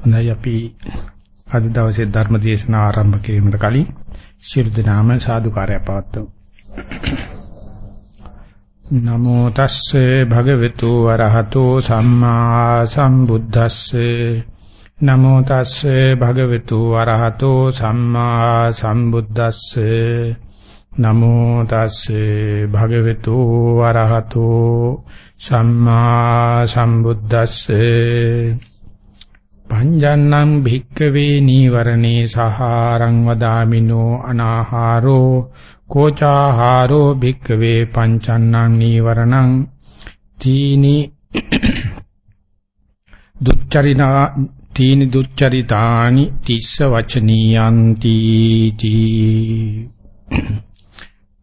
හොඳයි අපි අද දවසේ ධර්ම දේශනාව ආරම්භ කිරීමට කලින් සියලු දෙනාම සාදුකාරය පවත්වමු. නමෝ තස්සේ භගවතු වරහතෝ සම්මා සම්බුද්දස්සේ නමෝ තස්සේ භගවතු වරහතෝ සම්මා සම්බුද්දස්සේ නමෝ තස්සේ භගවතු වරහතෝ සම්මා සම්බුද්දස්සේ පංජන්නම් භික්කවේ නීවරණේ සහාරං වදාමිනෝ අනාහාරෝ කෝචාහාරෝ භික්කවේ පංචන්නං නීවරණං තීනි දුච්චරිනා තීනි දුච්චරිතානි තිස්ස වචනීයන්ති තී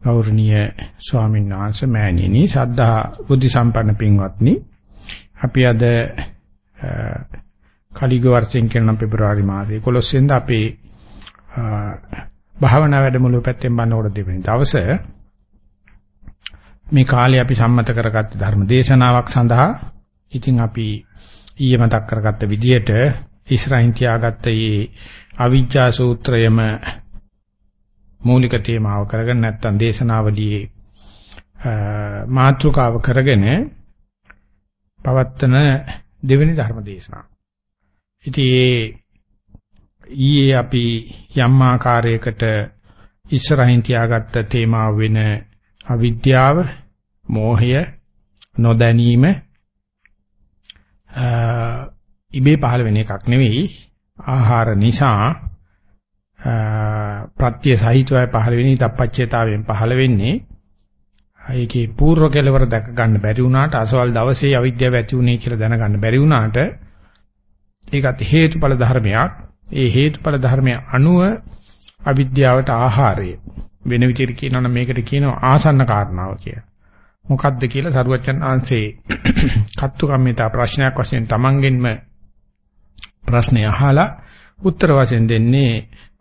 ගෞරවනීය ස්වාමීන් වහන්සේ මෑණියනි සද්ධා බුද්ධ සම්පන්න පින්වත්නි. අපි අද කලිග වර්ෂයෙන් කරන පෙබරවාරි මාසයේ 11 වෙනිදා අපේ භාවනා වැඩමුළුව පැත්තෙන් බලනකොට දෙවෙනි දවසේ මේ කාලේ අපි සම්මත කරගත්ත ධර්ම දේශනාවක් සඳහා ඉතින් අපි ඊයේ මතක් කරගත්ත විදිහට ඉස්රායින් තියාගත්ත මේ අවිජ්ජා සූත්‍රයම මූලික තේමාව කරගෙන නැත්තම් දේශනාවලියේ මාතෘකාව කරගෙන පවත්තන දෙවෙනි ධර්ම දේශනාව. ඉතින් ඊයේ අපි යම් ආකාරයකට ඉස්සරහින් තියාගත්ත තේමාව වෙන අවිද්‍යාව, මෝහය, නොදැනීම ඉබේ පහළ වෙන එකක් නෙවෙයි ආහාර නිසා ප්‍රත්‍ය සහිතවයි පහළ වෙන්නේ තප්පච්චේතාවයෙන් පහළ වෙන්නේ ඒකේ පූර්ව කෙලවර දැක ගන්න බැරි වුණාට අසවල් දවසේ අවිද්‍යාව ඇති වුණේ කියලා දැනගන්න බැරි වුණාට ඒකත් හේතුඵල ධර්මයක් ඒ හේතුඵල ධර්මය අනුව අවිද්‍යාවට ආහාරය වෙන විදිහට කියනවා නම් මේකට කියනවා ආසන්න කාරණාව කියලා. මොකද්ද කියලා සරුවච්චන් ආංශේ කත්තු කම්මිතා ප්‍රශ්නයක් වශයෙන් තමන්ගෙන්ම ප්‍රශ්නය අහලා උත්තර වශයෙන් දෙන්නේ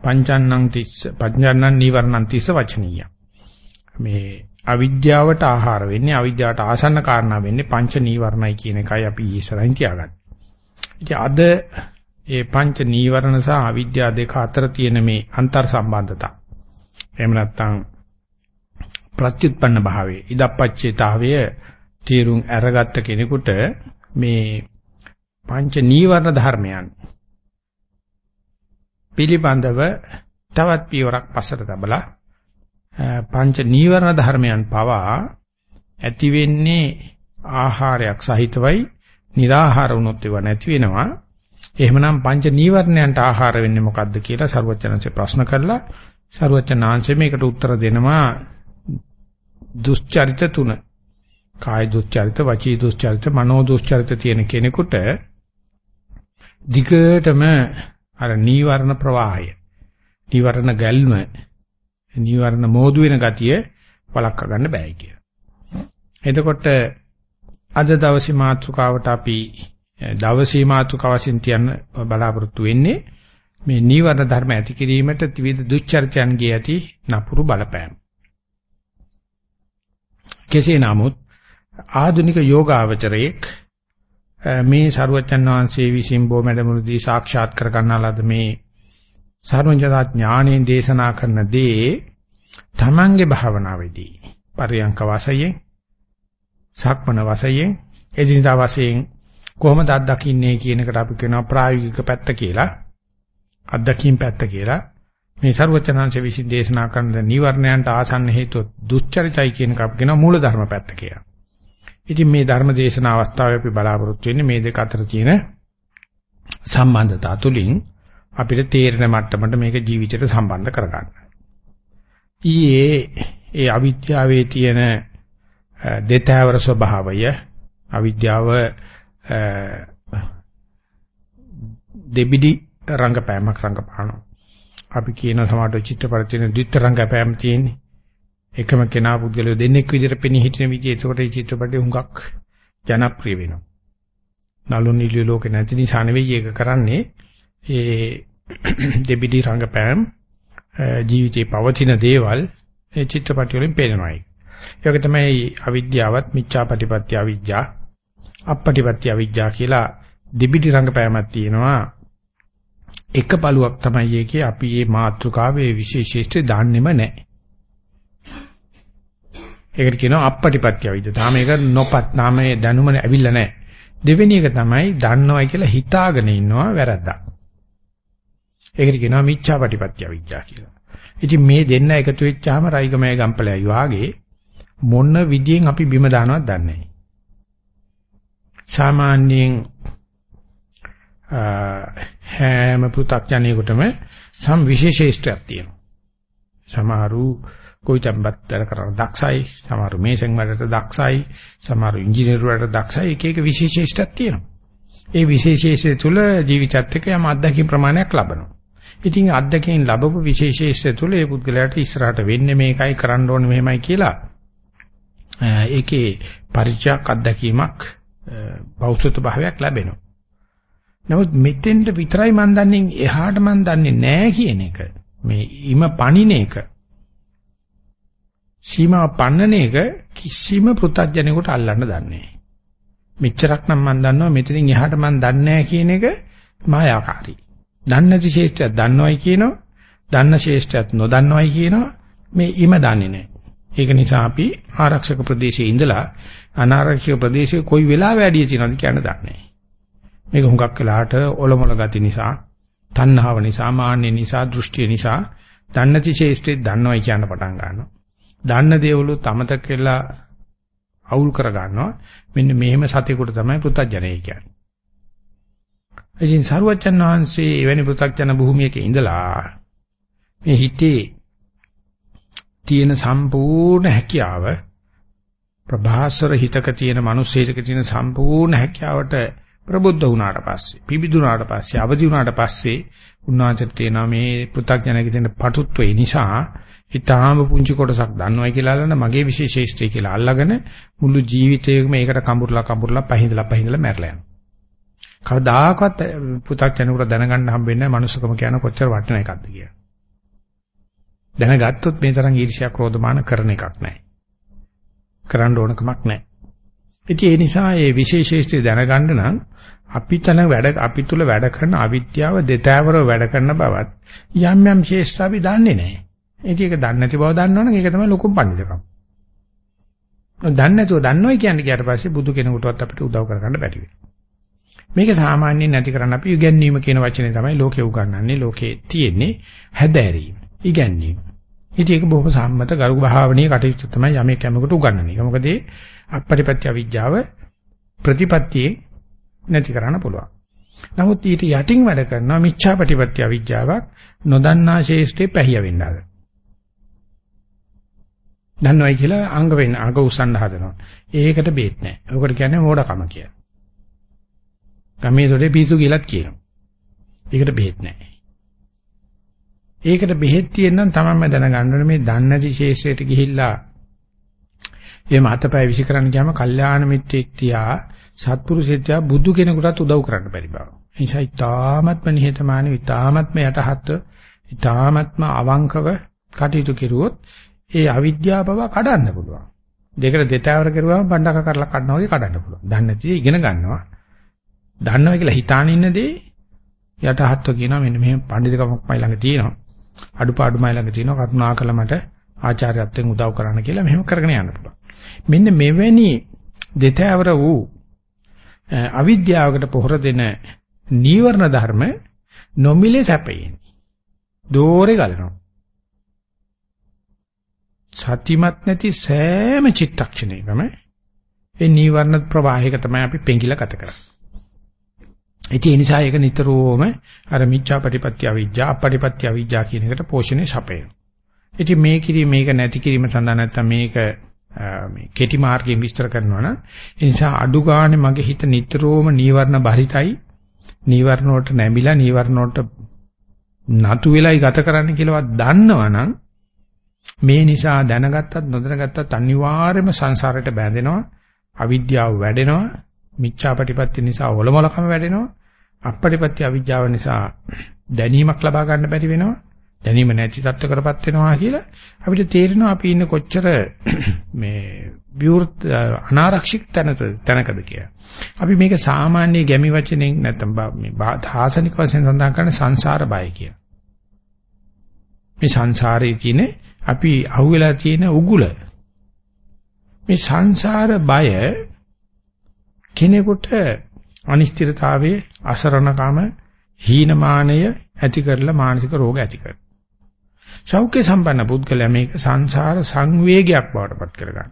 පංචන්නං තිස්ස පඤ්ඤාන්නං නීවරණං තිස්ස වචනීය. මේ අවිද්‍යාවට ආහාර වෙන්නේ අවිද්‍යාවට ආසන්න කාරණා වෙන්නේ පංච නීවරණයි කියන එකයි අපි ඉස්සරහින් තියාගන්නේ. ඉතින් අද ඒ පංච නීවරණ සහ අවිද්‍යාව දෙක අතර තියෙන මේ අන්තර් සම්බන්ධතා. එහෙම නැත්නම් ප්‍රත්‍යুৎপন্ন භාවයේ ඉදප්පච්චේතාවය තීරුම් අරගත්ත කෙනෙකුට මේ පංච නීවරණ ධර්මයන් පිළිබඳව තවත් පියවරක් පස්සට තබලා පංච නීවරණ ධර්මයන් පවා ඇති වෙන්නේ ආහාරයක් සහිතවයි निराහාර වුණොත් ඒවා නැති වෙනවා. එහෙමනම් පංච නීවරණයන්ට ආහාර වෙන්නේ මොකද්ද කියලා සරුවචනanse ප්‍රශ්න කරලා සරුවචනාංශ මේකට උත්තර දෙනවා. දුස්චරිත තුන. කාය දුස්චරිත වචී දුස්චරිත මනෝ දුස්චරිත තියෙන කෙනෙකුට දිගටම අර නීවරණ ප්‍රවාහය නීවරණ ගැල්ම නීවරණ මෝදු වෙන ගතිය වළක්වා ගන්න බෑ කියලා. එතකොට අද දවසේ මාතෘකාවට අපි දවසේ මාතෘකාව වශයෙන් තියන්න බලාපොරොත්තු වෙන්නේ මේ නීවරණ ධර්ම ඇති කිරීමට ත්‍විධ දුච්චර්චයන්ගේ ඇති නපුරු බලපෑම. කෙසේ නමුත් ආධුනික යෝගාවචරයේක් මේ සරුවචන් වහන්සේ විසින් බෝ මැඩමුළුදී සාක්ෂාත් කර ගන්නාලාද මේ සරුවචනා ඥාණයෙන් දේශනා කරන දේ තමන්ගේ භාවනාවේදී පරියංක වාසයෙන් සක්මන වාසයෙන් එදිනදා වාසයෙන් කොහොමද අත්දකින්නේ කියන එකට අපි කියනවා ප්‍රායෝගික පැත්ත කියලා අත්දැකීම් පැත්ත කියලා මේ ਸਰවචනංශ විසින් දේශනා කරන නිවර්ණයන්ට ආසන්න හේතුව දුස්චරිතයි කියන එක අපි කියනවා මූලධර්ම පැත්ත කියලා. ඉතින් මේ ධර්ම දේශනා අවස්ථාවේ අපි බලාපොරොත්තු වෙන්නේ මේ දෙක අතර තියෙන සම්බන්ධතාව තුලින් අපිට තේරෙන මට්ටමට මේක ජීවිතයට සම්බන්ධ කරගන්න. ඊයේ ඒ අවිද්‍යාවේ තියෙන දෙතෑවර ස්වභාවය අවිද්‍යාව දෙබිඩි රංගපෑමක් රංගපානවා. අපි කියන සමාඩ චිත්‍රපට තියෙන ද්විත්‍ය රංගපෑම තියෙන්නේ. එකම කෙනා පුද්ගලයෝ දෙන්නෙක් විදිහට පෙනී හිටින විදිහ ඒකට මේ චිත්‍රපටය හුඟක් ජනප්‍රිය වෙනවා. නලු නිලිය ලෝකේ නැති නිසා නෙවෙයි ඒක කරන්නේ. ඒ දෙබිඩි රංගපෑම් ජීවිතේ පවතින දේවල් ඒ චිත්‍රපටි වලින් පේනවායි. ඒක තමයි අවිද්‍යාවත් මිච්ඡාපටිපත්‍ය අවිද්‍යා අපපටිපත්‍ය අවිද්‍යා කියලා දෙබිඩි රංගපෑමක් තියෙනවා. එක පළුවක් තමයි ඒකේ අපි මේ මාත්‍රකාවේ විශේෂීෂ්ඨ දාන්නෙම නැහැ. ඒකට කියනවා අපපටිපත්‍ය විද්‍ය. තාම ඒක නොපත් නාමයේ දැනුම ඇවිල්ලා නැහැ. දෙවෙනි එක තමයි දන්නවයි කියලා හිතාගෙන ඉන්නවා වැරද්දක්. ඒකට කියනවා මිච්ඡාපටිපත්‍ය විද්‍යාව කියලා. ඉතින් මේ දෙන්න එකතු වෙච්චාම රයිගමයේ ගම්පලයි වාගේ මොන විදියෙන් අපි බිම දානවද දන්නේ නැහැ. සාමාන්‍යයෙන් හැම පෘථග්ජනයෙකුටම සම් විශේෂේෂ්ඨයක් තියෙනවා. සමහරු කොයිතම්බත් වැඩ කරන දක්ෂයි, සමහරු මේසෙන් වැඩට දක්ෂයි, සමහරු ඉංජිනේරු වැඩට දක්ෂයි, එක එක විශේෂේෂ්ඨයක් තියෙනවා. ඒ විශේෂේෂය තුළ ජීවිතයත් එක්ක යම් අත්දැකීම් ප්‍රමාණයක් ලබනවා. ඉතින් අත්දැකීම් ලැබපු විශේෂේෂය තුළ ඒ පුද්ගලයාට ඉස්සරහට වෙන්නේ මේකයි කරන්න ඕනේ මෙහෙමයි කියලා ඒකේ පරිචයක් අත්දැකීමක් බෞද්ධ භාවයක් ලැබෙනවා. නමුත් මෙතෙන්ට විතරයි මම දන්නේ එහාට මම දන්නේ නැහැ කියන එක. මේ ඉම පණින එක. සීමා පන්නන එක කිසිම පෘථග්ජනෙකුට අල්ලන්න දන්නේ නැහැ. මෙච්චරක් නම් මම දන්නවා මෙතනින් එහාට මම දන්නේ නැහැ කියන එක මායාකාරී. දන්නේ නැති ශේෂ්ඨයක් දන්නවයි කියනවා. දන්න ශේෂ්ඨයක් නොදන්නවයි කියනවා. මේ ඉම දන්නේ නැහැ. ඒක නිසා අපි ආරක්ෂක ප්‍රදේශයේ ඉඳලා අනාරක්ෂක ප්‍රදේශයේ කොයි වෙලාවෙ වැඩි තියෙනවද කියන්න දන්නේ නැහැ. මේක හුඟක් වෙලාට ඔලොමල ගති නිසා, තණ්හාව නිසා, මාන්න නිසා, දෘෂ්ටිය නිසා දන්නති ශේෂ්ඨේ දන්නවයි කියන්න පටන් ගන්නවා. දන්න දේවලු තමතක කියලා අවුල් කර ගන්නවා. මෙන්න මෙහෙම සතෙකුට තමයි පුත්තජනය කියන්නේ. ඉතින් සරුවච්චන් වහන්සේ එවැනි පුත්තජන භූමියක ඉඳලා මේ හිතේ තියෙන සම්පූර්ණ හැකියාව ප්‍රභාස්වර හිතක තියෙන මිනිස්සෙක තියෙන සම්පූර්ණ හැකියාවට ප්‍රබුද්ධ වුණාට පස්සේ පිබිදුනාට පස්සේ අවදි වුණාට පස්සේ උන්වහන්සේට තියෙනවා මේ පෘථග්ජනකේ තියෙන පටුත්වය නිසා ඊටාම පුංචි කොටසක් දන්නවයි කියලා අල්ලන මගේ විශේෂේෂ්ත්‍රය කියලා අල්ලගෙන මුළු ජීවිතේම ඒකට කඹුරලා කඹුරලා පහින්දලා පහින්දලා මැරලා යනවා. කවදාකවත් පෘථග්ජනකට දැනගන්න හම්බෙන්නේ නැහැ මනුස්සකම කියන කොච්චර වටින එකක්ද කියලා. දැනගත්තොත් මේ තරම් ඊර්ෂ්‍යා ක්‍රෝධමාන කරන එකක් නැහැ. කරන්න ඕන කමක් නැහැ. ඉතින් ඒ නිසා මේ විශේෂේෂ්ත්‍රය දැනගන්න නම් අපිටන වැඩ අපි තුල වැඩ කරන අවිද්‍යාව දෙතෑවරව වැඩ කරන බවත් යම් යම් ශේෂ්ඨ අපි දන්නේ නැහැ. ඒක දන්නේ නැති බව දන්නවනම් ඒක තමයි ලොකුම පඬිතුකම. දන්නේ නැතුව දන්නවයි කියන්නේ ඊට පස්සේ බුදු කෙනෙකුටවත් අපිට උදව් කරගන්න බැරි වෙනවා. මේක සාමාන්‍යයෙන් නැති කරන්න අපි ඉගැන්වීම කියන වචනේ තමයි ලෝකේ උගන්වන්නේ. ලෝකේ තියෙන්නේ හැදෑරීම. ඉගැන්වීම. ඉතින් ඒක බොහොම සම්මත ගරු භාවනීය කටයුතු තමයි යමෙක් යමකට උගන්වන්නේ. මොකද ඒ අපරිපත්‍ය විද්‍යාව ප්‍රතිපත්තියේ නැති කරන්න පුළුවන්. නමුත් ඊට යටින් වැඩ කරනවා මිච්ඡාපටිපත්‍ය විද්‍යාවක් නොදන්නා ශේෂ්ඨේ පැහිය වෙන්න ආද. දන්නවයි කියලා අංග වෙන්න අංග උස්සන්න හදනවා. ඒකට බේත් නැහැ. ඔකට කියන්නේ මෝඩකම කියලා. ගමේ සොරේ පිසු කියලාත් කියනවා. ඒකට බේත් නැහැ. ඒකට බෙහෙත් තියෙනනම් තමයි දැනගන්න ඕනේ මේ දන්නේ නැති ශේෂයට ගිහිල්ලා මේ මාතපය විසි කරන්න ගියාම කල්යාණ මිත්‍රෙක් තියා සත්පුරුෂයෙක්ට බුදු කෙනෙකුටත් උදව් කරන්න බැරි බව. ඒ නිසා ඊ타ත්ම නිහතමානී ඊ타ත්ම යටහත් ඊ타ත්ම අවංකව කටයුතු කෙරුවොත් ඒ අවිද්‍යාව බව කඩන්න පුළුවන්. දෙකට දෙතවර කරුවාම බණ්ඩක කරලා කඩනවා වගේ කඩන්න පුළුවන්. දන්නේ නැති ඉගෙන ගන්නවා. දන්නවා කියලා හිතාන ඉන්නදී යටහත්ව කියනවා මෙන්න මෙහෙම පඬිතුකමක්මයි ළඟ තියෙනවා. අඩුපාඩුමයි ළඟ තියෙනවා. කරුණාකර මට ආචාර්යත්වයෙන් උදව් කරන්න කියලා මෙහෙම කරගෙන යන්න පුළුවන්. මෙන්න මෙවැනි දෙතෑවර වූ අවිද්‍යාවකට පොහොර දෙන නීවරණ ධර්ම නොමිලේ සැපයෙන්. දෝරේ ගලනවා. සතිමත් නැති සෑම චිත්තක්ෂණයකම ඒ නීවරණ ප්‍රවාහයක තමයි අපි පෙඟිලා ගත කරන්නේ. ඒ නිසා ඒක නිතරම අර මිච්ඡාපටිපත්‍ය අවිජ්ජා අපටිපත්‍ය අවිජ්ජා කියන එකට පෝෂණය සපයනවා. ඉතින් මේ කිරීම මේක නැති කිරීම සඳහා නැත්තම් මේක මේ කෙටි මාර්ගයෙන් විස්තර කරනවා නම් ඒ නිසා අඩු ගානේ මගේ හිත නිතරම නීවරණ බරිතයි නීවරණ වලට නැමිලා නීවරණ වලට නතු වෙලයි ගත කරන්න කියලාවත් දන්නවනම් මේ නිසා දැනගත්තත් නොදැනගත්තත් අනිවාර්යයෙන්ම සංසාරයට බැඳෙනවා අවිද්‍යාව වැඩෙනවා මිච්ඡාපටිපත්‍ය නිසා ඔලොමලකම වැඩෙනවා අපපටිපත්‍ය අවිද්‍යාව නිසා දැනීමක් ලබා ගන්න බැරි වෙනවා දැනීම නැති තත්ත්ව කරපත් වෙනවා කියලා අපිට තේරෙනවා අපි ඉන්නේ කොච්චර මේ විවෘත අනාරක්ෂිත තැනද තැනකද කියලා. අපි මේක සාමාන්‍ය ගැමි වචනෙන් නැත්නම් මේ භාෂානික වශයෙන් සඳහන් කරන සංසාර බය කියලා. මේ සංසාරයේ තියෙන අපි අහුවෙලා තියෙන උගුල. මේ සංසාර බය කෙනෙකුට අනිශ්චිතතාවයේ අසරණකම හීනමානය ඇති කරලා මානසික රෝග ඇති කරනවා. සෞඛ්‍ය සම්පන්න පුද්ගලයා මේක සංසාර සංවේගයක් බවට පත් කරගන්නවා.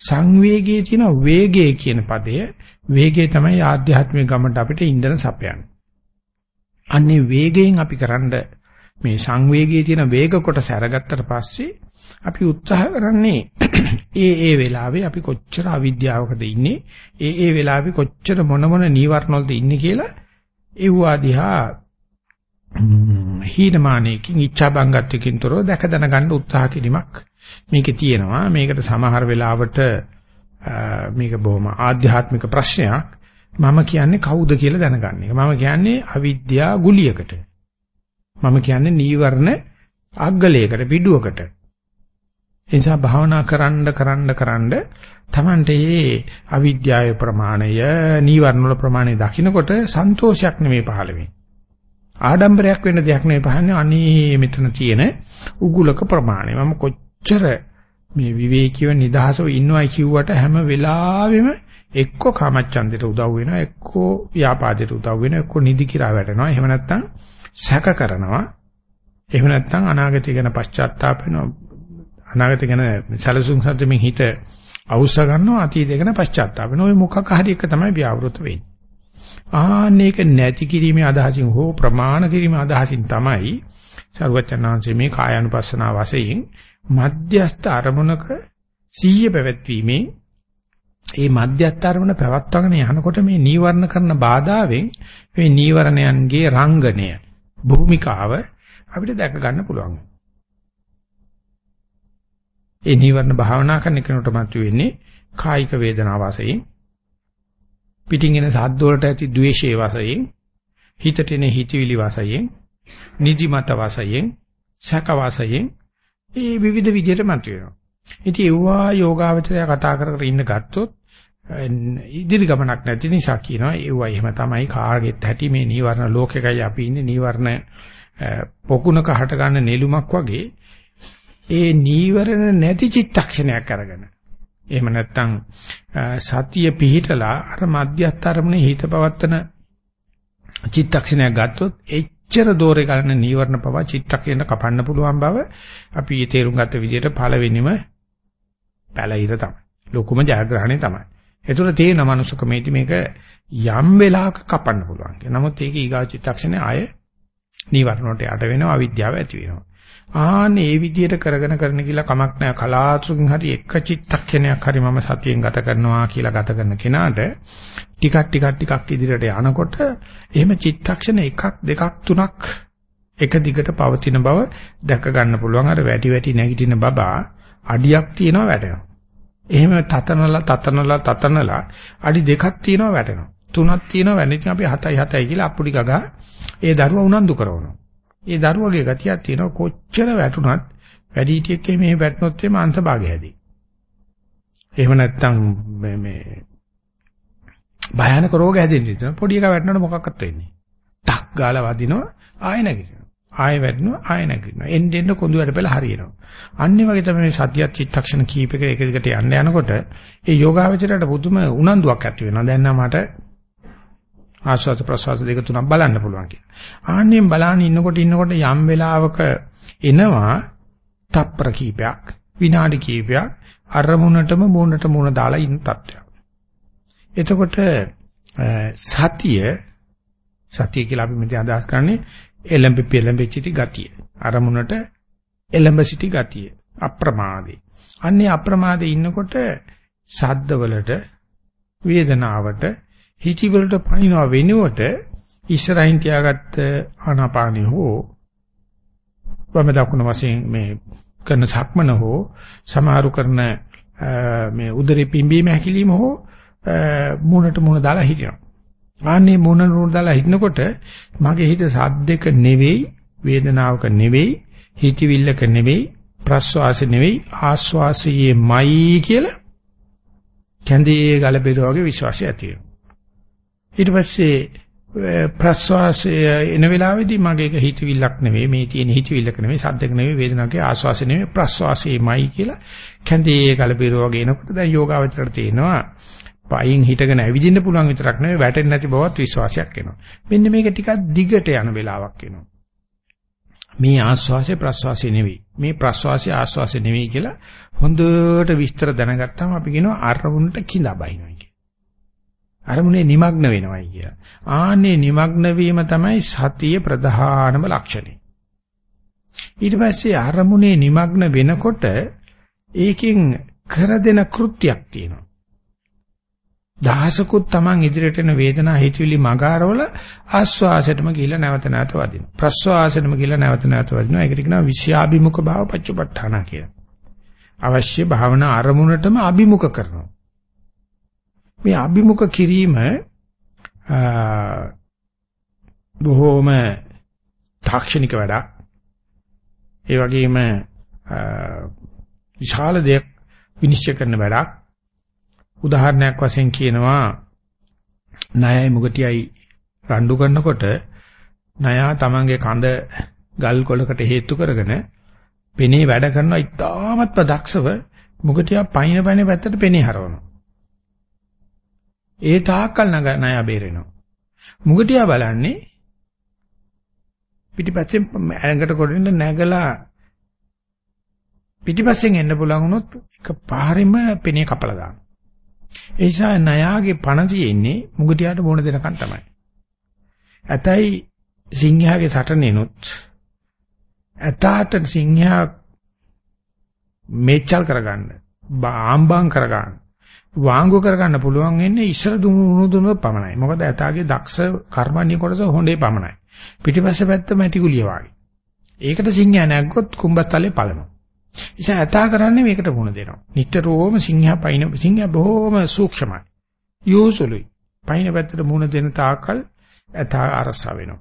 සංවේගයේ තියෙන වේගය කියන පදය වේගය තමයි ආධ්‍යාත්මික ගමනට අපිට ඉන්ධන සපයන්නේ. අන්නේ වේගයෙන් අපි කරන්න මේ සංවේගයේ තියෙන වේග කොටස අරගත්තට පස්සේ අපි උත්සාහ කරන්නේ ඒ ඒ වෙලාවේ අපි කොච්චර අවිද්‍යාවකද ඉන්නේ ඒ ඒ වෙලාවේ කොච්චර මොන මොන නීවරණ වලද ඉන්නේ කියලා ඒවා දිහා හීනමානයකින් ඉච්ඡාබංගත්වකින් තොරව දැක දැනගන්න උත්සාහ කිරීමක් මේකේ තියෙනවා. මේකට සමහර වෙලාවට මේක බොහොම ආධ්‍යාත්මික ප්‍රශ්නයක්. මම කියන්නේ කවුද කියලා දැනගන්න එක. මම කියන්නේ අවිද්‍යා ගුලියකට. මම කියන්නේ නීවරණ අග්ගලයකට පිඩුවකට. ඒ නිසා භාවනා කරන්න කරන්න කරන්න Tamante මේ අවිද්‍යාවේ ප්‍රමාණය නීවරණ වල ප්‍රමාණය දකින්නකොට සන්තෝෂයක් නෙමෙයි පහළ වෙන්නේ. ආඩම්බරයක් වෙන්න දෙයක් නෙවෙයි පහන්නේ අනේ මෙතන තියෙන උගුලක ප්‍රමාණය. මම කොච්චර මේ විවේකීව නිදහසව ඉන්නවයි කිව්වට හැම වෙලාවෙම එක්ක කාමච්ඡන්දයට උදව් වෙනවා එක්ක ව්‍යාපාදයට උදව් වෙනවා එක්ක නිදි කිරා වැටෙනවා. එහෙම නැත්නම් සැක කරනවා. එහෙම නැත්නම් අනාගතය ගැන පශ්චාත්තාප වෙනවා. අනාගතය ගැන සැලසුම් සද්දමින් හිත අවුස්ස ගන්නවා අතීතය ගැන පශ්චාත්තාප වෙනවා. ඔය මොකක් හරි එක තමයි ව්‍යවෘත වෙන්නේ. ආන්නේක නැති කිරීමේ අදහසින් හෝ ප්‍රමාණ කිරීමේ අදහසින් තමයි සරුවචනාංශයේ මේ කායानुපස්සනා වශයෙන් මධ්‍යස්ථ අරමුණක සීය පැවැත්වීමේ ඒ මධ්‍යස්ථ අරමුණ පැවැත්වගෙන යනකොට මේ නීවරණ කරන බාධාවෙන් මේ නීවරණයන්ගේ රංගනය භූමිකාව අපිට දැක ගන්න පුළුවන්. ඒ නීවරණ භාවනා කරන කෙනෙකුට මතුවෙන්නේ කායික වේදනාව වශයෙන් පිටින් එන සද්ද වලට ඇති ද්වේෂයේ වශයෙන් හිතට එන හිතවිලි වශයෙන් නිදිමත වශයෙන් සැක වශයෙන් ඒ විවිධ විදිහට මතුවෙනවා. ඉතින් ඒවා යෝගාවචරය කතා කර කර ඉන්න ගත්තොත් ඉදිරි ගමනක් නැති නිසා කියනවා ඒවා එහෙම තමයි කාගෙත් ඇති මේ නීවරණ ලෝකෙකයි අපි ඉන්නේ. නීවරණ පොකුණක හට ගන්න නෙළුමක් වගේ ඒ නීවරණ නැති චිත්තක්ෂණයක් අරගෙන. එහෙම නැත්නම් සතිය පිහිටලා අර මධ්‍යස්ථ අරමුණේ හිත පවත්තන චිත්තක්ෂණයක් ගත්තොත් එච්චර දෝරේ ගන්න නීවරණ පව චිත්තක්ෂණ කපන්න පුළුවන් බව අපි ඊ තේරුම් ගත්ත විදිහට පළවෙනිම පැලිර තමයි. ලොකුම ජයග්‍රහණය තමයි. ඒතර තේන මනුස්සකමේදී මේක යම් වෙලාවක කපන්න පුළුවන්. නමුත් ඒක ඊගා චිත්තක්ෂණේ ආය නීවරණ වලට යට වෙනවා අවිද්‍යාව ඇති වෙනවා. ආන්නේ ඒ විදිහට කරගෙන කරන කියලා කමක් නැහැ කලාතුරකින් හරි එක චිත්තක්ෂණයක් හරි මම සතියෙන් ගත කරනවා කියලා ගත කරන කෙනාට ටිකක් ටිකක් ටිකක් ඉදිරියට යනකොට එහෙම චිත්තක්ෂණ එකක් දෙකක් තුනක් එක දිගට පවතින බව දැක ගන්න පුළුවන් අර වැටි වැටි නැගිටින බබා අඩියක් තියෙනවා වැටෙනවා. එහෙම තතනලා තතනලා තතනලා අඩි දෙකක් තියෙනවා වැටෙනවා. තුනක් තියෙනවා වැටෙනවා. අපි 7යි 7යි කියලා අප්පුඩි ගගා ඒ දරුවා උනන්දු කරනවා. ඒ දරුවගේ ගතියක් තියෙනවා. කොච්චර වැටුණත් වැඩිහිටියෙක් මේ වැටුනොත් එimhe අංශභාගය හැදී. එහෙම නැත්නම් මේ මේ භයානක රෝග හැදෙන්න ඉතින් පොඩි එකා වැටෙනකොට මොකක්වත් වෙන්නේ. ටක් ගාලා වදිනවා. ආය නැගිටිනවා. ආය වැටෙනවා ආය නැගිටිනවා. එන්න එන්න කොඳු වැඩ පෙළ හරියනවා. අන්නේ වගේ තමයි මේ සතිය චිත්තක්ෂණ කීපයක එක දිගට යන්න යනකොට ඒ යෝගාවචරයට පුදුම උනන්දුවක් ඇති වෙනවා. දැන් නම් මට ආස්වාද ප්‍රසවාස දෙක තුනක් බලන්න පුළුවන් කියලා. ආන්නෙන් බලන්න ඉන්නකොට ඉන්නකොට යම් වෙලාවක එනවා තප්පර කීපයක් විනාඩි කීපයක් අරමුණටම මූණට මූණ දාලා ඉන්න තත්ත්වයක්. එතකොට සතිය සතිය කියලා අපි මෙතන අදහස් කරන්නේ එලඹ පෙලඹෙච්ච ගතිය. අරමුණට එලඹ සිටි ගතිය. අප්‍රමාදේ. අන්නේ අප්‍රමාදේ ඉන්නකොට සද්දවලට වේදනාවට හිචි වලට පනිනවා වෙනුවට ඉස්සරහින් තියාගත්ත ආනාපානිය හෝ වම දකුණ වශයෙන් මේ කරන සක්මන හෝ සමාරු කරන මේ උදරේ පිම්බීම හැකිලිම හෝ මූණට මූණ දාලා හිටිනවා. ආන්නේ මූණට මූණ දාලා හිටනකොට මගේ හිත සද්දක නෙවෙයි වේදනාවක නෙවෙයි හිතවිල්ලක නෙවෙයි ප්‍රස්වාස නෙවෙයි ආස්වාසයේමයි කියලා කැඳේ ගල බෙරුවා වගේ විශ්වාසය ඇති වෙනවා. ඊට පස්සේ ප්‍රස්වාසය එන වෙලාවේදී මගේ එක හිතවිල්ලක් නෙවෙයි මේ තියෙන හිතවිල්ලක නෙවෙයි සද්දක නෙවෙයි වේදනාවකේ ආස්වාසය නෙවෙයි ප්‍රස්වාසයමයි කියලා කැඳේ ගල බෙරුවා වගේ එනකොට දැන් යෝගාවචරයට තියෙනවා පයින් හිටගෙන ඇවිදින්න පුළුවන් විතරක් නෙවෙයි වැටෙන්නේ නැති බවත් විශ්වාසයක් එනවා. මෙන්න මේක ටිකක් දිගට යන වෙලාවක් එනවා. මේ ආස්වාසේ ප්‍රස්වාසේ නෙවෙයි. මේ ප්‍රස්වාසේ ආස්වාසේ නෙවෙයි කියලා හොඳට විස්තර දැනගත්තාම අපි කියනවා අරමුණට කිඳා බහිනවා කියලා. අරමුණේ নিমগ্ন වෙනවයි කියලා. ආන්නේ নিমগ্ন වීම තමයි සතිය ප්‍රධානම ලක්ෂණය. ඊට පස්සේ අරමුණේ নিমগ্ন වෙනකොට ඒකෙන් කර දෙන කෘත්‍යයක් තියෙනවා. දහසකුත් Taman ඉදිරියට එන වේදනා හිතවිලි මගාරවල ආස්වාසයටම ගිහිල්ලා නැවත නැවත වදිනවා. ප්‍රස්වාසයටම ගිහිල්ලා නැවත නැවත වදිනවා. ඒකට කියනවා විෂයාභිමුඛ භාව පච්චපට්ඨාන කියලා. අවශ්‍ය භාවනා අරමුණටම අභිමුඛ කරනවා. මේ අභිමුඛ කිරීම බොහෝම තාක්ෂණික වැඩක්. ඒ වගේම විශාල දෙයක් විනිශ්චය කරන වැඩක්. උදාහරණයක් වශයෙන් කියනවා ණයයි මුගටියයි රණ්ඩු කරනකොට ණයා තමන්ගේ කඳ ගල් කොලකට හේතු කරගෙන පෙනේ වැඩ කරනවා ඉතාමත් ප්‍රදක්ෂව මුගටියා පයින් පයින් පැත්තට පෙනේ හරවනවා. ඒ තාක්කල් ණයා බේරෙනවා. මුගටියා බලන්නේ පිටිපස්සෙන් ඇඟට කොටින්න නැගලා පිටිපස්සෙන් එන්න පුළුවන් වුණොත් එක පාරෙම පෙනේ කපලා දානවා. ඒ නිසා ණයාගේ පණ තියෙන්නේ මුගටියාට මොන දෙනකන් තමයි. ඇතයි සිංහයාගේ සටනෙනුත් ඇතාට සිංහයා මේචල් කරගන්න ආම්බාම් කරගන්න වාංගු කරගන්න පුළුවන් වෙන්නේ ඉස්සර දුණු දුණු පමණයි. මොකද ඇතාගේ දක්ෂ කර්මණීය කොටස හොඳේ පමණයි. පිටිපස්ස පැත්ත මැටි කුලිය වගේ. ඒකට සිංහයා නැග්ගොත් කුඹස්තලේ පලනවා. නිසා ඇතා කරන්නේ මේකට වුණ දෙනවා. නිට්ටරෝම සිංහා පයින් සිංහා බොහොම සූක්ෂමයි. යෝසුලුයි. පයින් පැත්තට මුණ දෙන තාකල් ඇතා අරස වෙනවා.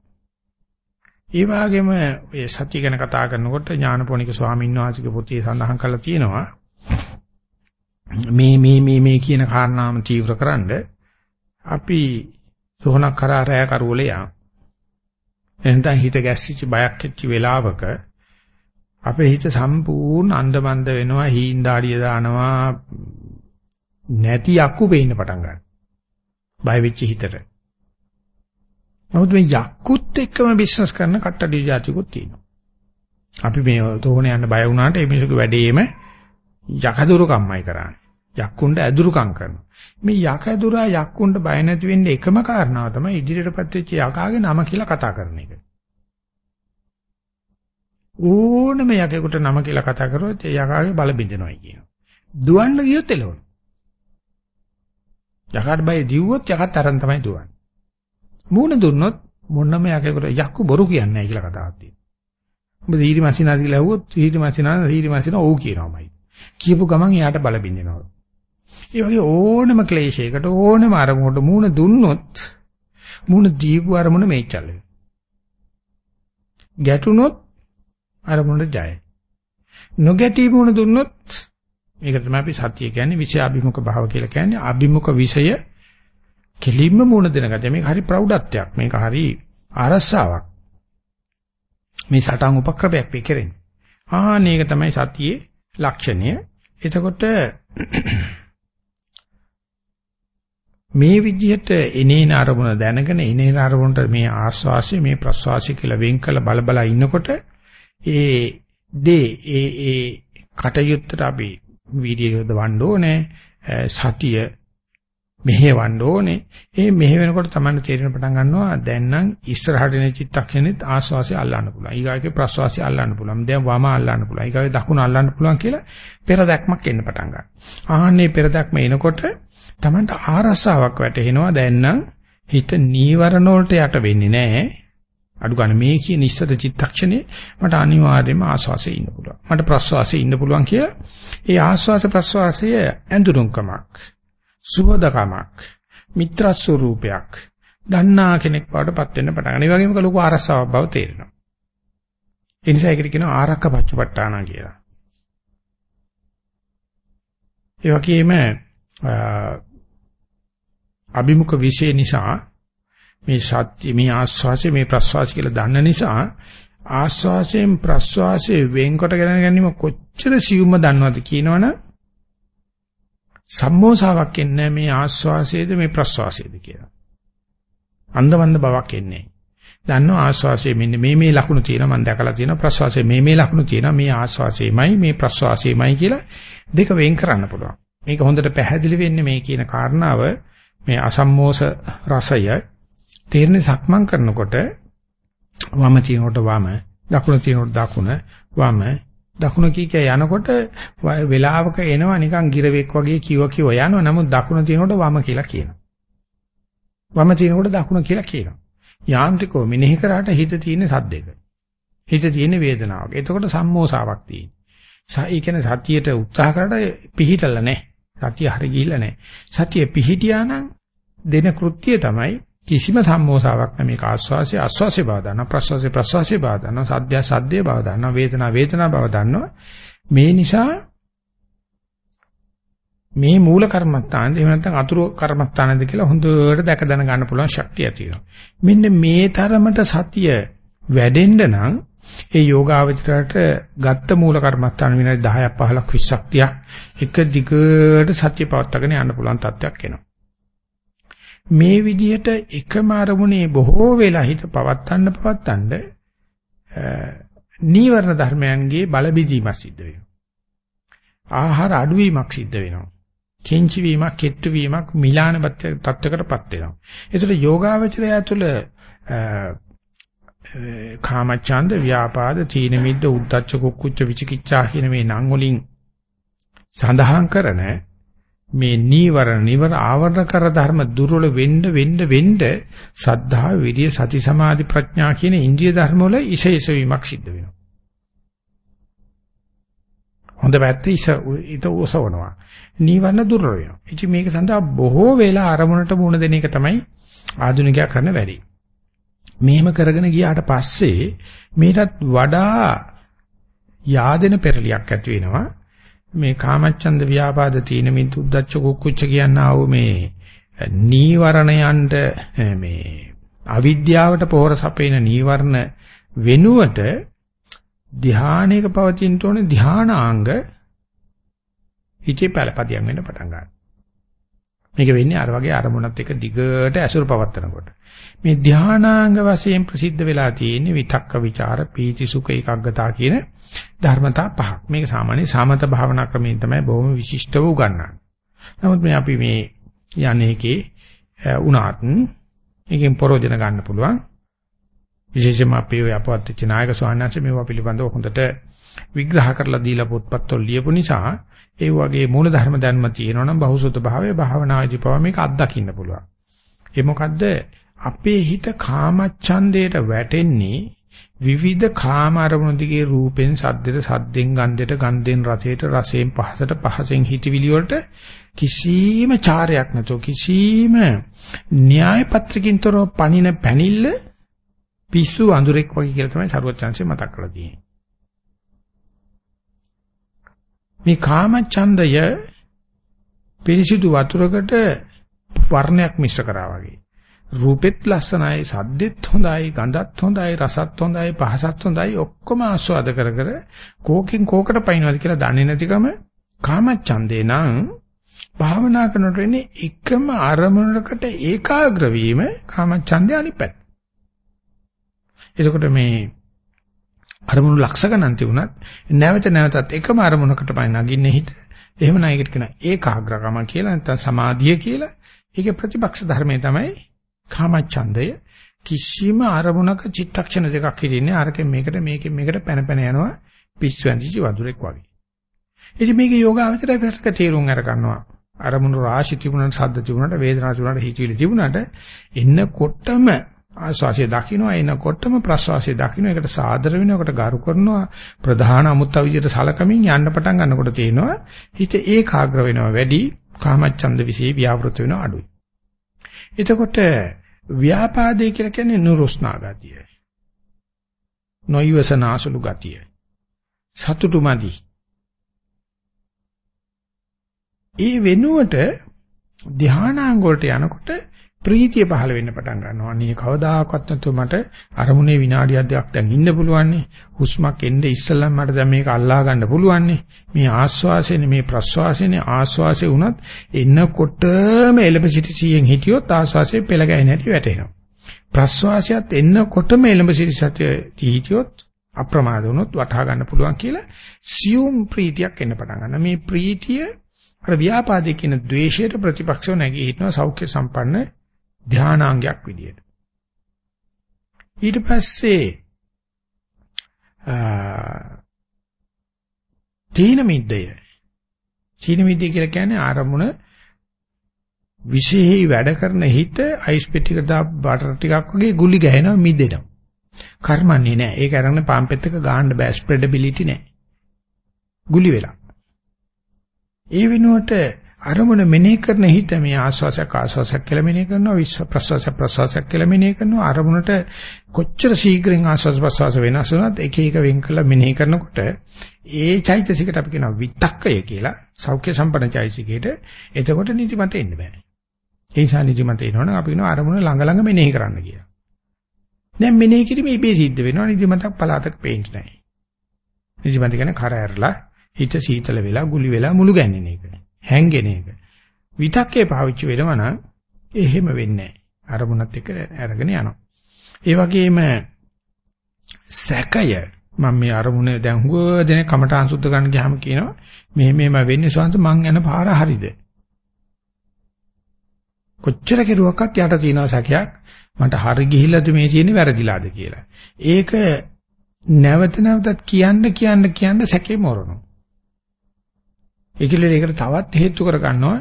ඒ වගේම ඔය සත්‍ය ගැන කතා කරනකොට ඥානපෝනික ස්වාමීන් වහන්සේගේ පොතේ සඳහන් කරලා තියෙනවා මේ මේ මේ මේ කියන කාරණාම තීව්‍රකරනද අපි සෝහනක් කරා රැය කරවල යා එහෙනම් හිත ගැස්සිච්ච බයක් ඇච්ච වෙලාවක අපේ හිත සම්පූර්ණ අන්දමන්ද වෙනවා හීන් දාඩිය දානවා නැති යක්කු පේන්න පටන් ගන්නවා. බය වෙච්ච හිතට. නමුත් මේ යක්කුත් එක්කම බිස්නස් කරන කට්ටඩි જાතිකුත් තියෙනවා. අපි මේ තෝරණ යන්න බය වුණාට මේ මිනිසුගේ වැඩේම යකදුරු කම්මයි කරන්නේ. යක්කුන්ට ඇදුරුකම් කරනවා. මේ යකදුරා යක්කුන්ට බය නැති වෙන්නේ එකම කාරණාව තමයි ඉදිරියටපත් වෙච්ච යකාගේ නම කියලා කතා කරන එක. ඕනම යකෙකුට නම කියලා කතා කරොත් ඒ යකාගේ බල බින්දෙනවයි කියනවා. දුවන්න ගියොත් එළවන. යකාට බය දිව්වොත් යකත් අරන් තමයි දුවන්නේ. මූණ දුන්නොත් මොන්නම යකෙකුට යක්කු බොරු කියන්නේ නැහැ කියලා කතාවක් තියෙනවා. ඔබ දීරි මැසිනා කියලා ඇහුවොත් දීරි මැසිනා දීරි මැසිනා ඔව් කියනවාමයි. කියපු ගමන් එයාට බල බින්දෙනවා. ඒ වගේ ඕනම ක්ලේශයකට ඕනම අරමුණකට මූණ දුන්නොත් මූණ දීපු අරමුණ මේචල් වෙනවා. ගැටුනොත් අරමුණට ජයයි. නොගැටි මුණ දුන්නොත් මේක තමයි අපි සත්‍ය කියන්නේ විෂය අභිමුඛ භාව කියලා කියන්නේ අභිමුඛ විෂය කෙලින්ම මුණ දෙන ගතිය. මේක හරි ප්‍රෞಢත්වයක්. මේක හරි ආරස්සාවක්. මේ සටන් උපක්‍රමයක් මේ කරන්නේ. ආන්න ඒක තමයි සතියේ ලක්ෂණය. එතකොට මේ විදිහට එනේන අරමුණ දැනගෙන එනේන අරමුණට මේ ආස්වාසිය මේ ප්‍රස්වාසිය කියලා වෙන් කළ බල බල ඉන්නකොට ඒ දේ ඒ ඒ කටයුත්තට අපි වීර්යය යොදවන්න ඕනේ සතිය මෙහෙවන්න ඕනේ. ඒ මෙහෙවෙනකොට තමයි තේරෙන පටන් ගන්නවා දැන් නම් ඉස්සරහට එන චිත්තක්ෂණෙත් ආස්වාසිය අල්ලන්න පුළුවන්. ඊගාගේ ප්‍රස්වාසිය අල්ලන්න පුළුවන්. දැන් වම අල්ලන්න පුළුවන්. ඊගාගේ දකුණ අල්ලන්න පුළුවන් කියලා පෙර දැක්මක් එන්න පටන් ගන්නවා. ආහනේ පෙර දැක්ම එනකොට තමයි ආරසාවක් වැටෙනවා දැන් නම් හිත නීවරණ වලට යට වෙන්නේ නැහැ. අඩු ගන්න මේ කියන ඉස්සත චිත්තක්ෂණේ මට අනිවාර්යයෙන්ම ආස්වාසයේ ඉන්න පුළුවන්. මට ප්‍රස්වාසයේ ඉන්න පුළුවන් කිය. ඒ ආස්වාස ප්‍රස්වාසය ඇඳුරුම්කමක්, සුවදකමක්, මිත්‍ර ස්වරූපයක්. දන්නා කෙනෙක් වඩපත් වෙන්න පටන් ගන්න. ඒ වගේම ලොකු ආරස්සාවක් බව තේරෙනවා. ඒ නිසා ඒකට කියනවා ආරක්ක පච්චපට්ඨාන කියලා. ඒ වගේම අභිමුඛ විශේෂ නිසා මේ සත්‍ය මේ ආස්වාසය මේ ප්‍රස්වාසය කියලා දන්න නිසා ආස්වාසයෙන් ප්‍රස්වාසයේ වෙන්කොට ගැනීම කොච්චර සියුම්ම දන්නවද කියනවනම් සම්මෝසාවක් එන්නේ මේ ආස්වාසයේද මේ ප්‍රස්වාසයේද කියලා. අන්දමන්ද බවක් එන්නේ. දන්නවා ආස්වාසයේ මෙන්න මේ මේ ලක්ෂණ තියෙනවා මම දැකලා තියෙනවා ප්‍රස්වාසයේ මේ මේ ලක්ෂණ තියෙනවා මේ ආස්වාසයේමයි මේ ප්‍රස්වාසයේමයි කියලා දෙක වෙන් කරන්න පුළුවන්. මේක හොඳට පැහැදිලි වෙන්නේ මේ කියන කාරණාව මේ අසම්මෝස රසය තේරෙන සක්මන් කරනකොට වම තිනකොට වම දකුණ තිනකොට දකුණ වම දකුණ කී කිය යනකොට වෙලාවක එනවා නිකන් ගිරවෙක් වගේ කිව කිව යනවා. නමුත් දකුණ තිනකොට වම කියලා කියනවා. වම තිනකොට දකුණ කියලා කියනවා. යාන්ත්‍රිකව මෙනෙහි කරාට හිත තියෙන සද්දෙක හිත තියෙන වේදනාවක. එතකොට සම්මෝසාවක් තියෙනවා ඒ කියන්නේ සතියට උත්සාහ කරලා පිහිටලා නැහැ. සතිය හරි ගිහිල්ලා නැහැ. සතිය පිහිටියා නම් දෙන කෘත්‍යය තමයි කිසිම සම්මෝසාවක් නැ. මේක ආස්වාසිය ආස්වාසිය බව දන්නවා. ප්‍රස්වාසිය ප්‍රස්වාසිය බව දන්නවා. සද්දය සද්දේ බව දන්නවා. වේදනා වේදනා බව දන්නවා. මේ නිසා මේ මූල කර්මස්ථානද එහෙම නැත්නම් අතුරු කර්මස්ථානද කියලා හොඳට දැක දැන ගන්න පුළුවන් ශක්තිය තියෙනවා. මෙන්න මේ තරමට සතිය වැඩෙන්න නම් ඒ යෝගාවචරයට ගත්ත මූල කර්මස්ථාන විනාඩි 10ක් 15ක් 20ක් 30ක් එක දිගට සතිය පවත්වාගෙන යන්න පුළුවන් තත්ත්වයක් එනවා. මේ විදිහට එකම අරමුණේ බොහෝ වෙලා හිත පවත්තන්න පවත්තන්න නීවරණ ධර්මයන්ගේ බල බෙදීමක් සිද්ධ වෙනවා. ආහාර අඩුවීමක් සිද්ධ වෙනවා. කෙන්චි වීමක්, කෙට්ටු වීමක්, මිලාන තත්ත්වයකටපත් වෙනවා. ඒසට යෝගාවචරය තුළ කාමච්ඡන්ද, ව්‍යාපාද, තීන මිද්ද, උද්ධච්ච, කුක්කුච්ච, විචිකිච්ඡා කියන මේ නම් වලින් සඳහන් කරන මේ නීවරණ නිවර ආවරණ කර ධර්ම දුර්වල වෙන්න වෙන්න වෙන්න සද්ධා විරිය සති සමාධි ප්‍රඥා කියන ඉන්ද්‍රිය ධර්ම වල ඉසේස වීමක් සිද්ධ වෙනවා. හොඳ පැත්තේ ඉස ඊට ඔසවනවා. නීවරණ දුර්වල වෙනවා. ඉතින් මේක සඳහා බොහෝ වෙලා අරමුණට මුණ දෙන එක තමයි ආධුනිකයා කරන වැඩි. මෙහෙම කරගෙන ගියාට පස්සේ මේකටත් වඩා yaadena පෙරලියක් ඇති වෙනවා. මේ කාමච්ඡන්ද ව්‍යාපාද තීන මිද්ද උද්දච්ච කුක්කුච්ච කියනා වූ මේ නීවරණයන්ට මේ අවිද්‍යාවට පොහොර සපේන නීවරණ වෙනුවට ධානයක පවතින තෝනේ ධානාංග හිතේ පළපදියම් වෙන්න පටන් ගන්නවා. මේක වෙන්නේ අර වගේ අරමුණත් එක්ක දිගට ඇසුරු පවත්නකොට. මේ ධානාංග වශයෙන් ප්‍රසිද්ධ වෙලා තියෙන්නේ විතක්ක ਵਿਚාර පීති සුඛ ඒකග්ගතා කියන ධර්මතා පහක්. මේක සාමාන්‍ය සමත භාවනා ක්‍රමයෙන් තමයි බොහොම විශිෂ්ටව උගන්වන්නේ. නමුත් මේ අපි මේ යන්නේකේ උනාත් මේකෙන් පරෝජන ගන්න පුළුවන්. විශේෂයෙන්ම අපි ඔය අපවත් වෙච්ච නායක ස්වාමීන් මේවා පිළිබඳව හොඳට විග්‍රහ කරලා දීලා පොත්පත්වල ලියපු නිසා ඒ වගේ මූල ධර්ම දැනුම තියෙනවනම් බහුසුත භාවයේ භාවනාදී පව මේක අත්දකින්න පුළුවන්. ඒ මොකද්ද අපේ හිත කාමච්ඡන්දයට වැටෙන්නේ විවිධ කාම අරමුණු දිගේ රූපෙන් සද්දෙට සද්දෙන් ගන්ධෙට ගන්ධෙන් රසයට රසයෙන් පහසට පහසෙන් හිතවිලි වලට කිසිම චාරයක් නැතෝ කිසිම න්‍යාය පත්‍රකින්තරෝ පණින පැනිල්ල පිස්සු අඳුරෙක් වගේ කියලා තමයි සරුවචාන්සේ මතක් කරලා තියෙන්නේ. මේ කාමච්ඡන්දය පිරිසිදු වතුරකට වර්ණයක් මිශ්‍ර කරා වගේ. රූපෙත් ලස්සනයි, සද්දෙත් හොඳයි, ගඳත් හොඳයි, රසත් හොඳයි, පහසත් හොඳයි ඔක්කොම ආස්වාද කර කර කෝකෙන් කෝකට පයින්වද කියලා දන්නේ නැතිකම කාමච්ඡන්දේ නම් භාවනා කරනකොට වෙන්නේ එකම අරමුණකට ඒකාග්‍ර වීම කාමච්ඡන්දේ අනිත් පැත්ත. එතකොට මේ අරමුණු ලක්ෂ ගණන් තිබුණත් නැවත නැවතත් එකම අරමුණකට පයින් නගින්නේ හිත. එහෙම නැයකට කියන ඒකාග්‍රකම කියලා නැත්නම් සමාධිය කියලා. ඒකේ ප්‍රතිපක්ෂ ධර්මයේ තමයි කාමච්ඡන්දය කිසිම අරමුණක චිත්තක්ෂණ දෙකක් හිටින්නේ අරකින් මේකට මේකෙන් මේකට පැන පැන යනවා පිස්සු ඇඳිච්ච වදුරෙක් වගේ. ඉතින් මේක යෝගාවචරය පැත්තක තේරුම් අර ගන්නවා. අරමුණු රාශි තිබුණාට සද්ද තිබුණාට වේදනා තිබුණාට හිතවිලි තිබුණාට එන්නකොටම ආස්වාසිය දකින්නවා එනකොටම ප්‍රස්වාසිය දකින්න ඒකට සාදර වෙනකොට ගරු කරනවා ප්‍රධාන අමුත්ත විදියට සලකමින් යන්න පටන් ගන්නකොට තේනවා හිත ඒකාග්‍ර වෙනවා වැඩි කාමච්ඡන්ද વિશે ව්‍යාවෘත වෙනවා අඩුයි. එතකොට ව්‍යාපාදේ කියලා කියන්නේ නුරුස්නා ගතිය. නොයවසනාසුළු ගතිය. සතුටුමදි. ඒ වෙනුවට ධානාංග වලට යනකොට ප්‍රීතිය පහළ වෙන්න පටන් ගන්නවා. අනේ කවදාකවත් නැතුව මට අරමුණේ විනාඩියක් දෙකක් දැන් ඉන්න පුළුවන් හුස්මක් එන්නේ ඉස්සෙල්ලම මට දැන් මේක අල්ලා ගන්න පුළුවන් මේ ආස්වාසෙනේ මේ ප්‍රස්වාසෙනේ ආස්වාසෙ වුණත් එන්නකොටම එලෙබ සිටි සියෙන් හිටියොත් ආස්වාසෙ පෙළ ගැහෙන හැටි වැටෙනවා. ප්‍රස්වාසයත් එන්නකොටම එලෙබ සිටි සතිය හිටියොත් අප්‍රමාද වුණොත් වටහා ගන්න පුළුවන් කියලා සියුම් ප්‍රීතියක් එන්න පටන් ගන්නවා. මේ ප්‍රීතිය අර ව්‍යාපාදයේ කියන ද්වේෂයට ප්‍රතිපක්ෂව නැගී හිටනවා සෞඛ්‍ය සම්පන්න ධානාංගයක් විදියට. ඊට පස්සේ තීන මිද්දය. තීන මිද්දය කියලා කියන්නේ ආරමුණ විශේෂයි වැඩ කරන හිත අයිස් පෙට්ටියකට දා බටර් ටිකක් වගේ ගුලි ගහනවා මිදෙනවා. කර්මන්නේ නැහැ. ඒක අරගෙන පාම්පෙත් එක ගහන්න බෑ ස්ප්‍රෙඩබිලිටි නැහැ. ගුලි වෙලා. ඒ වෙනුවට අරමුණ මෙනෙහි කරන හිත මේ ආස්වාසයක් ආස්වාසයක් කියලා මෙනෙහි කරනවා විශ්ව ප්‍රසවාසයක් ප්‍රසවාසයක් කියලා මෙනෙහි කරනවා. අරමුණට කොච්චර ශීඝ්‍රයෙන් ආස්වාස ප්‍රසවාස වෙනස් වුණත් එක එක වෙන් කළා මෙනෙහි කරනකොට ඒ චෛතසිකට අපි කියනවා විතක්කය කියලා සෞඛ්‍ය සම්පන්න චෛතසිකයට. එතකොට නිදිමත එන්න බෑ. ඒ නිසා නිදිමත එනවනම් අපි කියනවා අරමුණ ළඟ ළඟ මෙනෙහි කරන්න කියලා. දැන් මෙනෙහි කිරීම ඉබේ සිද්ධ වෙනවා. නිදිමතක් පලාතක පේන්නේ නැහැ. නිදිමත කියන්නේ කර ඇරලා හිත සීතල වෙලා ගුලි වෙලා මුළු ගැන්නෙන එක. හැංගෙන එක. විතක්කේ පාවිච්චි වෙනවා නම් එහෙම වෙන්නේ නැහැ. අරමුණත් එක්ක අරගෙන යනවා. ඒ වගේම සැකය මම මේ අරමුණ දැන් හුව දෙන කමටහන් සුද්ධ ගන්න ගියාම කියනවා මෙහෙම මෙහෙම වෙන්නේ සවන්ත මං යන පාර හරිද? කොච්චර කෙරුවක්වත් යට තියෙනවා සැකයක් මට හරි ගිහිල්ලාද මේ තියෙන්නේ වැරදිලාද කියලා. ඒක නැවත නැවතත් කියන්න කියන්න කියන්න සැකේ මරනවා. ඒකල ඒකට තවත් හේතු කර ගන්නවා.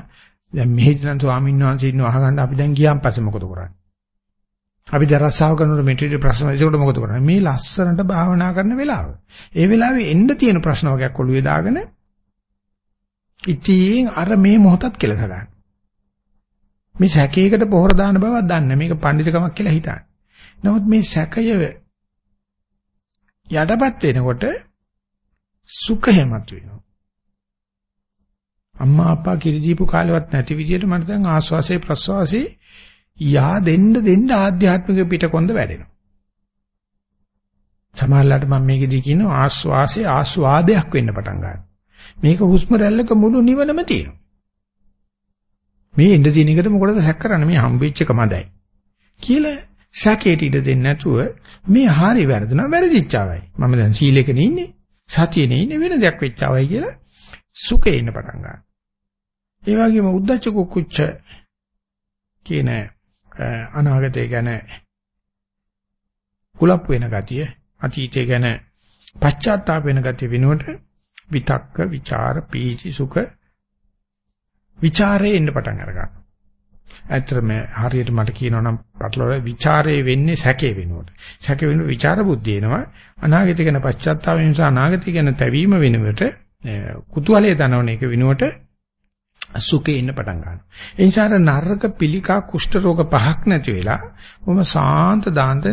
දැන් මෙහෙදි නම් ස්වාමීන් වහන්සේ ඉන්නව අහගන්න අපි දැන් ගියාන් පස්සේ මොකද කරන්නේ? අපි දැන් රස්සාව කරනකොට මෙටීරියල් ප්‍රශ්න ඒකට මොකද කරන්නේ? මේ ලස්සනට භාවනා කරන වෙලාව. ඒ වෙලාවේ එන්න තියෙන ප්‍රශ්න වර්ගයක් ඔළුවේ දාගෙන ඉතින් අර මේ මොහොතත් කෙලස ගන්න. මේ සැකයකට පොහොර දාන බවක් දන්නේ මේක පඬිතුකමක් කියලා හිතන්නේ. නමුත් මේ සැකය යටපත් වෙනකොට සුඛයමත් වෙනවා. අම්මා අප්පා කිරි දීපු කාලෙවත් නැති විදිහට මට දැන් ආස්වාසේ ප්‍රස්වාසේ යා දෙන්න දෙන්න ආධ්‍යාත්මික පිටකොන්ද වැඩෙනවා. සමහරවිට මම මේකෙදී කියනවා ආස්වාසේ ආස්වාදයක් වෙන්න පටන් ගන්නවා. මේක හුස්ම රැල්ලක මුළු නිවනම තියෙනවා. මේ ඉඳ දින එකට මොකටද සැක කරන්නේ මේ හම්බෙච්ච එක මදයි. කියලා සැකේට ඉඩ දෙන්නේ නැතුව මේ හරි වැරදුනා වැරදිච්චාවයි. මම දැන් සීලෙකනේ ඉන්නේ. සතියේනේ ඉන්නේ වෙන දෙයක් වෙච්චාවයි කියලා සුඛේ ඉන්න පටන් ගන්නවා. ඒ වගේම උද්දච්ච කුක්කුච්ච කියන අනාගතය ගැන කුලප් වෙන ගතිය අතීතය ගැන පශ්චාත්තාප වෙන ගතිය වෙනුවට විතක්ක ਵਿਚාර පීචි සුඛ ਵਿਚාරේ එන්න පටන් අර ගන්නවා. ඇත්තටම හරියට මට කියනවා නම් පටලවල ਵਿਚාරේ වෙන්නේ සැකේ වෙනකොට. සැකේ වෙන විචාර බුද්ධිය එනවා. අනාගතය ගැන පශ්චාත්තාප වෙන නිසා අනාගතය ගැන තැවීම වෙනුවට කුතුහලයේ දනවන එක වෙනුවට සුඛේ ඉන්න පටන් ගන්නවා. ඒ නිසා අර නරක පිළිකා කුෂ්ඨ රෝග පහක් නැති වෙලා මොම සාන්ත දාන්ත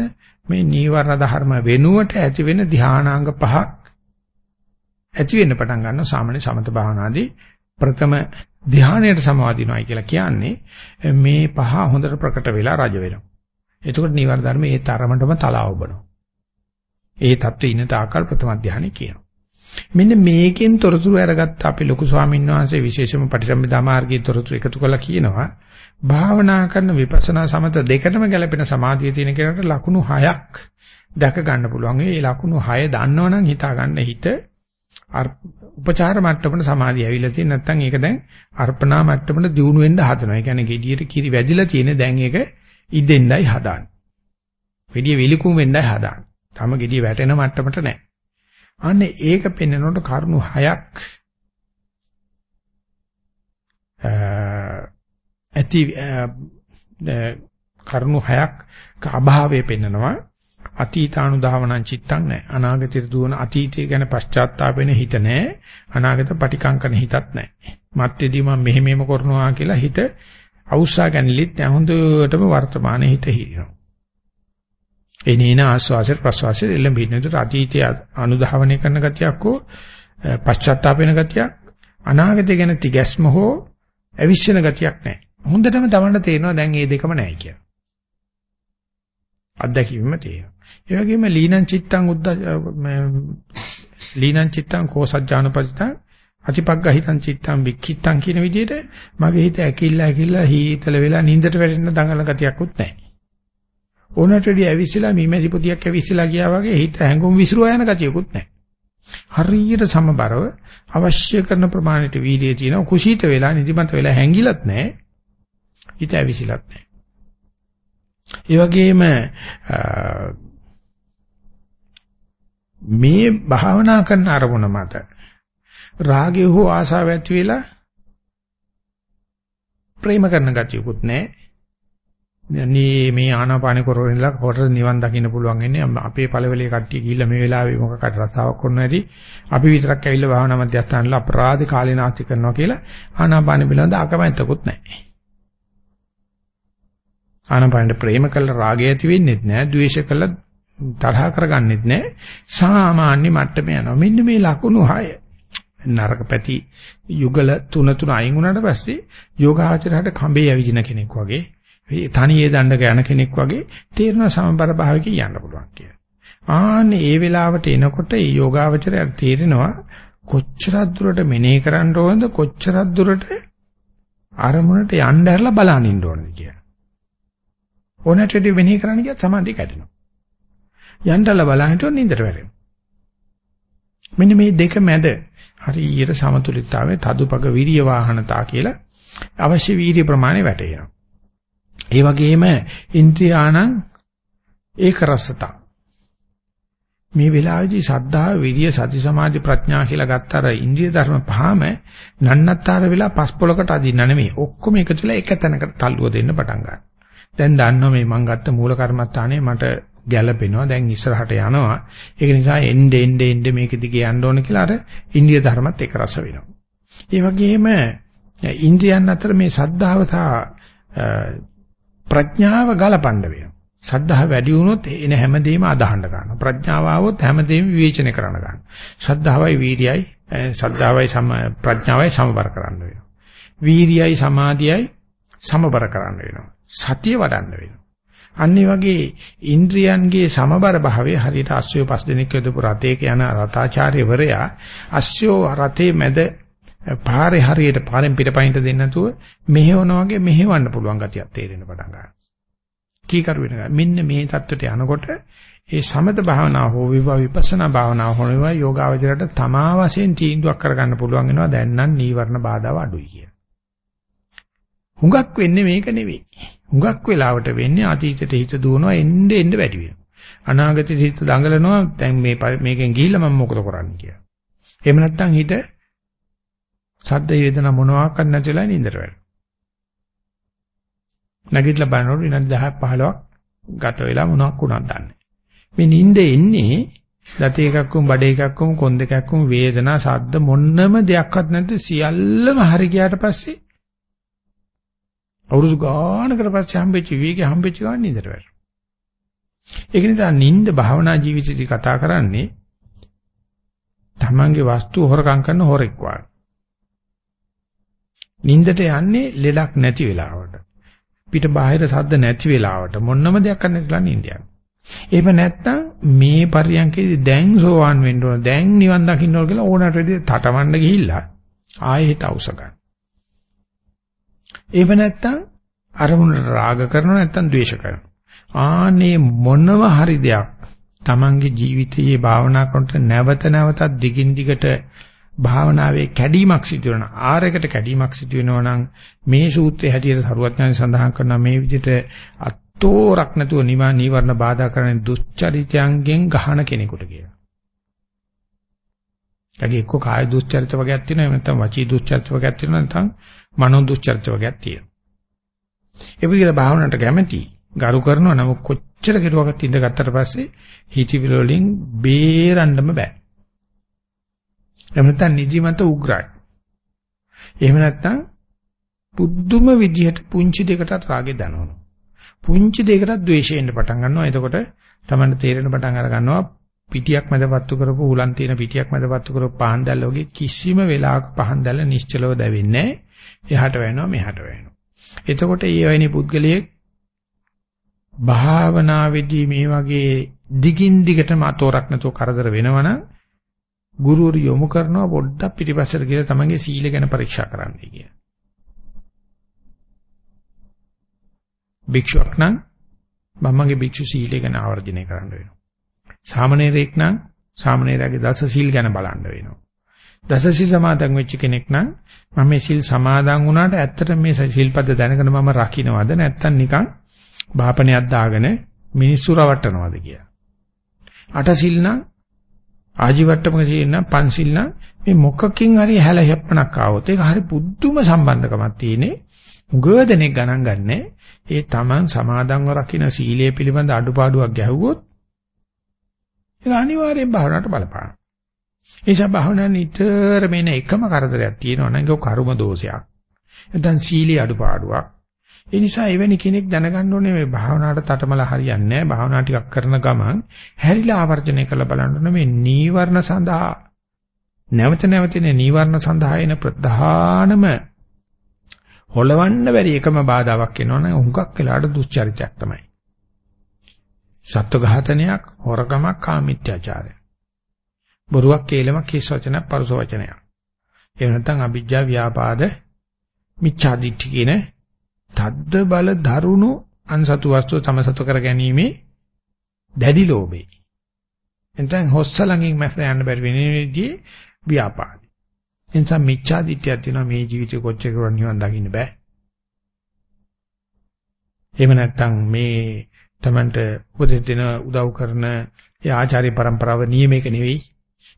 මේ නීවරණ ධර්ම වෙනුවට ඇති වෙන ධානාංග පහක් ඇති වෙන්න පටන් ගන්නවා සාමාන්‍ය සමත භාවනාදී ප්‍රථම ධානයට සමාදිනවයි කියලා කියන්නේ මේ පහ හොඳට ප්‍රකට වෙලා රජ වෙනවා. එතකොට නීවරණ ධර්ම ඒ තරමටම තලාවබනවා. ඒ தත්ත්වයේ ඉන්න තාකල් ප්‍රථම ධානය කියනවා. මෙන්න මේකෙන් තොරතුරු අරගත්ත අපේ ලොකු ස්වාමීන් වහන්සේ විශේෂම පටිසම්භිදා මාර්ගයේ තොරතුරු එකතු කළා කියනවා භාවනා කරන විපස්සනා සමත දෙකටම ගැලපෙන සමාධිය තියෙන කෙනාට ලකුණු 6ක් දැක ගන්න පුළුවන්. ඒ ලකුණු 6 දන්නවනම් හිතා ගන්න හිත උපචාර මට්ටමට සමාධිය ඇවිල්ලා තියෙන නැත්නම් ඒක දැන් අර්පණා මට්ටමට දියුණු වෙන්න හදනවා. ඒ කියන්නේ gediයට කිරි වැදිලා තියෙන දැන් ඒක ඉදෙන්නයි හදාන්නේ. gediy විලිකුම් වෙන්නයි හදාන්නේ. තම gediy වැටෙන මට්ටමට නැහැ. අනේ ඒක පෙන්වනකොට කරුණු හයක් ඇති කරුණු හයක් අභාවය පෙන්නනවා අතීතානුධාවනං චිත්තං නැහැ අනාගතයට දුවන අතීතය ගැන පශ්චාත්තාප වෙන හිත නැහැ අනාගත පටිකංකන හිතත් නැහැ මත්තේදී මම මෙහෙ මෙහෙම කරනවා කියලා හිත අවුස්සා ගැනලිත් හොඳටම වර්තමානයේ හිත හිරිනවා එනේන ආස්වාසයට ප්‍රසවාසයට එළඹෙන විදිහට අතීතය අනුධාවනය කරන ගතියක් හෝ පශ්චාත්තාප වෙන ගතියක් අනාගතය ගැන තිගැස්ම හෝ අවිශ්වෙන ගතියක් නැහැ. හොඳටම තමන්ට තේරෙනවා දැන් මේ දෙකම නැහැ කියලා. අත්දැකීමම තියෙනවා. ඒ වගේම ලීනං චිත්තං උද්ද ලීනං චිත්තං කෝසජ්ජානුපසිතං අතිපග්ගහිතං චිත්තං වික්ඛිත්තං කියන විදිහට මගේ හිත ඇකිල්ල ඇකිල්ල හීතල වෙලා නින්දට වැටෙන්න දඟල ගතියක්වත් නැහැ. ඕනට වැඩි ඇවිස්සලා මීමැසි පොදියක් ඇවිස්සලා ගියා වගේ හිත හැඟුම් විසිරුවා යන ගතියකුත් නැහැ. හරියට සමබරව අවශ්‍ය කරන ප්‍රමාණයට වීර්යය තියෙනවා කුසීත වෙලා නිදිමත වෙලා හැංගිලත් නැහැ. හිත ඇවිසිලත් නැහැ. ඒ වගේම මේ භාවනා කරන අරමුණ මත රාගය හෝ ආසාව ඇති වෙලා ප්‍රේම කරන ගතියකුත් නැහැ. මේ මේ ආනාපාන කරගෙන ඉඳලා කොට නිවන් දකින්න පුළුවන් ඉන්නේ අපේ පළවෙලේ කට්ටිය ගිහිල්ලා මේ වෙලාවේ මොකක්ද රසාවක් කරනවා ඇති අපි විතරක් ඇවිල්ලා භාවනා මධ්‍යස්ථානවල අපරාධ කාලේ නාස්ති කරනවා කියලා ආනාපාන පිළිබඳ අකමැත්තකුත් නැහැ. ආනාපානෙට ප්‍රේම කළ රාගය ඇති වෙන්නේත් නැහැ, ද්වේෂ කළ තරහ කරගන්නෙත් නැහැ. සාමාන්‍ය මට්ටමේ යනවා. මෙන්න මේ ලකුණු 6. නරක පැති යුගල තුන තුන අයින් වුණාට පස්සේ යෝගාචරයට කඹේ ඇවිදින කෙනෙක් වගේ තනියේ දණ්ඩක යන කෙනෙක් වගේ තේරෙන සමබර භාවයකින් යන්න පුළුවන් කියලා. ආන්නේ ඒ වෙලාවට එනකොට ඒ යෝගාවචරයට තේරෙනවා කොච්චරක් දුරට මෙනෙහි කරන්න ඕනද කොච්චරක් දුරට අරමුණට යන්න ඇරලා බලන්න ඉන්න ඕනද කියලා. ඕනට වැඩි මෙනෙහි කරන්න ගියත් සමාධිය කැඩෙනවා. යන්නලා බලන්න හිටියොත් නින්දට වැටෙනවා. මෙන්න මේ දෙක මැද හරියට සමතුලිතතාවයේ තදුපග විරිය වාහනතා කියලා අවශ්‍ය වීර්ය ප්‍රමාණය වැටෙනවා. ඒ වගේම ඉන්ද්‍රියාණං ඒක රසතා. මේ වෙලාවේදී ශ්‍රද්ධාව, විරිය, සති, සමාධි, ප්‍රඥා කියලා ගත්තර ඉන්ද්‍රිය ධර්ම පහම නන්නත්තර වෙලා පස්පොලකට අදින්න නෙමෙයි. ඔක්කොම එකතු වෙලා එක තැනකට තල්ලුව දෙන්න පටන් ගන්නවා. දැන් දන්නවා මේ මං ගත්ත මූල කර්මත්තානේ මට ගැළපෙනවා. දැන් ඉස්සරහට යනවා. ඒක නිසා එnde ende ende මේක දිගේ යන්න ඕන කියලා අර ඉන්ද්‍රිය ධර්මත් එක රස වෙනවා. ඒ වගේම ඉන්ද්‍රියන් අතර මේ සද්ධාව සහ ප්‍රඥාව ගලපන්න වෙනවා. සද්ධාව වැඩි වුණොත් එන හැමදේම අදහන්න ගන්නවා. ප්‍රඥාව આવොත් හැමදේම විවේචනය කරන්න ගන්නවා. ශ්‍රද්ධාවයි වීර්යයි ශ්‍රද්ධාවයි සම ප්‍රඥාවයි සමබර කරන්න වෙනවා. වීර්යයි සමාධියයි සමබර කරන්න වෙනවා. සතිය වඩන්න වෙනවා. අන්න වගේ ඉන්ද්‍රියන්ගේ සමබර භාවයේ හරියට අස්සයෝ පස් දෙනෙක් යදපු රතේක යන රතාචාර්යවරයා අස්සයෝ රතේ මැද පාරේ හරියට පාරෙන් පිටපයින්ට දෙන්න නැතුව මෙහෙවනා වගේ මෙහෙවන්න පුළුවන් ගතියක් තේරෙන්න පටන් ගන්නවා. කීකරු වෙනවා. මෙන්න මේ தත්වයට යනකොට ඒ සමත භාවනාව හෝ විවා විපස්සනා භාවනාව හෝ වේවා යෝගාවචරයට තමා වශයෙන් තීන්දුවක් කරගන්න පුළුවන් වෙනවා දැන් නම් නීවරණ බාධාව අඩුයි කියලා. හුඟක් වෙන්නේ මේක නෙවෙයි. හුඟක් වෙලාවට වෙන්නේ අතීතයට හිත දුවනවා එන්න එන්න වැඩි වෙනවා. අනාගතයට හිත දඟලනවා දැන් මේ මේකෙන් ගිහිල්ලා මම මොකද කරන්නේ කියලා. එහෙම නැත්නම් හිත සද්ද වේදනා මොනවාක්වත් නැතිලා නින්දට වැටෙනවා. නැගිටලා බලනකොට විනාඩි 10ක් 15ක් ගත වෙලා මොනවක් වුණාද දන්නේ. මේ නිින්ද එන්නේ දත එකක් වුම් බඩ එකක් වුම් කොන් දෙකක් වුම් වේදනා සද්ද මොන්නම දෙයක්වත් නැද්ද සියල්ලම හරි ගියාට පස්සේ අවුරුදු ගානකට පස්සේ හම්බෙච්ච විවේකේ හම්බෙච්ච ගමන් නින්දට වැටෙනවා. ඒක නිසා නිින්ද භාවනා ජීවිතේදී කතා කරන්නේ තමන්ගේ වස්තු හොරකම් කරන හොරෙක් වගේ. නින්දට යන්නේ ලෙඩක් නැති වෙලාවට. පිට බාහිර සද්ද නැති වෙලාවට මොන්නම දෙයක් නැතිලා නින්ද යනවා. එහෙම නැත්නම් මේ පරියන්කේදී දැන් සෝවාන් වෙන්න ඕන දැන් නිවන් දකින්න ඕන කියලා ඕනට වැඩි තටවන්න ගිහිල්ලා ආයෙත් අවශ්‍ය ගන්න. එහෙම නැත්නම් අරමුණට රාග කරනවා නැත්නම් ද්වේෂ කරනවා. ආනේ මොනව හරි දෙයක් Tamange ජීවිතයේ භාවනා කරනට නැවත නැවතත් දිගින් දිගට භාවනාවේ කැඩීමක් සිදු වෙනවා. ආරයකට කැඩීමක් සිදු වෙනවා නම් මේ සූත්‍රයේ හැටියට සරුවඥානි සඳහන් කරන මේ විදිහට අතෝරක් නැතුව නිවා නීවරණ බාධා කරන දුස්චරිතයන්ගෙන් ගහන කෙනෙකුට කියලා. ඒකේ එක්ක කාය දුස්චරිත වගේක් තියෙනවා එහෙම නැත්නම් වචී දුස්චරිත වගේක් තියෙනවා නැත්නම් මනෝ දුස්චරිත වගේක් තියෙනවා. ඒ විදිහට භාවනාවට කැමැති ගරු කරනවා නම් කොච්චර කෙරුවකට ඉඳ ගත්තට පස්සේ හිතවිලි වලින් බේරන්නම බෑ. එහෙම නැත්නම් නිදිමත උග්‍රයි. එහෙම නැත්නම් පුදුම විදිහට පුංචි දෙයකට රාගෙ දනවනවා. පුංචි දෙයකට ද්වේෂයෙන් පටන් ගන්නවා. එතකොට තමයි තේරෙන පටන් අර ගන්නවා පිටියක් මැදපත්තු කරපු උලන් තියෙන පිටියක් මැදපත්තු කරපු පහන් දැල්ල වගේ කිසිම වෙලාවක පහන් දැල්ල නිශ්චලව දැවෙන්නේ නැහැ. එහාට වැවෙනවා මෙහාට වැවෙනවා. එතකොට ඒ වෙනි පුද්ගලයෙක් භාවනාවේදී මේ වගේ දිගින් දිගටම අතෝරක් නැතුව කරදර වෙනවනම් ගුරුවරු යොමු කරනවා පොඩ්ඩක් පිටිපස්සට ගිහලා තමන්ගේ සීල ගැන පරීක්ෂා කරන්නයි කියන. භික්ෂුවක් නම් මමගේ භික්ෂු සීලය ගැන ආවර්ජනය කරන්න වෙනවා. සාමණේරයෙක් නම් සාමණේරයාගේ දස සීල් ගැන බලන්න වෙනවා. දස සීල් සමාදන් වෙච්ච කෙනෙක් නම් මම මේ සීල් සමාදන් වුණාට ඇත්තට මේ සීල්පද දැනගෙන මම රකින්නවද නැත්නම් නිකන් බාපණයක් දාගෙන මිනිස්සු රවට්ටනවද කියලා. අට සීල් නම් ආජීවට්ටමක සීල් නම් පන්සිල් නම් මේ මොකකින් හරි හැල හැප්පණක් ආවොත් ඒක හරි පුදුම සම්බන්ධකමක් තියෙන්නේ. උගදෙනෙක් ගණන් ගන්නෑ. ඒ Taman සමාදන්ව රකින්න සීලය පිළිබඳ අඩුපාඩුවක් ගැහුවොත් ඒක අනිවාර්යෙන් භාවනාවට බලපාන. ඒ නිසා භාවනාවේ නිතර මේන එකම කරදරයක් තියෙනවා නම් ඒක කර්ම දෝෂයක්. නැත්නම් සීලී අඩුපාඩුවක්. ඒ නිසා එවැනි කෙනෙක් දැනගන්න ඕනේ මේ භාවනාවට තටමල හරියන්නේ නැහැ. භාවනා ටිකක් කරන ගමන් හැරිලා ආවර්ජනය කරලා බලන්න ඕනේ මේ නීවරණ සඳහා නැවත නැවතින නීවරණ සඳහා එන ප්‍රධානම හොලවන්න බැරි එකම බාධාවක් එනවනම් හුඟක් වෙලාට දුස්චරිතයක් තමයි. සත්ව ඝාතනයක්, හොරකමක්, කාමීත්‍යාචාරය. බොරුවක්, කේලමක්, හිස් වචනයක්, පරුස වචනයක්. එහෙම නැත්නම් අවිජ්ජා ව්‍යාපාද මිච්ඡාදිට්ඨි කියන තද්ද බල දරුණු අන්සතු වස්තු තම සතු කර ගැනීමේ දැඩි ලෝභේ. එතෙන් හොස්ස ළඟින් මැස්ස යන්න බැරි වෙනේදී ව්‍යාපාද. එනිසා මිච්ඡාදිට්ඨියක් තියෙනවා මේ ජීවිතේ කොච්චර කරුවා නිවන් දකින්න බෑ. එහෙම නැත්නම් මේ Tamanට උපදෙස් දෙන උදව් කරන ඒ ආචාර්ය પરම්පරාව නියමයක නෙවෙයි.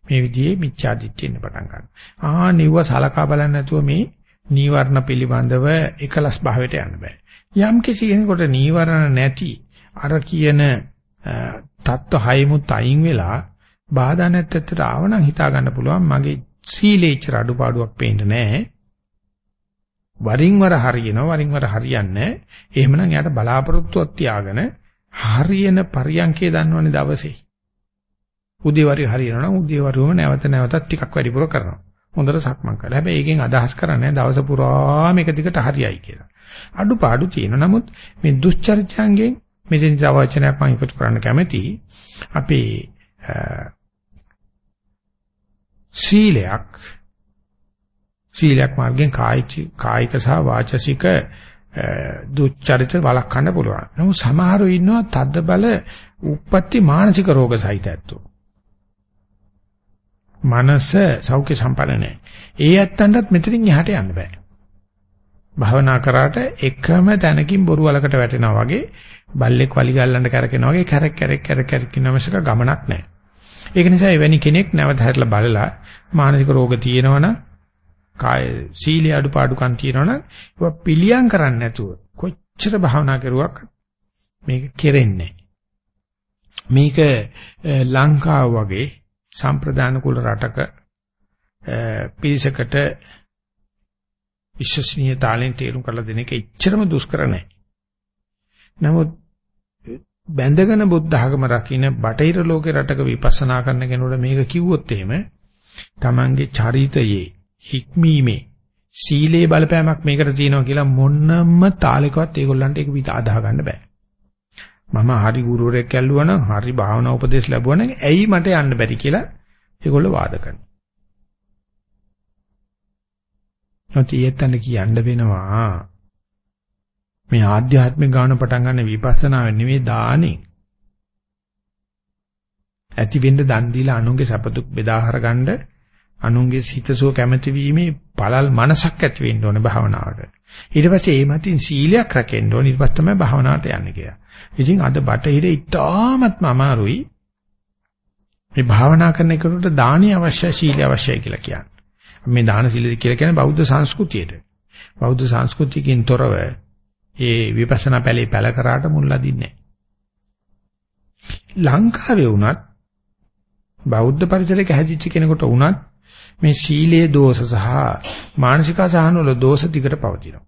මේ විදිහේ මිච්ඡාදිට්ඨියෙන් පටන් ගන්නවා. ආ නිව්ව සලකා බලන්න නැතුව මේ නීවරණ පිළිබඳව එකලස් භාවයට යන්න බෑ. යම් කිසි කෙනෙකුට නීවරණ නැති අර කියන தত্ত্ব හයමුත් අයින් වෙලා බාධා නැත්තට ආව නම් හිතා ගන්න පුළුවන් මගේ සීලේචර අඩුපාඩුවක් පේන්නේ නැහැ. වරින් වර හරියනවා වරින් වර හරියන්නේ නැහැ. එහෙමනම් යාට බලාපොරොත්තුවක් තියාගෙන හරියන පරියන්කේ දන්නවනේ දවසේ. උදේ වරි හරියනවා නම් උදේ වරුවම නැවත නැවතත් ටිකක් වැඩිපුර කරනවා. හොඳට සක්මන් කරලා. හැබැයි ඒකෙන් අදහස් කරන්නේ දවස පුරා මේක දිගට හරියයි කියලා. අඩුපාඩු තියෙනවා. නමුත් මේ දුස්චරිතයන්ගෙන් මෙතන තවචනයක් මම එකතු කරන්න කැමතියි. අපේ සීලයක් සීලයක් මාර්ගෙන් කායික කායික සහ වාචසික දුච්චරිත වළක්වන්න පුළුවන්. නමුත් සමහරව ඉන්නවා තද්ද බල උප්පත්ති මානසික රෝග සහිත ඇත්තෝ. මනස සෞඛ්‍ය සම්පන්න නැහැ. ඒ ඇත්තන්ටත් මෙතනින් එහාට යන්න බෑ. භවනා කරාට එකම තැනකින් බොරු වලකට වැටෙනවා වගේ බල්ලෙක් වලි ගල්ලන්න කරකිනවා වගේ කැරක් කැරක් කැරක් කැරක් කිනවසක ගමනක් නැහැ. ඒක නිසා එවැනි කෙනෙක් නැවත හැරලා බලලා මානසික රෝග තියෙනවනම් කාය සීලයේ අඩුපාඩුකම් තියෙනවනම් ඒවා පිළියම් කරන්නේ නැතුව කොච්චර භාවනා කරුවක් මේක කෙරෙන්නේ මේක ලංකාව වගේ සම්ප්‍රදාන කුල රටක පිරිසකට විශ්වසනීය තාලෙන් තේරුම් කරලා දෙන එක එච්චරම දුෂ්කර නැහැ. නමුත් බැඳගෙන බුද්ධ ආගම රකින්න බටහිර ලෝකේ රටක විපස්සනා කරන කෙනෙකුට මේක කිව්වොත් එහෙම Tamange චරිතයේ හික්මීමේ සීලේ බලපෑමක් මේකට තියෙනවා කියලා මොනම තාලයකවත් ඒගොල්ලන්ට ඒක පිට අදාහ ගන්න බෑ. මම හරි ගුරුවරයෙක් ඇල්ලුවා නම් හරි භාවනා උපදේශ ලැබුවා නම් ඇයි මට යන්න බැරි කියලා ඒගොල්ලෝ වාද කරනවා. ඔතියෙත්තන කියන්න වෙනවා. මේ ආධ්‍යාත්මික ගාන පටන් ගන්න විපස්සනාව නෙවෙයි දානේ. ඇති වෙන්න දන් දීලා අනුන්ගේ සපතුක් බෙදා හරගන්න අනුන්ගේ හිතසුව කැමති වීමේ පළල් මනසක් ඇති වෙන්න ඕනේ භාවනාවට. ඊට පස්සේ ඒ මතින් සීලයක් රැකෙන්න ඕනේ. ඊට පස්සේ තමයි භාවනාවට යන්නේ කියලා. ඉතින් අද බටහිර ඉතාමත්ම අමාරුයි මේ භාවනා කරන එකට දානි අවශ්‍ය සීල අවශ්‍යයි කියලා කියන්නේ. මේ දාන සීල කියලා කියන්නේ බෞද්ධ සංස්කෘතියට. බෞද්ධ සංස්කෘතියකින් තොරව ඒ විපස්සනා පැලේ පැල කරාට මුල් අදින්නේ ලංකාවේ වුණත් බෞද්ධ පරිසරයක හැදිච්ච කෙනෙකුට වුණත් මේ සීලයේ දෝෂ සහ මානසික අසහන වල දෝෂ දිගට පවතිනවා.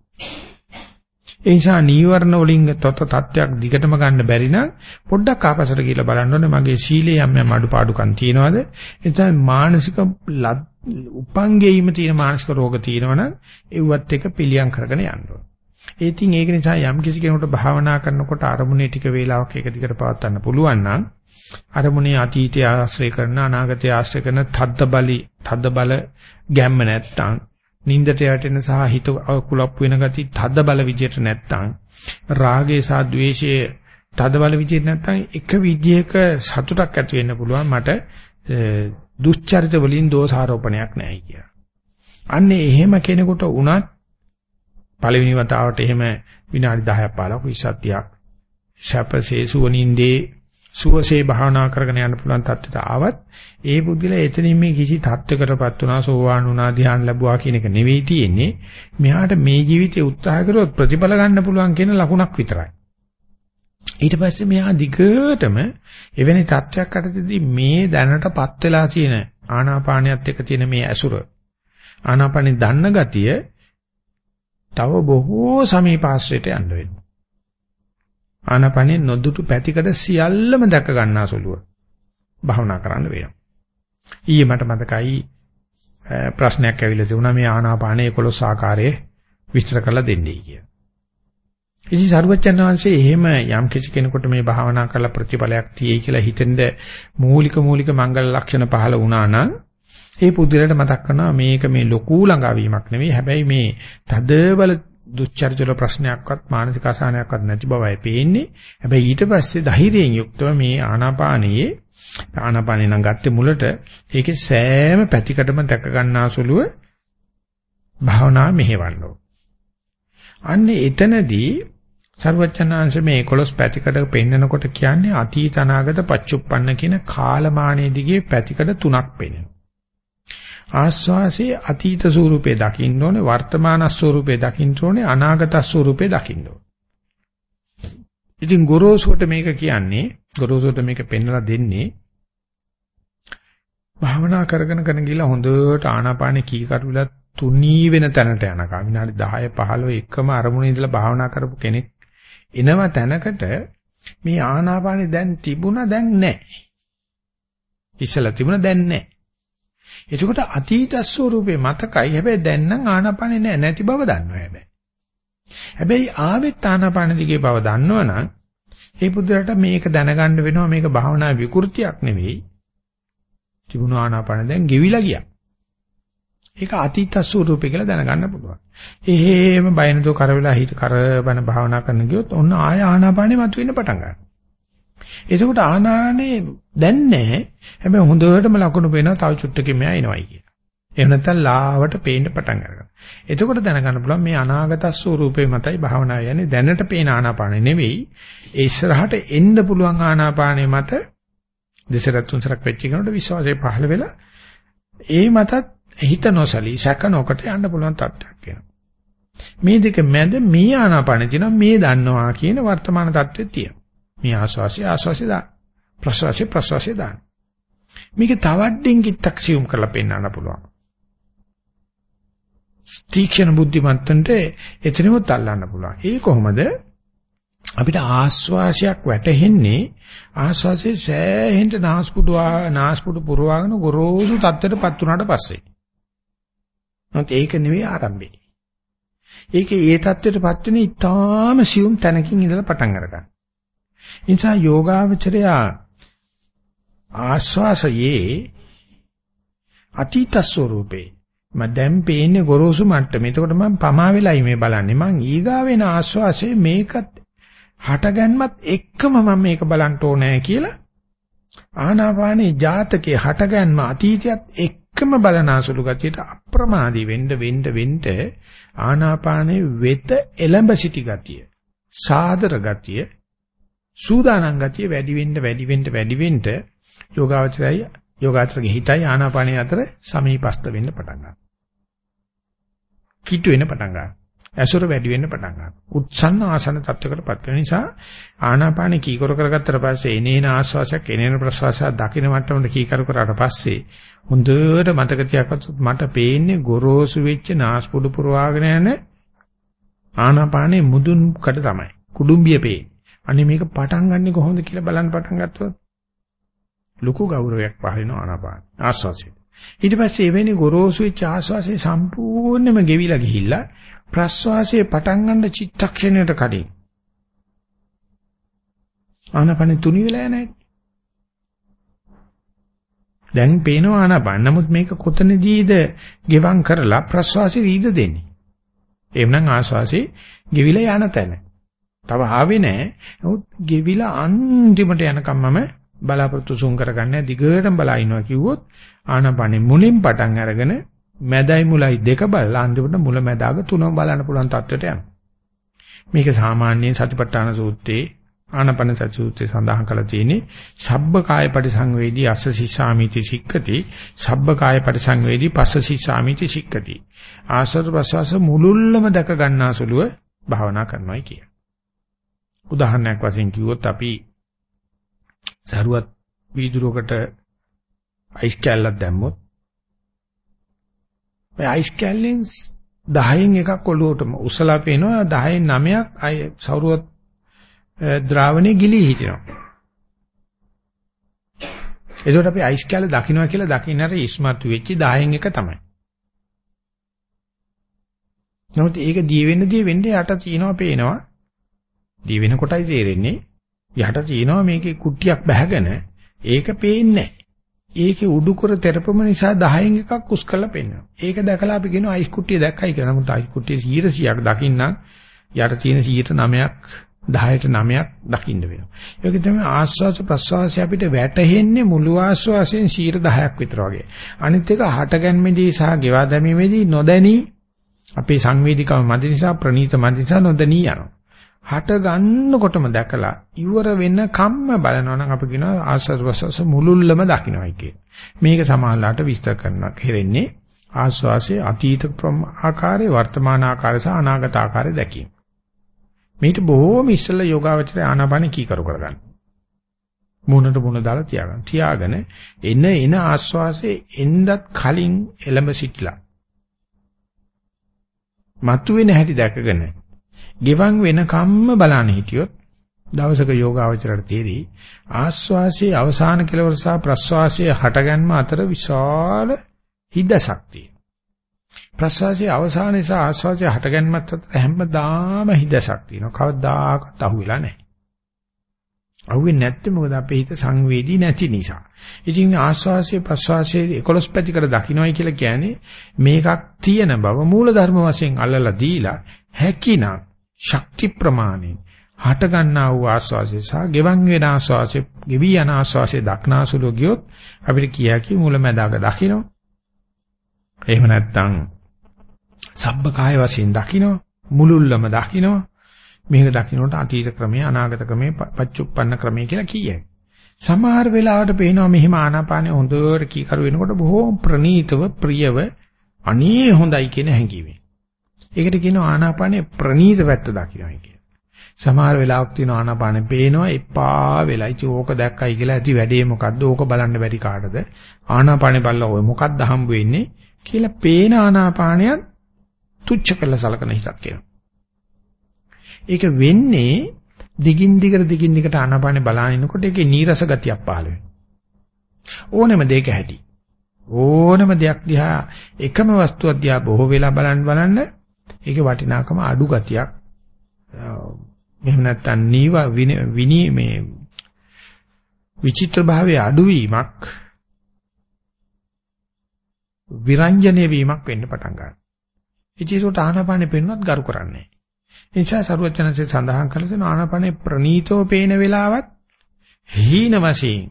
ඒ නිසා නීවරණ වලින් තොත තත්වයක් දිගටම ගන්න බැරි නම් පොඩ්ඩක් ආපස්සට ගිහිල්ලා බලන්න ඕනේ මගේ සීලේ යම් යම් අඩුපාඩුකම් තියෙනවද? එතන මානසික උපංගෙයිම තියෙන මානසික රෝග තියෙනවනම් ඒවත් එක පිළියම් කරගෙන යන්න ඕනේ. ඒ ඉතින් ඒක නිසා යම් කිසි කෙනෙකුට භාවනා කරනකොට අරමුණේ ටික වේලාවක් එක දිගට පවත්වන්න පුළුවන් නම් අරමුණේ අතීතය ආශ්‍රය කරන අනාගතය ආශ්‍රය කරන තද්ද බලි තද්ද බල ගැම්ම නැත්තම් නින්දට යටෙන සහ හිත කුලප්පු වෙන ගති තද්ද බල විදියට නැත්තම් රාගයේ සහ ద్వේෂයේ තද්ද බල විදියට නැත්තම් එක විදියක සතුටක් ඇති වෙන්න පුළුවන් මට දුස්චරිත වලින් දෝෂාරෝපණයක් නැහැ කියලා. අන්නේ එහෙම කෙනෙකුට උනත් පළවෙනි වතාවට එහෙම විනාඩි 10ක් 15ක් 20ක් ශපසේ සුවනින්දේ සුවසේ භාවනා කරගෙන යන්න පුළුවන් තත්ත්වයට ආවත් ඒ බුද්ධිලා එතනින් මේ කිසි තත්ත්වයකටපත් වුණා සෝවාන් වුණා ධ්‍යාන ලැබුවා කියන එක නෙවෙයි තියෙන්නේ මෙහාට මේ ජීවිතේ උත්සාහ කරොත් ප්‍රතිඵල ගන්න පුළුවන් කියන ලකුණක් විතරයි ඊට පස්සේ මෙහා දිගටම එවැනි තත්ත්වයක් අතරදී මේ දැනටපත් වෙලා තියෙන ආනාපානියත් එක්ක තියෙන මේ ඇසුර ආනාපානෙ දන්න ගතිය තව බොහෝ සමීපාශ්‍රයට යන්න වෙනවා. ආනාපානේ නොදුටු පැතිකඩ සියල්ලම දැක ගන්නාසුලුව භාවනා කරන්න වෙනවා. ඊයේ මට මතකයි ප්‍රශ්නයක් ඇවිල්ලා තිබුණා මේ ආනාපානේ 11 ආකාරයේ විස්තර කරලා දෙන්නයි කියලා. ඉතින් සරුවච්චන් වහන්සේ එහෙම යම් කිසි කෙනෙකුට මේ භාවනා කරලා ප්‍රතිඵලයක් තියෙයි කියලා හිතෙන්ද මූලික මූලික මංගල ලක්ෂණ පහළ වුණා නම් ඒ පුදුරට මතක් කරනවා මේක මේ ලොකු ළඟාවීමක් නෙවෙයි හැබැයි මේ තදබල දුස්චරිතවල ප්‍රශ්නයක්වත් මානසික අසහනයක්වත් නැති බවයි පේන්නේ හැබැයි ඊට පස්සේ ධෛර්යයෙන් යුක්තව මේ ආනාපානයේ ආනාපානේ නම් ගත්තේ මුලට ඒකේ සෑම පැතිකඩම දැක ගන්නාසුලුව භාවනා මෙහෙවන්න අන්නේ එතනදී සර්වචනාංශ මේ 11 පැතිකඩ පෙන්නකොට කියන්නේ අතීත අනාගත පච්චුප්පන්න කියන කාලමානයේ දිගේ පැතිකඩ තුනක් පෙන්වනවා. ආස්වාසේ අතීත ස්වරූපේ දකින්න ඕනේ වර්තමාන ස්වරූපේ දකින්න ඕනේ අනාගත ස්වරූපේ දකින්න ඕනේ. ඉතින් ගොරෝසුට මේක කියන්නේ ගොරෝසුට මේක පෙන්වලා දෙන්නේ භාවනා කරගෙන කරන ගිහලා හොඳට ආනාපානෙ කීකරු තුනී වෙන තැනට යනකම් විනාඩි 10 15 එකම අරමුණේ ඉඳලා භාවනා කරපු කෙනෙක් එනව තැනකට මේ ආනාපානෙ දැන් තිබුණා දැන් නැහැ. ඉස්සලා තිබුණා දැන් නැහැ. එතකොට අතීත ස්වරූපේ මතකයි. හැබැයි දැන් නම් ආනාපානේ නෑ නැති බව දන්නවා හැබැයි. හැබැයි ආවෙත් ආනාපාන දිගේ බව දන්නවනම් ඒ පුදුරට මේක දැනගන්න වෙනවා මේක භාවනා විකෘතියක් නෙවෙයි. තිබුණු ආනාපාන දැන් ගෙවිලා ගියා. ඒක අතීත ස්වරූපේ කියලා දැනගන්න පුළුවන්. එහෙම බයනතෝ කරවෙලා හිත කරබන භාවනා කරන ගියොත් ඔන්න ආය ආනාපානෙ මතුවෙන්න පටන් ගන්නවා. එතකොට ආනානේ දැන් නැහැ. හැබැයි හොඳටම ලකුණු පේනවා තව චුට්ටකින් මෙයා එනවයි කියලා. එහෙම නැත්නම් ලාවට පේන්න පටන් ගන්නවා. එතකොට දැනගන්න පුළුවන් මේ අනාගත ස්වරූපේ මතයි භාවනාව යන්නේ දැනට පේන ආනාපානෙ නෙවෙයි. ඒ ඉස්සරහට එන්න පුළුවන් ආනාපානෙ මත දෙසරත් තුන්සරක් වෙච්ච කෙනාට විශ්වාසය පහළ වෙලා ඒ මතත් හිත නොසලී සැක නොකට යන්න පුළුවන් තත්ත්වයක් වෙනවා. මේ දෙක මැද මේ ආනාපානෙ තියෙනවා මේ දන්නවා කියන වර්තමාන තත්ත්වෙ තියෙනවා. මේ ආස්වාසිය ආස්වාසිය දාන්න. ප්‍රසවාසිය ප්‍රසවාසිය දාන්න. මේක තවත් ඩිංගිත්තක් සියුම් කරලා පෙන්වන්න පුළුවන්. තීක්ෂණ බුද්ධිමත්තන්ට එතනමත් අල්ලන්න පුළුවන්. ඒ කොහොමද? අපිට ආස්වාසයක් වැටහෙන්නේ ආස්වාසේ සෑහෙන්න නාස්පුඩු නාස්පුඩු පුරවාගෙන ගොරෝසු තත්ත්වයටපත් වුණාට පස්සේ. නැත්නම් ඒක නෙවෙයි ආරම්භය. ඒකේ ඒ தත්ත්වයටපත් වෙන ඉතාම සියුම් තැනකින් ඉඳලා පටන් අරගන්න. නිසා යෝගාවචරය ආස්වාසයේ අතීත ස්වરૂපේ මම දැන් පේන්නේ ගොරෝසු මට්ටම. එතකොට මම පමා වෙලයි මේ බලන්නේ. මං ඊගා වෙන ආස්වාසේ මේකත් හටගන්මත් එක්කම මම මේක බලන්න ඕනේ කියලා ආනාපානේ ජාතකේ හටගන්ම අතීතයත් එක්කම බලනාසුළු ගතියට අප්‍රමාදී වෙන්න වෙන්න වෙන්න ආනාපානේ වෙත එළඹ සිටි ගතිය සාදර ගතිය සූදානම් ගතිය වැඩි වෙන්න වැඩි වෙන්න වැඩි වෙන්න යෝගාවචරයයි යෝගාචරගේ හිතයි ආනාපානිය අතර සමීපස්ත වෙන්න පටන් ගන්නවා. කිට්ටු වෙන්න පටන් ගන්නවා. ඇසුර වැඩි වෙන්න පටන් ගන්නවා. උත්සන්න ආසන තත්වයකටපත් වෙන නිසා ආනාපානෙ කීකර කරගත්තට පස්සේ එනේන ආස්වාසයක් එනේන ප්‍රසවාසයක් දකින්න මට්ටමට කීකර කරාට පස්සේ හොඳට මතක තියාගත්තොත් මට පේන්නේ ගොරෝසු වෙච්ච නාස්පුඩු පුරවාගෙන යන ආනාපානෙ මුදුන් කට තමයි. කුඩුම්බිය පේන්නේ. අනේ මේක පටන් ගන්නෙ කොහොමද කියලා බලන්න පටන් ගත්තොත් ලুকু ගෞරවයක් පහරින ආනාපාන ආස්වාසිය. ඊට පස්සේ එවැනි ගොරෝසු වෙච්ච ආස්වාසිය සම්පූර්ණයෙන්ම ගෙවිලා ගිහිල්ලා ප්‍රස්වාසයේ පටන් ගන්න චිත්තක්ෂණයට කලින් ආනපන තුනි වෙලා නැහැ. දැන් පේනවා ආනපන. නමුත් මේක කොතනදීද ගෙවම් කරලා ප්‍රස්වාසයේ වීද දෙන්නේ? එhmenan ආස්වාසේ ගෙවිලා යන තැන. තව ආවේ නැහැ. නමුත් ගෙවිලා අන්තිමට යනකම්මම බලාපොරොත්තු සුන් කරගන්න දිගටම බලා ඉනවා කිව්වොත් ආනපනෙ මුලින් පටන් අරගෙන මැදයි මුලයි දෙක බලලා අන්තිමට මුල මැදාග තුනම බලන්න පුළුවන් තත්ත්වයට යනවා. මේක සාමාන්‍යයෙන් සතිපට්ඨාන සූත්‍රයේ ආනපන සති සූත්‍රයේ සඳහන් කරලා තියෙන්නේ සබ්බ කාය පරිසංවේදී අස්ස සිස්සාමිති සික්කති සබ්බ කාය පරිසංවේදී පස්ස සිස්සාමිති සික්කති ආසර ප්‍රසවාස මුලුල්ලම දැක ගන්නාසුලුව භාවනා කරනවායි කිය. උදාහරණයක් වශයෙන් කිව්වොත් අපි සරුවත් වීදුරුවකට අයිස් කැල්ලක් දැම්මොත් ඔය අයිස් කැල්ලෙන් 10න් එකක් ඔලුවටම උසලා පේනවා 10න් 9ක් අය සරුවත් ද්‍රාවණේ ගිලී හිටිනවා. ඒකට අපි අයිස් කැල්ල දකින්නවා කියලා දකින්නට ඉස්මතු වෙච්ච 10න් එක තමයි. නමුත් ඒක දී වෙන්න දී වෙන්න යට තියෙනවා පේනවා. දී වෙන කොටයි තේරෙන්නේ යට තියෙනවා මේකේ කුට්ටියක් බැහැගෙන ඒක පේන්නේ ඒකේ උඩුකර තෙරපම නිසා 10න් එකක් උස් කරලා පෙන්වනවා. ඒක දැකලා අපි කියනවා අයිස් කුට්ටිය දැක්කයි කියලා. නමුත් අයිස් කුට්ටිය 100ක් දකින්නම් යට තියෙන 109ක් 10ට 9ක් දකින්න වෙනවා. ඒක තමයි ආස්වාස ප්‍රස්වාසය අපිට වැටහෙන්නේ මුළු ආස්වාසයෙන් 10ක් විතර වගේ. අනිත් එක හටගන්මේදී සහ ගෙවා දැමීමේදී නොදැනී අපේ සංවේදීකම මැද නිසා ප්‍රනීත මැද නිසා නොදැනී යනවා. හට ගන්නකොටම දැකලා ඉවර වෙන කම්ම බලනවා නම් අපි කියනවා ආස්වාස් ප්‍රස්වාස මුලුල්ලම දකින්නයි කිය. මේක සමාහලට විස්තර කරනවා. කෙරෙන්නේ ආස්වාසේ අතීත ආකාරයේ වර්තමාන ආකාරය සහ අනාගත ආකාරය දැකීම. මේට බොහෝම ඉස්සෙල්ලා යෝගාවචරය ආනාපාන කීකරු කරගන්න. මුණට මුණ දාලා තියාගන්න. තියාගෙන එන එන ආස්වාසේ එන්නත් කලින් එළඹ සිටිලා. මතුවෙන හැටි දැකගෙන ගෙවන් වෙන කම්ම බලන්න හිටියොත් දවසක යෝගාවචරයට තේරෙයි ආස්වාසයේ අවසාන කෙලවර සහ ප්‍රස්වාසයේ හටගන්ම අතර විශාල හිදසක් තියෙනවා. ප්‍රසවාසයේ අවසාන නිසා ආස්වාසයේ හටගන්මත් අතර හැමදාම හිදසක් තියෙනවා. කවදාකවත් අහුවෙලා නැහැ. අහුවෙන්නේ නැත්තේ මොකද අපේ හිත සංවේදී නැති නිසා. ඉතින් ආස්වාසයේ ප්‍රසවාසයේ 11 පැතිකඩ දකින්නයි කියලා කියන්නේ මේකක් තියෙන බව මූල ධර්ම වශයෙන් අල්ලලා දීලා හැකිනම් ශක්ති ප්‍රමාණයෙන් හට ගන්නා වූ ආස්වාසය සහ ගෙවන් වෙන ආස්වාසය ගෙවි යන ආස්වාසය දක්නාසුලෝ ගියොත් අපිට කියා කි මුලැමැදාක දකින්න. එහෙම නැත්නම් සබ්බ කාය වශයෙන් දකින්න මුලුල්ලම දකින්න මේක දකින්නට අතීත ක්‍රමයේ අනාගත ක්‍රමයේ පච්චුප්පන්න ක්‍රමයේ කියලා කියයි. සමහර වෙලාවට පේනවා මෙහිම ආනාපානෙ හොඳට කීකරු වෙනකොට බොහෝ ප්‍රනීතව ප්‍රියව අනේ හොඳයි කියන හැඟීමෙන්. ඒකට කියනවා ආනාපානෙ ප්‍රනීත පැත්ත දකින්නයි කියලා. සමහර වෙලාවක් තියෙනවා ආනාපානෙ පේනවා එපා වෙලා. ඉතින් ඕක දැක්කයි කියලා ඇති වැඩේ මොකද්ද? ඕක බලන්න බැරි කාටද? ආනාපානෙ බලලා ඔය මොකද්ද හම්බ වෙන්නේ? කියලා පේන ආනාපානයත් තුච්ච කළ සලකන හිතක් එනවා. ඒක වෙන්නේ දිගින් දිගට දිගින් දිගට ආනාපානේ බලානිනකොට ඒකේ නීරස ගතියක් පහළ වෙනවා. ඕනෙම දෙයක හැටි. ඕනෙම දෙයක් දිහා එකම වස්තුවක් දිහා බොහෝ වෙලා බලන්න බලන්න ඒකේ වටිනාකම අඩු ගතියක්. එහෙම නැත්නම් නීව විනී මේ විචිත්‍ර භාවයේ අඩුවීමක් විරංජනේ වීමක් වෙන්න පටන් ගන්නවා. ඉතින් ආනාපානෙ පෙන්වන්නත් ගරු කරන්නේ. ඒ නිසා සරුවචනසේ සඳහන් කළ තියෙන ආනාපානෙ ප්‍රනීතව පේන වෙලාවත් හීන වශයෙන්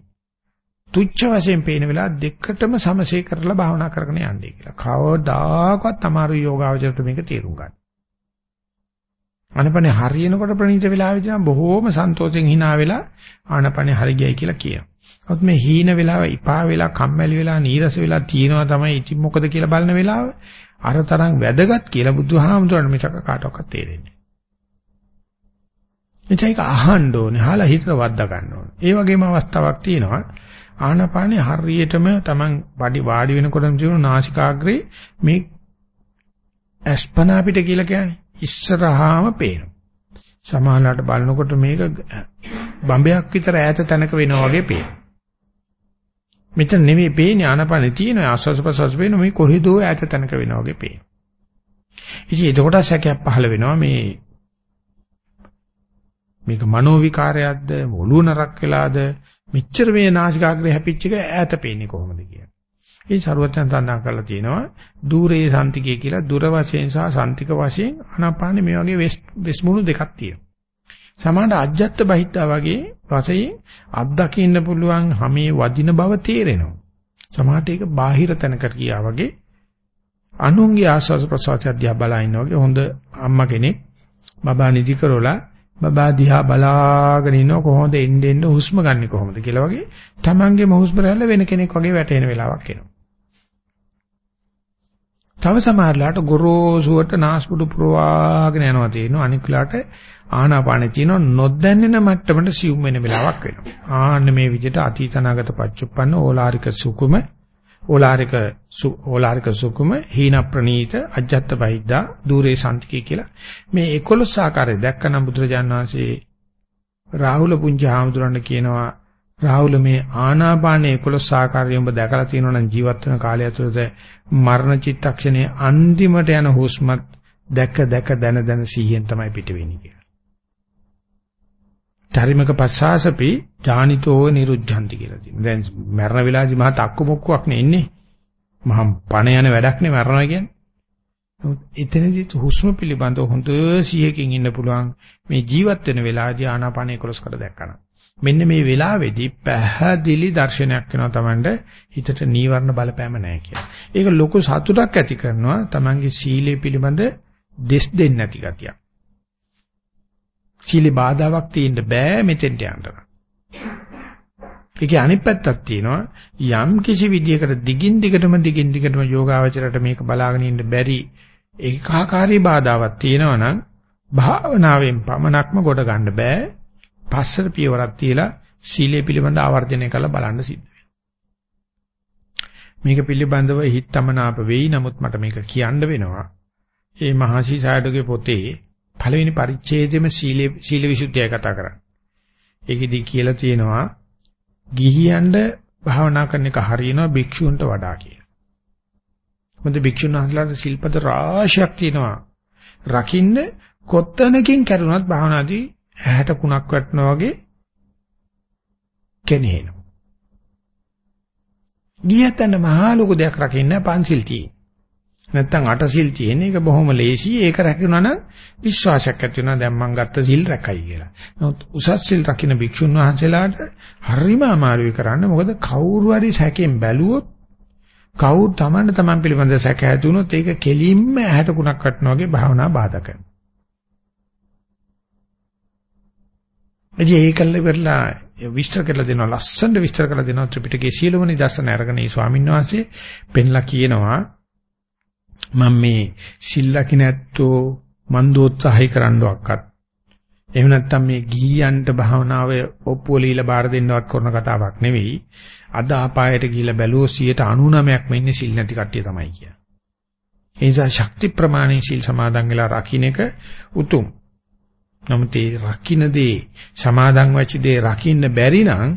තුච්ච වශයෙන් පේන වෙලාව දෙකටම සමසේ කරලා භාවනා කරගෙන යන්නේ කියලා. කවදාකවත් අමාරු යෝගාවචරයට මේක තේරුම් ගන්න. ආනපනේ හරියනකොට ප්‍රනීත වෙලාවෙදී නම් බොහෝම සන්තෝෂෙන් hina වෙලා ආනපනේ හරි ගියයි කියලා කියනවා. නමුත් මේ හීන වෙලාව, ඉපා වෙලා, කම්මැලි වෙලා, නීරස වෙලා තියෙනවා තමයි ඉතින් මොකද කියලා බලන වෙලාව අර තරම් වැදගත් කියලා බුදුහාමුදුරන් මිසක කාටවත් තේරෙන්නේ නැහැ. ඒක අහන්න ඕනේ, අහලා හිතට වද්දා ගන්න ඕනේ. ඒ වගේම අවස්ථාවක් තියෙනවා. ආනාපානේ හරියටම Taman වාඩි වාඩි වෙනකොටම තියෙන නාසිකාග්‍රේ මේ අස්පනා පිට කියලා කියන්නේ ඉස්සරහාම පේනවා. සමානලට බලනකොට මේක බම්බයක් විතර ඈත තැනක වෙනවා වගේ පේනවා. මෙතන නෙමෙයි පේන්නේ ආනපනෙ තියෙන ආස්වාස ප්‍රසවාස පේන මේ කොහෙදෝ ඈත තැනක වෙනවා වගේ පේනවා. ඉතින් එතකොට සැකයක් පහළ වෙනවා මේ මේක මනෝ විකාරයක්ද ඔළුව නරක් වෙලාද මෙච්චර මේ නාසිකාග්‍රේ හැපිච්ච එක ඈත පේන්නේ කොහොමද කියලා. ඒ සරුවචන සඳහන් කරලා තියෙනවා দূරේ සන්තිකය කියලා දුර වශයෙන් සහ සන්තික වශයෙන් ආනාපානෙ මේ වගේ වෙස් මුණු දෙකක් තියෙනවා. සමහරට අජ්ජත් බහිත්තා වගේ වශයෙන් අත් දකින්න පුළුවන් හැමේ වදින බව තේරෙනවා. සමහරට ඒක බාහිර තැනකට ගියා වගේ අනුන්ගේ ආස්වාද ප්‍රසවාසය දිහා බලා ඉන්නවා වගේ හොඳ අම්මා කෙනෙක් බබා නිදි කරලා බබා දිහා බලාගෙන ඉන්නව කොහොමද එන්න එන්න හුස්ම ගන්නෙ කොහොමද කියලා වගේ තමන්ගේම හුස්ම රැල්ල වෙන කෙනෙක් වගේ වැටෙන වෙලාවක් එනවා. තව සමහරලාට ගොරෝසුවට නාස්පුඩු පුරවාගෙන යනවා තියෙනවා අනිකුලාට ආනාපානෙ තියෙන නොදැන්නෙන මට්ටමට සිුම් වෙන වෙලාවක් වෙනවා. ආන්න මේ විදිහට අතීතනාගත පච්චුප්පන්න ඕලාරික සුකුම ඕලාරික ඕලාරික සුකුම හීන ප්‍රනීත අජත්ත බහිද්දා দূරේ සම්තිකේ කියලා මේ 11 ආකාරය දැක්කනම් බුදුරජාන් වහන්සේ රාහුල පුංචි හාමුදුරන්ට කියනවා රාහුල මේ ආනාපානයේ 11 ආකාරය උඹ දැකලා තියෙනවා නම් ජීවත් වෙන කාලය ඇතුළත මරණ චිත්තක්ෂණයේ අන්තිමට යන හුස්මත් දැක දැක දන දන සිහියෙන් තමයි පිට වෙන්නේ කියලා. ධර්මක පස්සාසපි ඥානිතෝ නිරුද්ධಂತಿ කියලා තියෙනවා. දැන් මරණ වෙලාවේදී මහා තක්කු මොක්කුවක් නේ ඉන්නේ. මහා පණ යන වැඩක් නේ මරණා කියන්නේ. නමුත් එතනදී හුස්ම පිළිබඳව හොඳ සිහියකින් ඉන්න පුළුවන් මේ ජීවත් වෙන වෙලාවේදී ආනාපාන 11 කට දැක්කන. මෙන්න මේ වෙලාවේදී පැහැදිලි දර්ශනයක් වෙනවා Tamande හිතට නීවරණ බලපෑම නැහැ කියලා. ඒක ලොකු සතුටක් ඇති කරනවා Tamange සීලය පිළිබඳ දෙස් දෙන්නේ නැති ගතියක්. සීලේ බාධාවක් තියෙන්න බෑ මෙතෙන්ට යන්න. ඒකේ අනිත් පැත්තක් තියෙනවා යම් කිසි විදියකට දිගින් දිගටම දිගින් දිගටම යෝගාවචරයට මේක බලාගෙන ඉන්න බැරි ඒකාකාරී බාධාවක් තියෙනවා නම් භාවනාවෙන් පමණක්ම ගොඩ ගන්න බෑ. පස්සට පියවරක් තියලා සීලය පිළිබඳ ආවර්ජනය කරලා බලන්න සිද්ධ මේක පිළිබඳව හිතමනාප වෙයි නමුත් මට මේක කියන්න වෙනවා. මේ මහසි සායඩගේ පොතේ පළවෙනි පරිච්ඡේදෙම සීල සීල විසුද්ධිය කතා කරන්නේ. ඒකෙදි කියලා තියෙනවා ගිහියන්ට භාවනා කරන එක හරියනවා භික්ෂුන්ට වඩා කියලා. මොකද භික්ෂුන් වහන්සේලාට සිල්පද රාශියක් තියෙනවා. රකින්න කොත්තනකින් කරුණත් භාවනාදී ඇහැට කුණක් වටනවා වගේ කෙනේනවා. ගියතන මහා ලොකු දෙයක් රකින්න පන්සිල් තියෙනවා. නැත්තම් අටසිල් තියෙන එක බොහොම ලේසි. ඒක රැකුණා නම් විශ්වාසයක් ඇති වෙනවා දැන් මං ගත්ත සිල් රැකයි කියලා. නමුත් උසස් සිල් රකින්න භික්ෂුන් වහන්සේලාට හරිම අමාරුයි කරන්න. මොකද කවුරු හරි සැකෙන් බැලුවොත් කවුරු Taman Taman පිළිබඳ සැක ඇති වුණොත් ඒක කෙලින්ම ඇහැට කුණක් වටනවා වගේ භාවනා බාධා කරනවා. එදී ඒකල්ල වෙලා විස්තර කරලා දෙනවා ලස්සනට විස්තර කරලා දෙනවා ත්‍රිපිටකයේ සියලුම නිදර්ශන අරගෙන මේ ස්වාමීන් වහන්සේ පෙන්ලා කියනවා මම මේ සිල්ලකි නැත්තෝ මන්දෝත්සහය කරන්නවක්වත් එහෙම නැත්නම් මේ ගීයන්ට භාවනාව ඔප්පුව ලීලා බාර දෙන්නවත් කරන කතාවක් නෙවෙයි අද අපායට ගිහිල්ලා බැලුවෝ 99%ක්ම ඉන්නේ සිල් නැති කට්ටිය තමයි කියන්නේ. ඒ නිසා ශක්ති ප්‍රමාණයෙන් සිල් සමාදන් වෙලා රකින්න එක උතුම්. නමුත් ඒ රකින්න දේ සමාදන් වෙච්ච දේ රකින්න බැරි නම්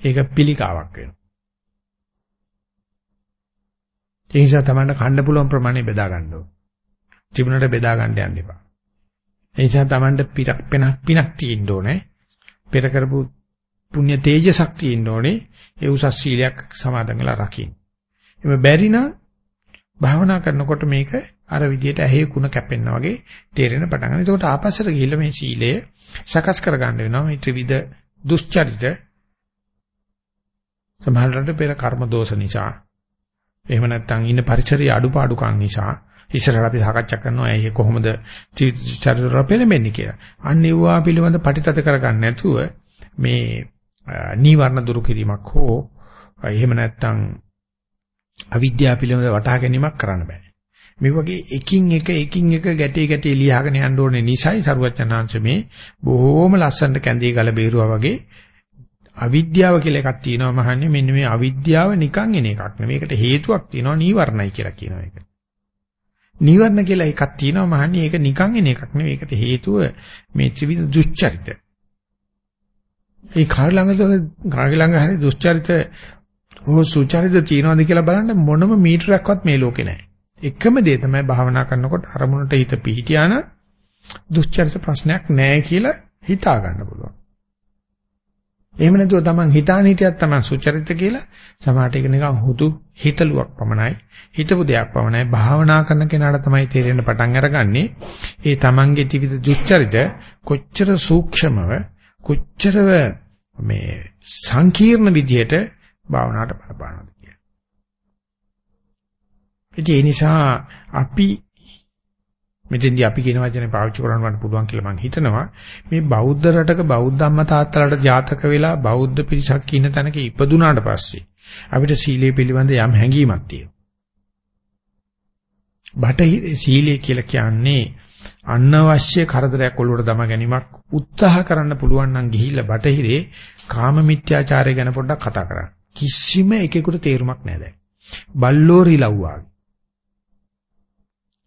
ඒක පිළිකාවක් වෙනවා. ඒ නිසා තමයි කන්න පුළුවන් ප්‍රමාණය බෙදා ගන්න ඕන. තිබුණට බෙදා ගන්න යන්න එපා. ඒ නිසා Tamanට පිටක් පෙනක් පිනක් තියෙන්න ඕනේ. පෙර කරපු පුණ්‍ය තේජසක් තියෙන්න ඕනේ. ඒ උසස් සීලයක් සමාදන් වෙලා රකින්න. එමෙ බැරි නම් භාවනා කරනකොට මේක අර විදියට ඇහි කුණ කැපෙන්න වගේ තේරෙන පටන් ගන්නවා. ඒකට ආපස්සට ගිහිල්ලා මේ සීලය සකස් කරගන්න වෙනවා. මේ ත්‍රිවිධ දුස්චරිත සමහරවිට පෙර කර්ම දෝෂ නිසා එහෙම නැත්නම් ඉන්න පරිසරයේ අඩුපාඩුකම් නිසා ඉස්සරහට අපි සාකච්ඡා කරනවා ඒ කොහොමද චරිතර පෙළෙන්නේ කියලා. අන්න ඒවා පිළිබඳ පටිතත කරගන්න නැතුව මේ නීවරණ දුරු කිරීමක් හෝ එහෙම නැත්නම් අවිද්‍යාව පිළිබඳ වටහා ගැනීමක් කරන්න බෑ. මේ වගේ එකින් එක එකින් එක ගැටේ ගැටේ ලියාගෙන යන්න ඕනේ නිසයි සරුවචනාංශ මේ බොහෝම ලස්සනට කැඳේ ගල බේරුවා වගේ අවිද්‍යාව කියලා එකක් තියෙනවා මහන්නේ මෙන්න මේ අවිද්‍යාව නිකන් එන එකක් නෙවෙයි. මේකට හේතුවක් තියෙනවා නීවරණයි කියලා කියනවා ඒක. නීවරණ කියලා එකක් තියෙනවා මහන්නේ ඒක නිකන් එන එකක් නෙවෙයි. ඒකට හේතුව මේ ත්‍රිවිධ දුස්චරිත. ඒ කාර්ය ළඟද කාර්ය ළඟ හරි දුස්චරිත ඕ සුචරිත තියනවාද කියලා බලන්න මොනම මීටරයක්වත් මේ ලෝකේ නැහැ. එකම දේ තමයි භාවනා කරනකොට අරමුණට හිත පිහිටියාන දුස්චරිත ප්‍රශ්නයක් නැහැ කියලා හිතා ගන්න පුළුවන්. එහෙම නැතුව තමන් හිතාන හිටියත් තමන් සුචරිත කියලා සමහරට ඒක නිකන් හුදු හිතලුවක් පමණයි. හිතපු දෙයක් පමණයි. භාවනා කරන කෙනාට තමයි තේරෙන්න පටන් අරගන්නේ. ඒ තමන්ගේ ත්‍රිවිධ දුස්චරිත කොච්චර සූක්ෂමව කොච්චර මේ සංකීර්ණ විදියට භාවනාවට බලපානවද කියලා. ඒ නිසා අපි මෙතෙන්දී අපි කියන වචනේ පාවිච්චි කරන්න පුළුවන් කියලා මම හිතනවා. මේ බෞද්ධ රටක බෞද්ධ අම්මා තාත්තලාට ජාතක වෙලා බෞද්ධ පිරිසක් ඉන්න තැනක ඉපදුනාට පස්සේ අපිට සීලය පිළිබඳ යම් හැඟීමක් තියෙනවා. බටහිර සීලය කියලා කියන්නේ අනවශ්‍ය කරදරයක් ඔලුවට දම ගැනීමක් උත්සාහ කරන්න පුළුවන් නම් ගිහිල්ලා බටහිරේ කාම මිත්‍යාචාරය ගැන පොඩ්ඩක් කතා කරන්න. කිසිම එකෙකුට තේරුමක් නැහැ දැන්. බල්ලෝරි ලව්වා.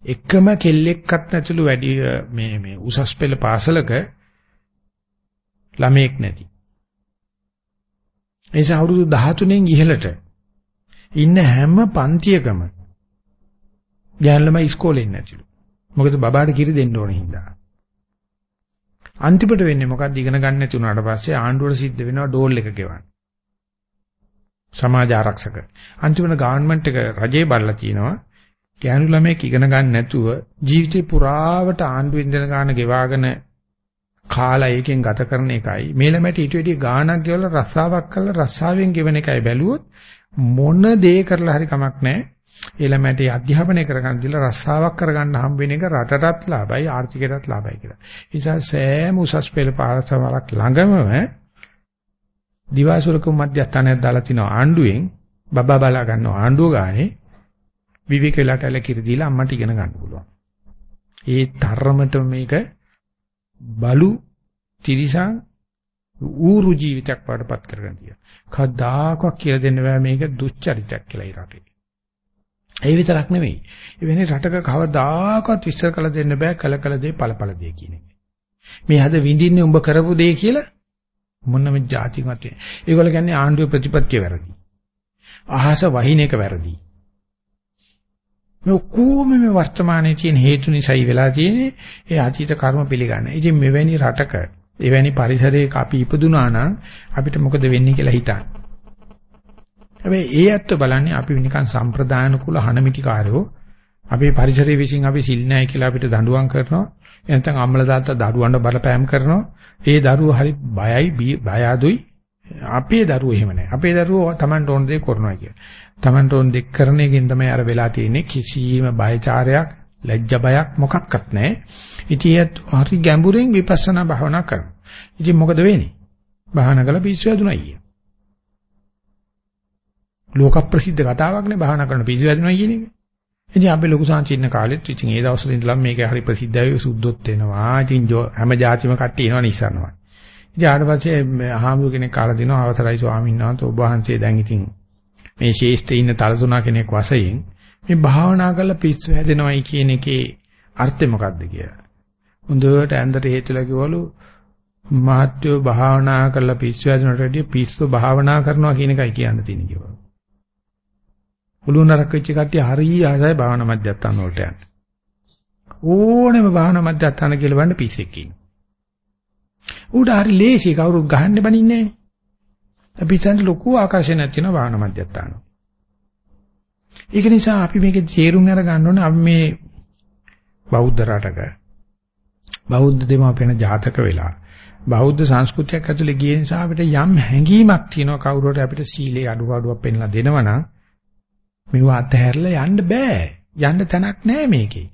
එකම කෙල්ලෙක්වත් නැතුළු වැඩි මේ මේ උසස් පෙළ පාසලක ළමෙක් නැති. ඒ නිසා අවුරුදු 13න් ඉහළට ඉන්න හැම පන්තියකම ගෑනු ළමයි ඉස්කෝලේ නැතිලු. මොකද බබාට කිරි දෙන්න ඕන හින්දා. අන්තිමට වෙන්නේ මොකක්ද ඉගෙන ගන්න නැති උනාට පස්සේ ආණ්ඩුවට සිද්ධ වෙනවා ඩෝල් එක ගෙවන්න. සමාජ ආරක්ෂක. අන්තිමට ගවර්න්මන්ට් එක රජේ බලලා කියනවා ගෑනු ළමයෙක් ඉගෙන ගන්න නැතුව ජීවිතේ පුරාවට ආණ්ඩුවෙන් දෙන ගාන ගෙවාගෙන කාලා ඒකෙන් ගත කරන එකයි මේ ළමයට ඊට වැඩිය ගාණක් ගෙවලා රස්සාවක් කරලා රස්සාවෙන් ගෙවන එකයි බැලුවොත් මොන දේ කරලා හරි කමක් නැහැ. ඒ ළමයට අධ්‍යාපනය කරගන්න දීලා රස්සාවක් කරගන්න හම්බ වෙන එක රටටත් ලාභයි ආර්ථිකයටත් ලාභයි කියලා. ඒ නිසා සෑම උසස් පෙළ පාසලක් ළඟම දිවාසුරක මධ්‍යස්ථානයක් දාලා තිනවා ආණ්ඩුවෙන් බබා බලා ගන්නවා ආණ්ඩුව ගානේ විවේක වෙලාට ඇල කිරි දීලා අම්මට ඉගෙන ගන්න පුළුවන්. ඒ තරමට මේක බලු තිරිසන් ඌරු ජීවිතයක් වඩපත් කරගෙන තියෙනවා. කවදාකවත් කියලා දෙන්න බෑ මේක දුස්චරිතයක් කියලා ඒ රටේ. ඒ විතරක් නෙවෙයි. එවැනි රටක කවදාකවත් විස්තර කළ දෙන්න බෑ කල කල දේ ඵලඵල දේ කියන එක. මේ හද විඳින්නේ උඹ කරපු දේ කියලා මොනම જાතිමත් වේ. ඒගොල්ලෝ කියන්නේ ආණ්ඩුවේ ප්‍රතිපත්තිය වැරදි. අහස වහින එක වැරදි. මේ ඔක්කොම මේ වර්තමානයේ තියෙන හේතු නිසායි වෙලා තියෙන්නේ ඒ අතීත කර්ම පිළිගන්න. ඉතින් මෙවැනි රටක එවැනි පරිසරයක අපි ඉපදුනා නම් අපිට මොකද වෙන්නේ කියලා හිතන්න. හැබැයි ඒ ඇත්ත බලන්නේ අපි නිකන් සම්ප්‍රදාන කුල හනමිටිකාරයෝ අපේ පරිසරයේ විසින් අපි සිල් නැහැ කියලා අපිට දඬුවම් කරනවා. එනතන් අම්මලා තාත්තා දරුවන්ට බලපෑම් කරනවා. ඒ දරුවෝ හරි බයයි බය අදුයි. අපේ දරුවෝ එහෙම නැහැ. අපේ දරුවෝ Tamanට ඕන දේ කරනවා කියලා. Tamanට ඕන දෙක් කරන එකෙන් තමයි අර වෙලා තියෙන්නේ කිසිම බයචාරයක්, ලැජ්ජ බයක් මොකක්වත් නැහැ. ඉතින් හරි ගැඹුරින් විපස්සනා භාවනා කරනවා. ඉතින් මොකද වෙන්නේ? භාවනා කළා පිස්සු වැදුනා අයියා. ලෝක ප්‍රසිද්ධ කතාවක් නේ භාවනා කරන පිස්සු වැදුනා කියන එක. ඉතින් අපි ලොකු සංචින්න කාලෙත් ඉතින් ඒ දවස්වල ඉඳලා මේක හරි ප්‍රසිද්ධයි සුද්ධොත් වෙනවා. ඉතින් හැම જાතිම කට්ටිය එනවා නිසනවා. ඉතින් ආවට පස්සේ අහාමුදුර කෙනෙක් කාලා දිනවා අවසරයි ස්වාමීන් වහන්සේ ඔබ වහන්සේ දැන් ඉතින් මේ ශේෂ්ඨ ඉන්න තලසුණා කෙනෙක් වශයෙන් මේ භාවනා කරලා පිස්සු හැදෙනවයි කියන එකේ අර්ථය මොකක්ද කියලා. හොඳට ඇඳට හේතුලා කිව්වලු මහත්යෝ භාවනා කරලා පිස්සු හැදෙනට වැඩිය පිස්සු භාවනා කරනවා කියන එකයි කියන්න තියෙන්නේ කිව්වා. මුළු නරක වෙච්ච කට්ටිය හරිය ආසයි භාවනා මධ්‍යස්ථාන වලට යන්න. ඕනෙම භාවනා මධ්‍යස්ථාන කියලා බලන්න පිස්සෙක් ඉන්නවා. ඌට හරි ලේසි කවුරුත් ගහන්න බනින්නේ නැහැ. අපි සඳ ලොකු ආකර්ෂණයක් තියෙනවා භාවනා මධ්‍යස්ථාන. ඒක නිසා අපි මේකේ තේරුම් අරගන්න ඕනේ අපි මේ බෞද්ධ රටක බෞද්ධ දෙමාපියන ජාතක වෙලා බෞද්ධ සංස්කෘතියක් ඇතුලේ ගිය නිසා අපිට යම් හැඟීමක් තියෙනවා කවුරුහරි අපිට සීලේ අඩුපාඩුවක් පෙන්ලා දෙනවනම් මේව අතහැරලා යන්න බෑ. යන්න තැනක් නෑ මේකේ.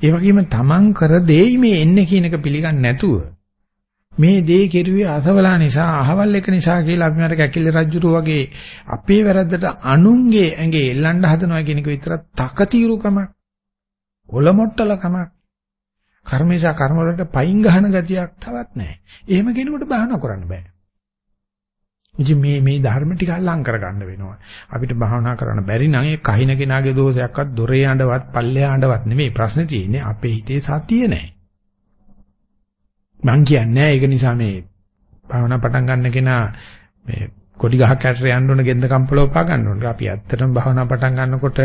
ඒ වගේම තමන් කර දෙයි මේ එන්නේ කියන එක පිළිගන්නේ නැතුව මේ දේ කෙරුවේ අසවලා නිසා අහවල් එක නිසා කියලා අපි මට කැකිලි රජුරු වගේ අපේ වැරද්දට අනුන්ගේ ඇඟේ එල්ලන්න හදනවා කියන එක විතර තකතිරුකමක් ඔලොමොට්ටලකමක් කර්මේසා කර්ම වලට පයින් ගහන ගතියක් තවත් නැහැ. එහෙම කෙනෙකුට බාහන කරන්න බෑ. ඉතින් මේ මේ ධර්ම ටික අල්ලං කරගන්න වෙනවා. අපිට භාවනා කරන්න බැරි නම් ඒ කහින කෙනාගේ දෝෂයක්වත් දොරේ ආඬවත් පල්ලේ ආඬවත් නෙමෙයි ප්‍රශ්නේ තියෙන්නේ අපේ හිතේ සතිය නැහැ. මං කියන්නේ ඒක නිසා මේ භාවනා පටන් ගන්න කෙනා මේ කොඩි ගහක් ඇටර යන්න ඕන ගෙන්ද කම්පලෝ පා ගන්න ඕන. අපි ඇත්තටම භාවනා පටන් ගන්නකොට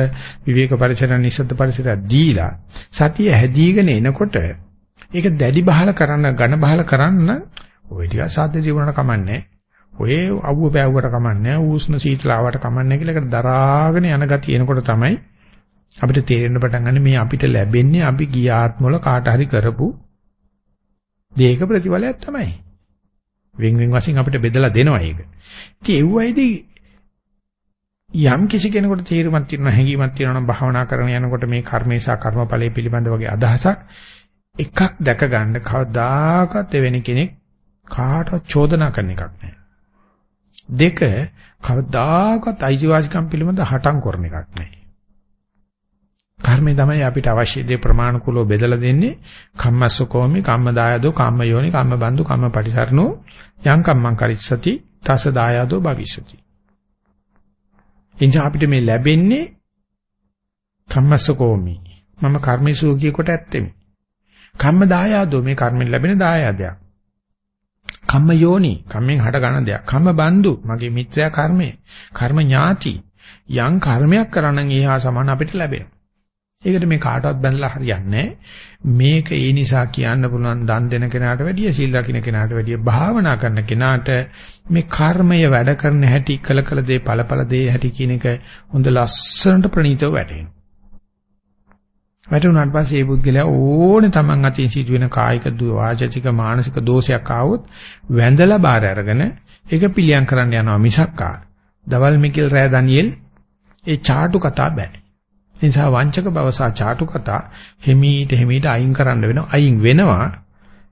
විවේක පරිසර නිසද්ද පරිසර දීලා සතිය හැදීගෙන එනකොට ඒක දැඩි බහල කරන්න ඝන බහල කරන්න ওই ටික සාධ්‍ය ජීවනට කමන්නේ. ඔය අවුව පෑවුවට කමන්නේ. උෂ්ණ සීතලාවට කමන්නේ කියලා ඒකට දරාගෙන යන ගතිය එනකොට තමයි අපිට තේරෙන්න පටන් ගන්න මේ අපිට ලැබෙන්නේ අපි ගිය ආත්මවල කාට හරි කරපු දේක ප්‍රතිඵලයක් තමයි. වෙන් වෙන් වශයෙන් අපිට බෙදලා දෙනවා ඒක. ඉතින් ඒවයිදී යම් කිසි කෙනෙකුට තීරමක් තියෙනවා හැඟීමක් තියෙනවා නම් භාවනා කරන යනකොට මේ කර්මේශා කර්මඵලයේ පිළිබඳ වගේ අදහසක් එකක් දැක ගන්න කවදාකවත් එවැනි කෙනෙක් කාටවත් චෝදනා කරන එකක් නෑ. දෙක කවදාකවත් අයිතිවාසිකම් පිළිබඳ හටම් කරන එකක් නෑ. කර්මය තමයි අපිට අවශ්‍ය දේ ප්‍රමාණිකුලව බෙදලා දෙන්නේ. කම්මස්සකෝමි කම්මදායදෝ කම්මයෝනි කම්මබන්දු කම්මපටිසරණෝ යං කම්මං කරිස්සති තස දායදෝ භවිෂති එනිසා අපිට මේ ලැබෙන්නේ කම්මස්සකෝමි මම කර්මේසූගිය කොට ඇත්තෙමි. කම්මදායදෝ මේ කර්මෙන් ලැබෙන දායදයක්. කම්මයෝනි කම්මෙන් හට ගන්න දෙයක්. කම්මබන්දු මගේ මිත්‍යා කර්මය. කර්ම ඥාති යම් කර්මයක් කරනනම් ඒහා සමාන අපිට ලැබෙනවා. ඒකට මේ කාටවත් බැනලා හරියන්නේ මේක ඒ නිසා කියන්න පුළුවන් දන් දෙන කෙනාට වැඩිය සිල් රකින්න කෙනාට වැඩිය භාවනා කරන කෙනාට මේ කර්මය වැඩ කරන හැටි කළ කළ දේ ඵලඵල දේ හැටි කියන එක හොඳ ලස්සනට ප්‍රණීතව වැටහෙනවා. වැටුණාට පස්සේ මේ පුද්ගලයා ඕනේ Taman අතින් සිදුවෙන කායික වාචික මානසික දෝෂයක් ආවොත් වැඳලා බාර අරගෙන ඒක පිළියම් කරන්න යනවා මිසක්කා. දවල් මිකල් රෑ දනියෙල් ඒ ചാටු කතා බෑ. ඒ නිසා වංචක බව සහ ചാටු කතා හිමීට හිමීට අයින් කරන්න වෙනවා. අයින් වෙනවා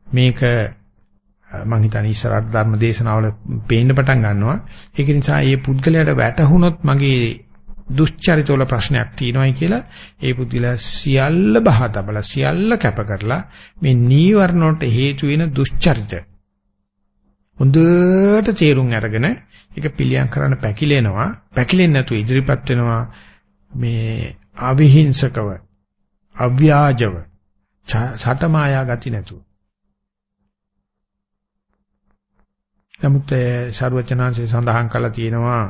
මේක මම හිතන්නේ ඉස්සරහට ධර්ම දේශනාවල පේන්න පටන් ගන්නවා. ඒක නිසා මේ පුද්ගලයාට වැටහුනොත් මගේ දුෂ්චරිතවල ප්‍රශ්නයක් තියෙනවායි කියලා ඒ පුද්ගලයා සියල්ල බහා තබලා සියල්ල කැප කරලා මේ නීවරණට හේතු වෙන දුෂ්චරිත හොඳට තේරුම් අරගෙන ඒක පිළියම් කරන්න පැකිලෙනවා පැකිලෙන්නේ නැතුව ඉදිරිපත් වෙනවා මේ අවිහිංසකව අව්‍යාජව සටමායා ගති නැතුව නමුත් ਸਰවචනාංශය සඳහන් කළා තියෙනවා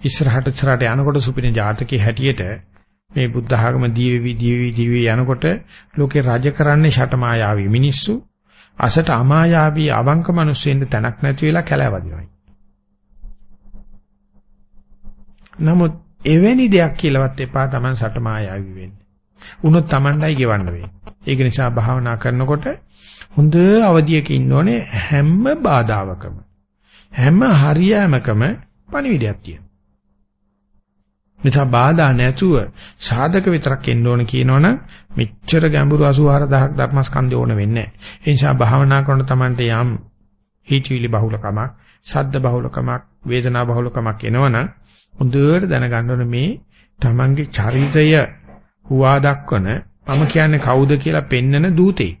ඉස්සරහට ඉස්සරහට යනකොට සුපින ජාතකයේ හැටියට මේ බුද්ධ ආගම දීවි දීවි දීවි යනකොට ලෝකේ රජ කරන්නේ ෂටමායාවී මිනිස්සු අසට අමායාවී අවංක මිනිස්සුන්ට තැනක් නැති වෙලා කැලවදිනවයි. නමුත් එවැනි දෙයක් කියලාවත් එපා Taman සටමායාවි වෙන්නේ. උනොත් Tamanඩයි ගෙවන්න වෙන්නේ. ඒක නිසා භාවනා කරනකොට හොඳ අවදියක ඉන්න ඕනේ හැම බාධාවකම. හැම හරියෑමකම පණිවිඩයක් තියෙනවා. නිසා බාධා නැතුව සාධක විතරක් එන්න ඕන කියනවනම් මෙච්චර ගැඹුරු 84000ක් ධර්මස්කන්ධය ඕන වෙන්නේ නැහැ. ඒ නිසා භාවනා කරන තමන්ට යම් හීචිලි බහුලකමක්, ශබ්ද බහුලකමක්, වේදනා බහුලකමක් එනවනම් හොඳට දැනගන්න ඕනේ මේ තමන්ගේ චරිතය හුවා දක්වන මම කියන්නේ කවුද කියලා පෙන්නන දූතේ.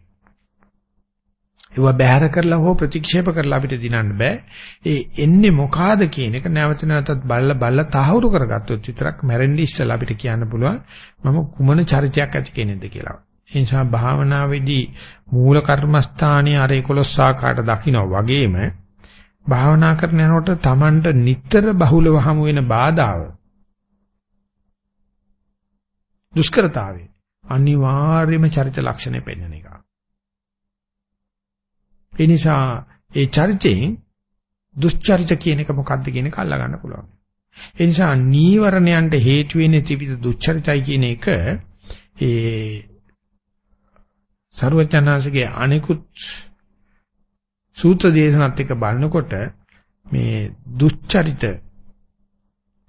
ඒවා බැහැර කරලා හෝ ප්‍රතික්ෂේප කරලා අපිට දිනන්න බෑ. ඒ එන්නේ මොකාද කියන එක නැවත නැවතත් බල්ලා බල්ලා තහවුරු කරගත්තොත් විතරක් මැරෙන්න ඉස්සලා අපිට කියන්න පුළුවන් මම කුමන චරිතයක් ඇති කෙනෙක්ද කියලා. ඒ නිසා භාවනාවේදී මූල කර්මස්ථානයේ අර 11 ආකාරයට දකින්න වගේම භාවනා කරන යනකොට Tamanට නිතර බහුලව හමු වෙන බාධාව දුෂ්කරතාවය අනිවාර්යයෙන්ම චරිත ලක්ෂණය පෙන්වන එක. ඒ නිසා ඒ චරිතයෙන් දුෂ්චරිත කියන එක මොකක්ද කියන එක අල්ලා ගන්න පුළුවන්. ඒ නිසා නීවරණයන්ට හේතු වෙන්නේ ත්‍රිවිධ දුෂ්චරිතයි කියන එක ඒ ਸਰවඥාන්සේගේ අනිකුත් සූත්‍ර දේශනත් එක්ක බලනකොට මේ දුෂ්චරිත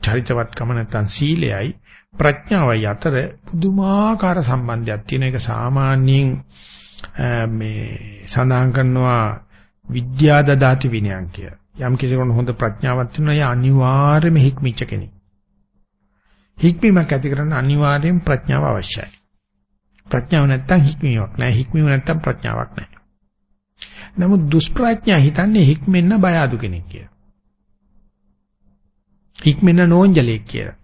චරිතවත්කම නැත්නම් සීලයයි ප්‍රඥාවයි අතර පුදුමාකාර සම්බන්ධයක් තියෙන එක සාමාන්‍යයෙන් මේ සඳහන් කරනවා විද්‍යා දදාති විනයන් කිය. යම් කෙනෙකුට හොඳ ප්‍රඥාවක් තියෙනවා එයා අනිවාර්යයෙන්ම හික්මිච්ච කෙනෙක්. හික්මීමක් ඇති කරන්න අනිවාර්යයෙන් ප්‍රඥාව අවශ්‍යයි. ප්‍රඥාව නැත්තම් හික්මීමක් නැහැ. හික්මීම නැත්තම් ප්‍රඥාවක් නැහැ. නමුත් දුෂ්ප්‍රඥා හිතන්නේ හික්මෙන්න බය අඩු කෙනෙක් කියලා. හික්මෙන්න නෝන්ජලෙක් කියලා.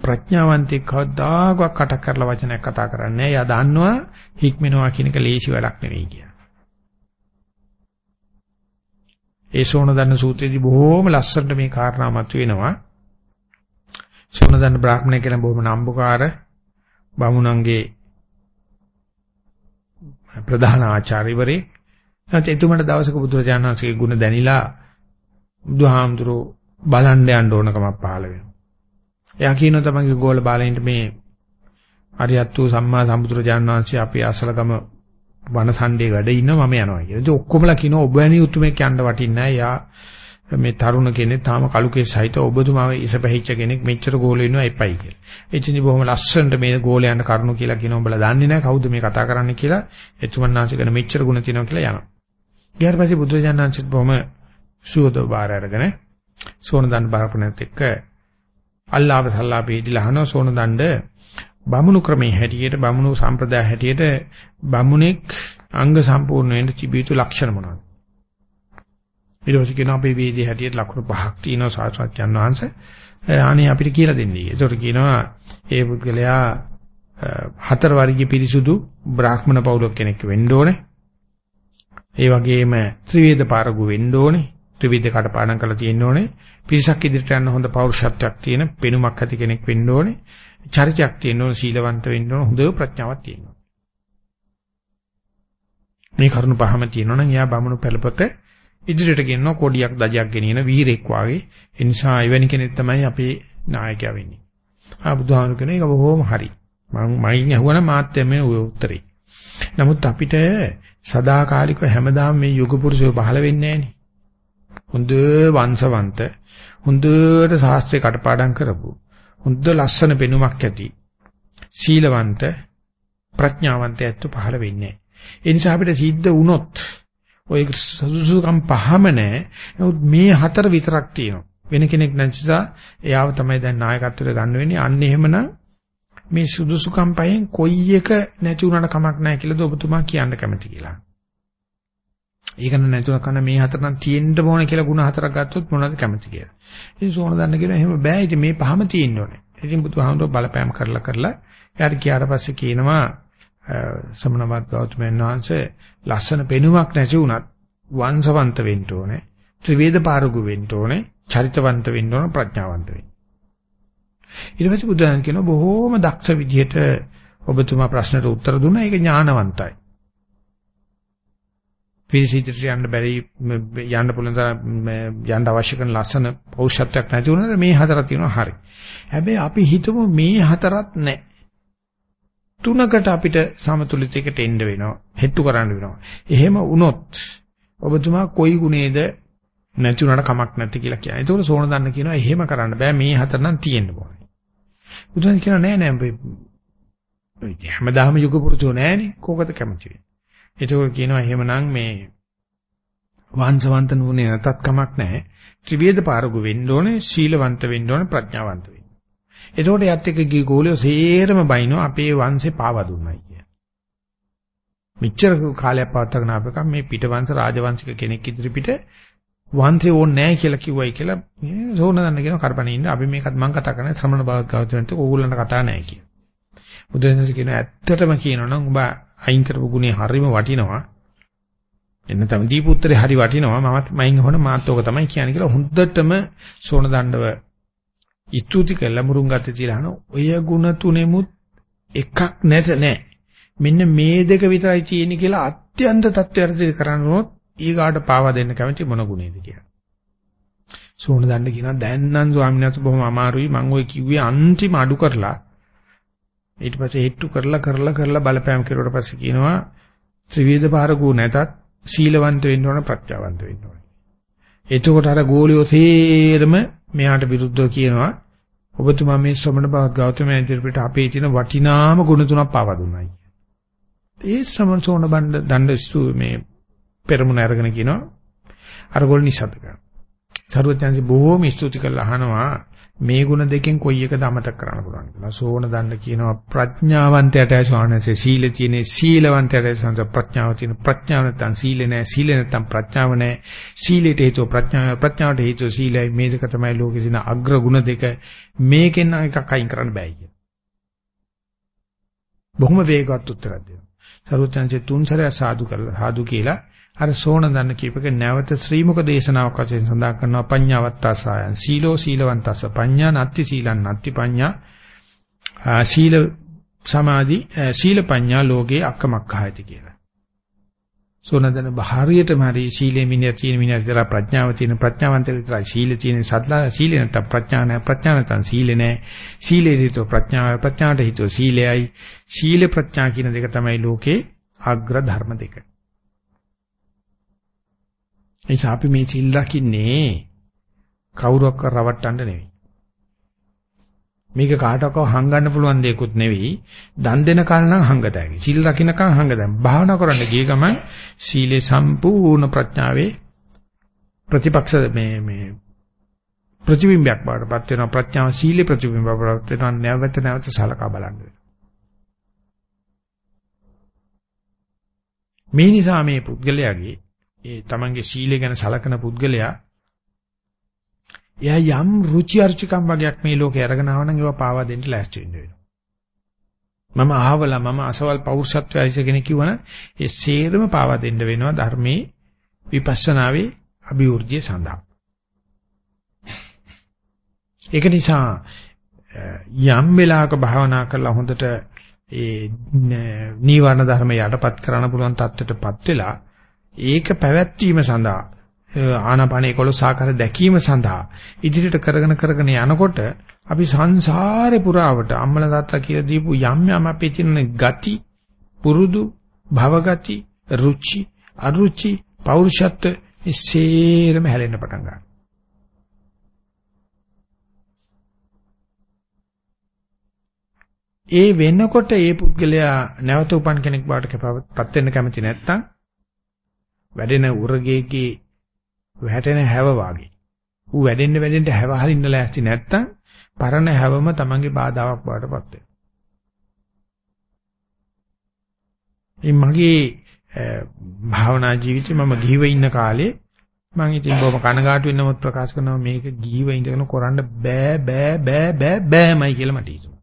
ප්‍රඥාවන්තෙක් කවදාකවත් කට කරලා වචනයක් කතා කරන්නේ නැහැ. එයා දන්නවා හික්මෙනවා කියන එක ලේසි වැඩක් නෙවෙයි කියලා. ඒ සෝන දන්න සූත්‍රයේදී බොහෝම ලස්සනට මේ කාරණා මතුවෙනවා. සෝන දන්න බ්‍රාහ්මණය කියලා බොහොම නම්බුකාර බමුණන්ගේ ප්‍රධාන ආචාර්යවරේ නැත්නම් එතුමන්ට දවසක බුදුරජාණන් වහන්සේගේ ගුණ දැනිලා බුදුහාමුදුරෝ බලන්න යන්න ඕනකමක් පහළ වෙනවා. එයා කියනවා තමන්ගේ ගෝල බාලයින්ට මේ අරියත් වූ සම්මා සම්බුදුරජාණන් වහන්සේ අපේ අසලගම වනසණ්ඩේ වැඩ ඉන්නවා මම යනවා කියලා. ඉතින් ඔක්කොමලා කියනවා ඔබ වැනි උතුමෙක් යන්න වටින්නේ නැහැ. යා මේ තරුණ කෙනෙක් තාම කලු කෙස් සහිත ඔබතුමාව ඉසපැහිච්ච කෙනෙක් මෙච්චර ගෝලෙ ඉන්නවා එපයි කියලා. එචිනි බොහොම ලස්සනට මේ ගෝලයන්ට කරුණු කියලා කියනවා උඹලා දන්නේ නැහැ කවුද මේ කතා කරන්නේ කියලා එතුමන්නාංශ කරන මෙච්චර ಗುಣ තියෙනවා කියලා යනවා. ඊට පස්සේ බුදුරජාණන්සෙත් බොහොම සුවදව බාර අරගෙන සෝන දණ්ඩ බාරපණත් එක්ක අල්ලාහ සල්ලාපේදීලා අහනවා සෝන දණ්ඩ බමුණු ක්‍රමයේ හැටියට බමුණු සම්ප්‍රදාය හැටියට බමුණෙක් අංග සම්පූර්ණ වෙන්න තිබිය යුතු ලක්ෂණ මොනවද? ඊට පස්සේ කියනවා අපේ වේදී හැටියට ලක්ෂණ පහක් තියෙනවා සාස්ත්‍රඥ වහන්සේ. අනේ අපිට කියලා දෙන්නේ. ඒතකොට කියනවා ඒ පුද්ගලයා හතර වර්ගයේ පිරිසුදු බ්‍රාහ්මණ පවුලක් කෙනෙක් වෙන්න ඕනේ. ඒ වගේම ත්‍රිවේද පාරගු වෙන්න ඕනේ. ත්‍රිවිධ කටපාඩම් කරලා තියෙන්න ඕනේ. පිරිසක් ඉදිරියට යන හොඳ පෞරුෂත්වයක් තියෙන පෙනුමක් ඇති කෙනෙක් වෙන්න ඕනේ. චරිතයක් තියෙන්න ඕනේ, සීලවන්ත වෙන්න ඕනේ, හොඳ ප්‍රඥාවක් තියෙන්න ඕනේ. මේ කරුණු පහම තියෙනවා නම් එයා බමුණු පෙළපත ඉදිරියට ගෙනනවා කොඩියක් දජයක් ගෙනියන වීරෙක් වාගේ. ඒ නිසා එවැනි කෙනෙක් තමයි අපේ නායකයා වෙන්නේ. ආ බුදුහාමුදුරු කියන එක බොහොම හරි. මම මයින් අහුවනම් මාත් මේ උත්තරේ. නමුත් අපිට සදාකාලිකව හැමදාම මේ යුග පුරුෂය පහළ වෙන්නේ නැහනේ. හොඳ වංශවන්ත හොඳට ශාස්ත්‍රේ කටපාඩම් කරපු හොඳ ලස්සන පෙනුමක් ඇති සීලවන්ත ප්‍රඥාවන්ත ඇත්තු පහළ වෙන්නේ නැහැ. ඒ නිසා අපිට සිද්ධ වුණොත් ඔය සුසුකම් පහම නැහැ. නමුත් මේ හතර විතරක් තියෙනවා. වෙන කෙනෙක් නැතිසා එයාව තමයි දැන් නායකත්වයට ගන්න වෙන්නේ. අන්න එහෙමනම් මේ සුදුසුකම් පහෙන් කොයි එක නැති වුණාට කමක් නැහැ කියලාද ඔබතුමා කියන්න කැමති කියලා. ඒක නැතුව කන මේ හතර නම් තියෙන්න ඕන කියලා ಗುಣ හතරක් ගත්තොත් මොනවද කැමති කියලා. ඉතින් සෝන දන්න කියනවා එහෙම බෑ. ඉතින් මේ පහම තියෙන්න ඕනේ. ඉතින් බුදුහාමුදුරුවෝ බලපෑම් කරලා කරලා යාට කියාට පස්සේ කියනවා සමනවත් ගෞතමයන් වහන්සේ ලස්සන පෙනුමක් නැති වුණත් වංශවන්ත වෙන්න ඕනේ. ත්‍රිවේද පාරගු වෙන්න ඕනේ. චරිතවන්ත වෙන්න ඕන ප්‍රඥාවන්ත වෙන්න. ඊට පස්සේ බුදුහාම කියනවා බොහෝම දක්ෂ විදිහට ඔබතුමා ප්‍රශ්නට උත්තර දුන්නා. ඒක ඥානවන්තයි. පිළිසිතට යන්න බැරි යන්න පුළුවන් යන්න අවශ්‍ය කරන ලස්සන පෞෂත්වයක් නැති වුණාට මේ හතර තියෙනවා හරි. හැබැයි අපි හිතමු මේ හතරත් නැහැ. තුනකට අපිට සමතුලිතයකට එන්න වෙනවා. හෙට්ටු කරන්න වෙනවා. එහෙම වුණොත් ඔබතුමා කොයි ගුණේද නැති උනට කමක් නැති කියලා කියනවා. ඒකෝර සෝන දන්න කියනවා එහෙම කරන්න බෑ මේ හතර නම් තියෙන්න ඕනේ. බුදුන් කියනවා නෑ නෑ හැමදාම යුග පුරුෂෝ නෑනේ. කෝකද කැමති වෙන්නේ. ඒකෝර කියනවා එහෙමනම් මේ වංශවන්ත නුනේ නැතත් කමක් නැහැ. ත්‍රිවේද පාරගු වෙන්න ඕනේ, සීලවන්ත වෙන්න ඕනේ, ප්‍රඥාවන්ත වෙන්න. එතකොට යත් එක්ක ගිය ගෝලියෝ සේරම බයිනෝ අපේ වංශේ පාවා දුන්නයි කිය. මෙච්චර කාලයක් පවත්වාගෙන ආපකම් මේ පිටවංශ රාජවංශික කෙනෙක් ඉදිරිපිට වන්සේ ඕනේ නැහැ කියලා කිව්වයි කියලා මේ සෝනදන්න කියන කරපණේ ඉන්න අපි මේකත් මම කතා කරන්නේ ශ්‍රමණ භාගවතුන්ට ඕගොල්ලන්ට කතා නැහැ කියන. බුදුරජාණන් කියන ඇත්තටම කියනවනම් ඔබ අයින් කරපු ගුණේ හරීම වටිනවා. එන්න තමයි දීපුත්‍රේ හරි වටිනවා. මමත් මයින් හොන මාත් ඕක තමයි කියන්නේ කියලා හොඳටම සෝනදන්නව ඉතුති කළා මුරුංගත්තේ තියලා අහන ඔය ගුණ තුනෙමුත් එකක් නැත නෑ. මෙන්න මේ දෙක විතරයි තියෙන්නේ කියලා අත්‍යන්ත தත්ත්වයට කරනොත් ඊගාට පාවා දෙන්න කැමති මොන ගුණේද කියලා. සෝන දණ්ඩ කියනවා දැන් නම් ස්වාමීන් වහන්සේ බොහොම අමාරුයි මම ওই කිව්වේ අන්තිම අඩු කරලා ඊට පස්සේ හෙට්ටු කරලා කරලා කරලා බලපෑම් කෙරුවට පස්සේ කියනවා ත්‍රිවිධ පාරකු නැතත් සීලවන්ත වෙන්න ඕන ප්‍රත්‍යාවන්ත වෙන්න ඕන. එතකොට අර ගෝලියෝ තේරම මෙයාට විරුද්ධව කියනවා ඔබතුමා මේ ශ්‍රමණ බවත් ගෞතමයන් ඉදිරියට අපේ තියෙන වටිනාම ගුණ තුනක් පාවා දුන්නායි. ඒ ශ්‍රමණ සෝණ බණ්ඩ දණ්ඩස්තු මේ පෙරමුණ අරගෙන කියනවා අරගොල්ල නිසද්ද කරනවා. සරුවත්යන්සි බොහෝම ස්තුති කරලා අහනවා මේ ಗುಣ දෙකෙන් කොයි එකද අමතක කරන්න පුළුවන් කියලා. සෝන දන්න කියනවා ප්‍රඥාවන්තයට ස්වාමීන්සේ සීල තියෙන සීලවන්තයට ස්වාමීන් ප්‍රඥාව තියෙන ප්‍රඥාව නැත්නම් සීල නැහැ සීල නැත්නම් ප්‍රඥාව නැහැ. සීලයට හේතුව ප්‍රඥාව ප්‍රඥාවට හේතුව සීලයි මේ දෙක තමයි ලෝකේ තියෙන අග්‍ර ගුණ දෙක. මේකෙන් එකක් අයින් කරන්න බෑ කියන. බොහොම වේගවත් උත්තරයක් දෙනවා. සරුවත්යන්සේ තුන් සැරයක් සාදු කරලා සාදු කියලා අර සෝණ දන්න කීපක නැවත ශ්‍රීමුක දේශනාවක් වශයෙන් සඳහන් කරනවා පඤ්ඤාවත්තාසයන්. සීලෝ සීලවන්තස්ස. පඤ්ඤා නත්ති සීලං නත්ති පඤ්ඤා. සීල සමාධි සීල පඤ්ඤා ලෝකේ අක්කමක්ඛායති කියලා. සෝනදන බහාරියටම හරි සීලේ මිනිය තියෙන මිනිය විතර ප්‍රඥාව තියෙන ප්‍රඥාවන්ත විතරයි. සීලේ තියෙන සත්ලා සීලේ නැත්නම් ප්‍රඥා නැහැ. ප්‍රඥා නැත්නම් සීලේ නැහැ. සීලේ හිතෝ ප්‍රඥාව ප්‍රඥාට හිතෝ සීලයයි. සීල ප්‍රඥා කියන දෙක තමයි ලෝකේ අග්‍ර ධර්ම දෙක. එයිස අපි මේ සිල් රකින්නේ කවුරක් රවට්ටන්න නෙවෙයි. මේක කාටවත් හංගන්න පුළුවන් දෙයක්වත් නෙවෙයි. දන් දෙන කල නම් හංගතයි. සිල් රකින්නකම් හංගතයි. භාවනා කරන්න ගිය ගමන් සීලේ සම්පූර්ණ ප්‍රඥාවේ ප්‍රතිපක්ෂ මේ මේ ප්‍රතිබිම්බයක් බවටපත් වෙනවා ප්‍රඥාව සීලේ ප්‍රතිබිම්බයක් බවටපත් වෙනවා නැවත නැවත සලකා බලන්න මේ නිසා මේ පුද්ගලයාගේ ඒ තමන්ගේ සීලය ගැන සලකන පුද්ගලයා එයා යම් රුචි අරුචිකම් වගේක් මේ ලෝකේ අරගෙන ආවනම් ඒවා පාවා දෙන්න ලෑස්ති වෙන්න වෙනවා. මම අහවලා මම අසවල් පෞරුෂත්වය ඇවිස කෙනෙක් කිව්වනම් ඒ සේරම පාවා දෙන්න වෙනවා ධර්මයේ විපස්සනාවේ අභිවෘද්ධිය සඳහා. ඒක නිසා යම් වෙලාවක භාවනා කරලා හොඳට ඒ නීවරණ ධර්ම යටපත් කරන්න පුළුවන් තත්ත්වයටපත් වෙලා ඒක පැවැත්වීම සඳහා ආනාපාන 11 ආකාර දැකීම සඳහා ඉදිරියට කරගෙන කරගෙන යනකොට අපි සංසාරේ පුරාවට අම්මල තාත්තා කියලා දීපු යම් යම් අපේ තියෙන ගති පුරුදු භවගති රුචි අරුචි පෞරුෂත්ව ඉස්සේරම හැලෙන්න පටන් ගන්නවා. ඒ වෙනකොට ඒ පුද්ගලයා නැවත උපන් කෙනෙක් බවට පත් වෙන්න කැමති නැත්නම් වැඩෙන උරගේගේ වැටෙන හැව වාගේ. ඌ වැඩෙන්න වැඩෙන්න හැව හරින්න ලෑස්ති නැත්තම් පරණ හැවම තමන්ගේ බාධාවක් බවට පත් වෙනවා. මගේ භාවනා ජීවිතේ මම ගිහිව ඉන්න කාලේ මම ඉතින් බොහොම කනගාටු වෙනමුත් ප්‍රකාශ කරනවා මේක ගිහිව ඉඳගෙන කරන්න බෑ බෑ බෑ බෑ බෑමයි කියලා මට හිතුණා.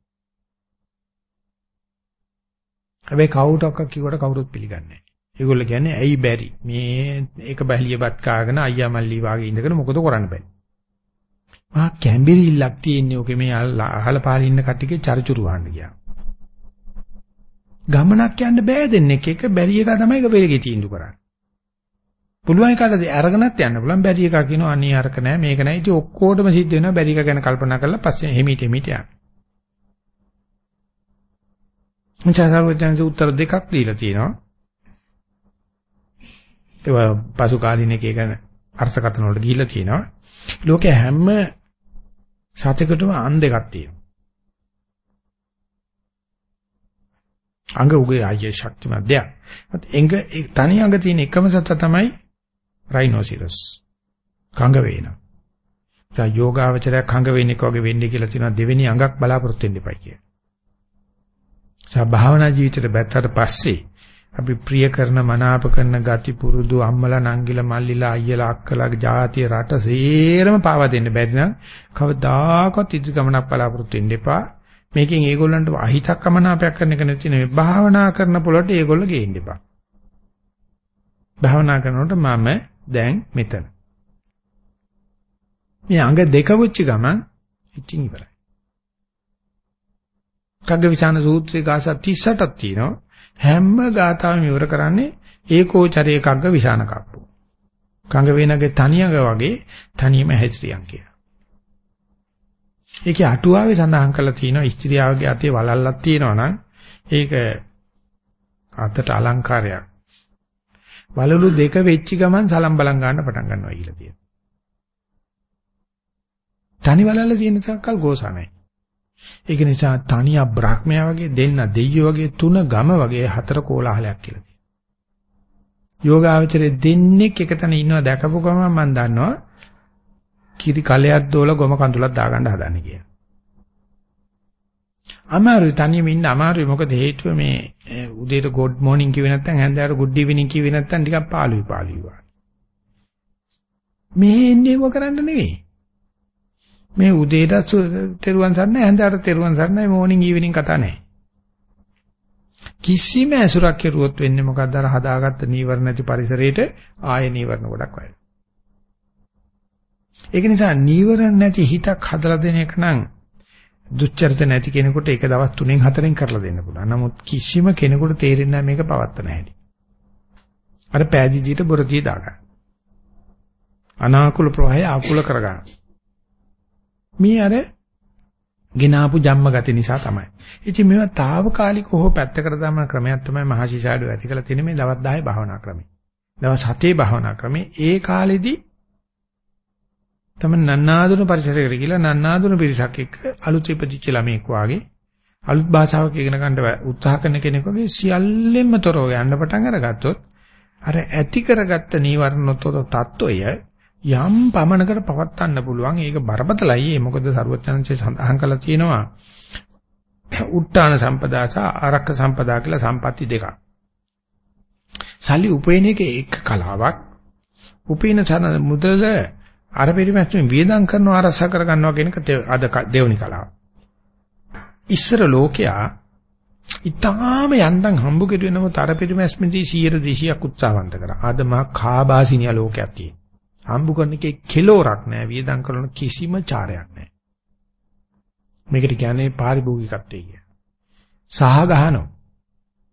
හැබැයි කවුටක්ක කිව්වට කවුරුත් පිළිගන්නේ නැහැ. ඒගොල්ලෝ කියන්නේ ඇයි බැරි? මේ ඒක බැලියපත් කාගෙන අයියා මල්ලි වාගේ ඉඳගෙන මොකද කරන්න බෑ. මහා කැම්බිරිල්ලක් තියෙන්නේ ඔකේ මේ අහල පහල ඉන්න කට්ටියගේ චරිචුරු වහන්න ගියා. ගමනක් යන්න බෑ දෙන්නේ එක බැරි එක තමයි ඒක වෙලගේ තීන්දුව කරන්නේ. පුළුවන් එකට අරගෙනත් යන්න පුළුවන් බැරි එක කියනවා අනේ අරක නෑ මේක නෑ ඉතින් ඔක්කොටම සිද්ධ වෙනවා බැරි එක ගැන කල්පනා කරලා පස්සේ හිමීට හිමීට යන්න. මුචාසාරවචන්සේ උත්තර දෙකක් දීලා තියෙනවා. ඒක පසු කාලින එක ගැන අර්ථකථන වලට ගිහිල්ලා තියෙනවා. ලෝකේ හැම සතෙකුටම අන් දෙකක් තියෙනවා. අංග උගේ ආයේ ශක්තිමත් දෙයක්. එංග තනි අංග තියෙන එකම සත තමයි රයිනෝසිරස්. කංග වේන. ඒ යෝගාවචරයක් කංග වේන එක වගේ වෙන්නේ කියලා තියෙනවා දෙවෙනි අංගක් බලාපොරොත්තු වෙන්න එපයි කිය. සා භාවනා ජීවිතයට බැත්තට පස්සේ අපි ප්‍රිය කරන මනාප කරන ගති පුරුදු අම්මලා නංගිලා මල්ලිලා අයියලා අක්කලා ජාතිය රට සේරම පාවා දෙන්න බැරි නම් කවදාකවත් ඉදිරි ගමනක් බලාපොරොත්තු වෙන්න එපා. මේකෙන් ඒගොල්ලන්ට අහිතක් කමනාපයක් කරන එක නැති නෙවෙයි. භාවනා කරන පොළට ඒගොල්ලෝ ගේන්න එපා. භාවනා කරනකොට මම දැන් මෙතන. මේ අංග දෙක වුච්ච ගමන් ඉතින් ඉවරයි. කග්ගවිසාන සූත්‍රයේ ගාස 38ක් තියෙනවා. හැම ගාතාවම ඉවර කරන්නේ ඒකෝචරේ කග්ග විසාන කප්පෝ. කංග වේනගේ තනියඟ වගේ තනියම හැසිරියන් කියලා. ඒකේ අටුවාවේ සඳහන් කරලා තියෙනවා ස්ත්‍රියාවගේ අතේ වලල්ලක් තියෙනවා නම් ඒක අතට අලංකාරයක්. වලලු දෙක වෙච්ච ගමන් සලම් බලන් ගන්න පටන් ගන්නවා කියලා තියෙනවා. තනි වලල්ල තියෙන තරකල් ගෝසා නැහැ. ඒක නිසා තනිය බ්‍රහ්මයා වගේ දෙන්න දෙයියෝ වගේ තුන ගම වගේ හතර කෝලාහලයක් කියලා තියෙනවා. යෝගාවචරයේ දෙන්නෙක් එකතන ඉන්නවා දැකපු ගමන් මම දන්නවා කිරි කලයක් දෝල ගොම කඳුලක් දාගන්න හදන්නේ කියලා. අමාරුයි තනියම ඉන්න අමාරුයි මොකද හේතුව මේ උදේට good morning කිව්වේ නැත්නම් හැන්දෑවට good evening කිව්වේ නැත්නම් ටිකක් පාළුයි පාළුයි වගේ. මේ එන්නේ ඒව කරන්න නෙවෙයි. මේ උදේට තෙරුවන් සරණයි හැන්දෑවට තෙරුවන් සරණයි මෝර්නින් ඊවිනින් කතා නැහැ. කිසිම ඇසුරක් කෙරුවොත් වෙන්නේ මොකද්ද අර හදාගත්ත නීවරණ නැති පරිසරයේට ආය නීවරණ ගොඩක් වයි. ඒක නිසා නීවරණ නැති හිතක් හදලා දෙන එක නම් දුච්චරිත නැති කෙනෙකුට ඒක දවස් 3න් 4න් කරලා දෙන්න පුළුවන්. නමුත් කිසිම කෙනෙකුට තේරෙන්නේ නැහැ මේක පවත්ත නැහැ. අර පෑදීදීට බොරදිය දාගන්න. අනාකූල ප්‍රවාහය ආකූල කරගන්න. මේ අර ගෙනාපු ජම්ම ගති නිසා තමයි. ඉතින් මේවා తాවකාලිකව හෝ පැත්තකට දාන ක්‍රමයක් තමයි මහසිසාඩු ඇති කළ තියෙන මේ දවස් 10 භාවනා ක්‍රමය. දවස් 7 භාවනා ක්‍රමය ඒ කාලෙදී තම නන්නාඳුන පරිසරයකට ගිහිලා නන්නාඳුන පිරිසක් එක්ක අලුත් ඉපදිච්ච ළමෙක් වාගේ අලුත් භාෂාවක් ඉගෙන ගන්න උත්සාහ කරන කෙනෙක් වගේ සියල්ලෙන්ම තොරව යන්න පටන් අරගත්තොත් අර ඇති කරගත්ත නීවරණතොර තත්වය යම් පමණකට පවත්වන්න පුළුවන්. ඒක බරපතලයි. ඒ මොකද සරුවචනන්සේ සඳහන් කළා තියෙනවා උත්තාන සම්පදා සහ ආරක්ක සම්පදා කියලා සම්පatti දෙකක්. සල්ලි උපයන එක එක කලාවක්. උපින මුදල අර පරිමැස්මෙන් වියදම් කරනවා අරසා කර ගන්නවා කියන එක අද දෙවනි කලාව. ඉස්සර ලෝකයා ඊටාම යන්තම් හම්බ කෙරුවේ නමුත් අර පරිමැස්මේදී 100 200ක් උත්සාහවන්ත කරා. අද මහා කාබාසිනිය ලෝකයක් තියෙනවා. හම්බ කරන එකේ කෙලෝරක් නැහැ. වියදම් කරන කිසිම චාරයක් නැහැ. මේකට කියන්නේ පාරිභෝගිකත්වය කිය. සහ ගහනවා.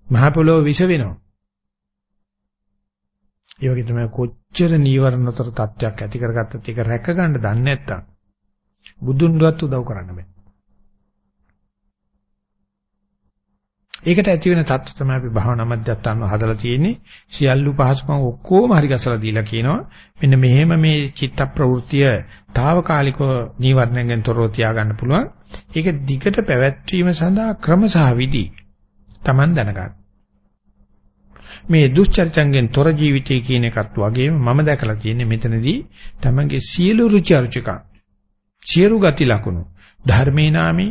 මහ පොළොව විස වෙනවා. ඒ වගේ තමයි කොච්චර නීවරණතර තත්වයක් ඇති කරගත්තත් ඒක රැක ගන්න දන්නේ නැත්තම් බුදුන්වත් උදව් කරන්න බෑ. ඒකට ඇති වෙන தত্ত্ব තමයි අපි භාවනා මධ්‍යස්ථාන හදලා තියෙන්නේ. සියලු පහසුකම් ඔක්කොම හරි ගසලා දීලා කියනවා. මෙන්න මෙහෙම මේ චිත්ත ප්‍රවෘත්තිය తాවකාලිකව නීවරණයෙන් තොරව තියාගන්න පුළුවන්. ඒක දිගට පැවැත්වීම සඳහා ක්‍රම සහ විදි Taman දැනගන්න. මේ දුෂ්චරිතයෙන් තොර ජීවිතය කියන එකත් වගේම මම දැකලා තියෙන්නේ මෙතනදී Tamanගේ සියලු රුචි අරුචිකම් සියලු ගති ලකුණු ධර්මේ නාමේ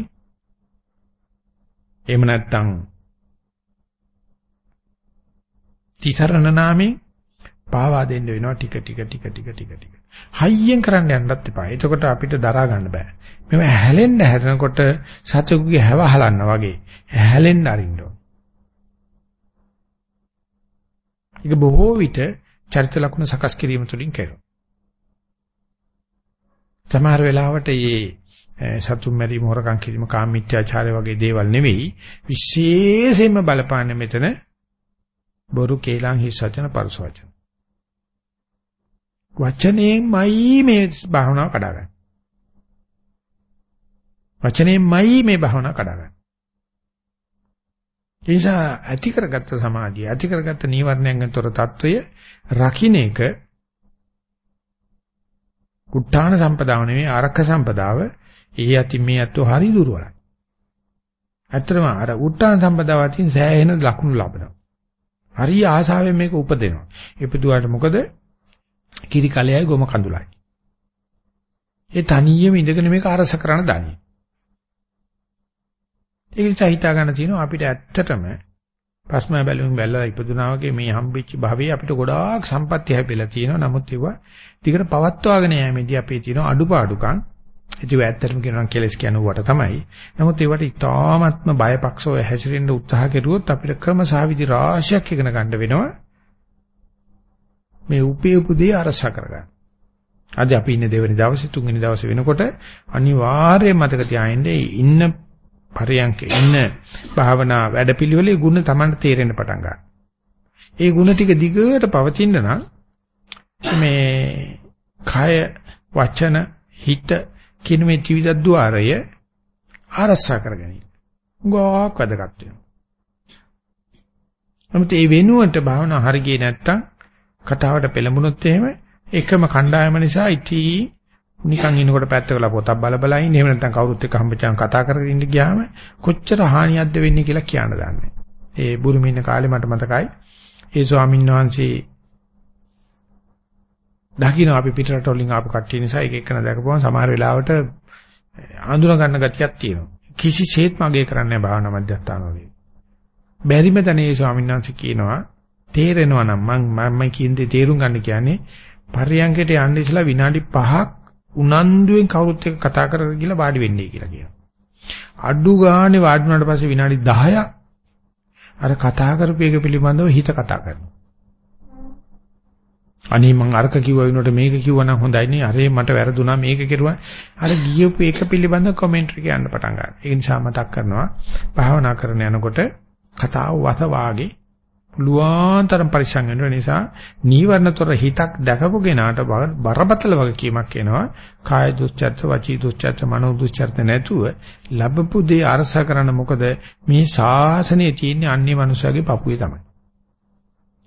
එහෙම නැත්නම් තිසරණ නාමයෙන් පාවා දෙන්න වෙනවා ටික ටික ටික ටික ටික ටික. හයියෙන් කරන්න යන්නත් එපා. එතකොට අපිට දරා ගන්න බෑ. මේව හැලෙන්න හැරෙනකොට සතෙකුගේ හැව හලන්න වගේ හැලෙන්න අරින්න ඕන. ඒක බොහෝ විට චරිත ලක්ෂණ සකස් කිරීම තුළින් කරනවා. සමහර වෙලාවට මේ සතුම් මැරීම හොරකම් කිරීම කාමීත්‍යාචාරය වගේ දේවල් නෙවෙයි විශේෂයෙන්ම බලපාන්නේ මෙතන බොරු කේලම් හිස් වචන පරුස වචන. වචනේමයි මේ භාවනාව කඩාගන්නේ. වචනේමයි මේ භාවනාව කඩාගන්නේ. ඒ නිසා ඇති කරගත්ත සමාධිය, ඇති කරගත්ත නීවරණයන්ගෙන් තොර తত্ত্বය රකින්න එක කුට්ටාන සම්පදාව නෙමෙයි ආරක්ෂ සම්පදාව. ඒ යති මේ අතෝ හරි දුර්වලයි. ඇත්තම අර උට්ටාන සම්පදාව අතින් සෑහෙන ලකුණු ලබනවා. හරි ආසාවෙන් මේක උපදිනවා. ඉපදුවාට මොකද? කිරි කලයයි ගොම කඳුලයි. ඒ තනියෙම ඉඳගෙන මේක අරස කරන දණිය. ඒක නිසා හිතා ගන්න තියෙනවා අපිට ඇත්තටම පස්ම බැලුම් බැලලා ඉපදුනා වගේ මේ හම්බෙච්ච භවයේ අපිට ගොඩාක් සම්පත්‍ය හැපිලා තියෙනවා. නමුත් ඒවා ටිකට පවත්වාගෙන යෑමේදී අපේ තියෙන අඩුපාඩුකම් ඒක ඇත්තටම කියනවා කෙලස් කියනුවට තමයි. නමුත් ඒවට ඉතාමත්ම බයපක්ෂව හැසිරෙන්න උත්සාහ කෙරුවොත් අපිට ක්‍රම සාවිදි රාශියක් ඉගෙන ගන්න වෙනවා. මේ උපේ උපදී අරස කරගන්න. අද අපි ඉන්නේ දෙවෙනි දවසේ තුන්වෙනි දවසේ වෙනකොට අනිවාර්යයෙන් මතක තියාගන්න ඉන්න පරියන්ක ඉන්න භාවනා වැඩපිළිවෙලේ ಗುಣ Tamanට තේරෙන්න පටන් ගන්නවා. ඒ ಗುಣ ටික දිගට පවතින නම් මේ කය වචන හිත කියන මේ ත්‍රිවිධ ద్వාරය ආරක්ෂා කරගනින්න. ගොක් වැදගත් වෙනවා. නමුත් ඒ වෙනුවට භාවනා හරියන්නේ නැත්තම් කතාවට පෙළඹුණොත් එහෙම එකම කණ්ඩායම නිසා ඉති නිකන් ඉනකොට පැත්තකලා පොතක් බල බල ඉන්නේ. එහෙම නැත්නම් කවුරුත් එක්ක හම්බෙච්චාම කතා කරගෙන ඉන්න ගියාම කොච්චර හානියක්ද වෙන්නේ කියලා කියන්න දන්නේ. ඒ බුරුමින්න කාලේ මට මතකයි. ඒ ස්වාමීන් වහන්සේ දකින්න අපි පිටරට වලින් ආපු කට්ටිය නිසා එක එකන දැකපුවම සමහර වෙලාවට අඳුන ගන්න ගතියක් තියෙනවා. කිසිසේත් මගේ කරන්නේ භාවනා මධ්‍යස්ථාන වගේ. බැරිම තැනේ ස්වාමීන් වහන්සේ කියනවා තේරෙනවා නම් මම මම කියන්නේ තේරුම් ගන්න කියන්නේ පරියංගයට යන්න ඉස්සලා විනාඩි 5ක් උනන්දුවෙන් කවුරුත් එක්ක කතා කරගෙන ගිහලා වාඩි වෙන්නේ කියලා කියනවා. අඩු ගානේ වාඩි වුණාට පස්සේ විනාඩි 10ක් අර කතා කරපු එක පිළිබඳව හිත කතා කරනවා. අනේ මං අරක කිව්වා වෙනකොට මේක කිව්වා නම් හොඳයි නේ. අරේ මට වැරදුනා මේක කෙරුවා. අර ගියපු එක පිළිබඳව කමෙන්ටරි කියන්න පටන් ගන්නවා. ඒ නිසා මතක් කරනවා භාවනා කරන යනකොට කතාව වත වාගේ පුළුවන්තරම් පරිස්සම් වෙන නිසා නීවරණතර හිතක් දැකපු කෙනාට බරපතල වගකීමක් එනවා කාය දුස්චර්ත වචී දුස්චර්ත මනෝ දුස්චර්ත නැතුව ලැබපු දේ අරස කරන්න මොකද මේ ශාසනයේ තියෙන අන්‍ය මනුස්සයගේ පපුවේ තමයි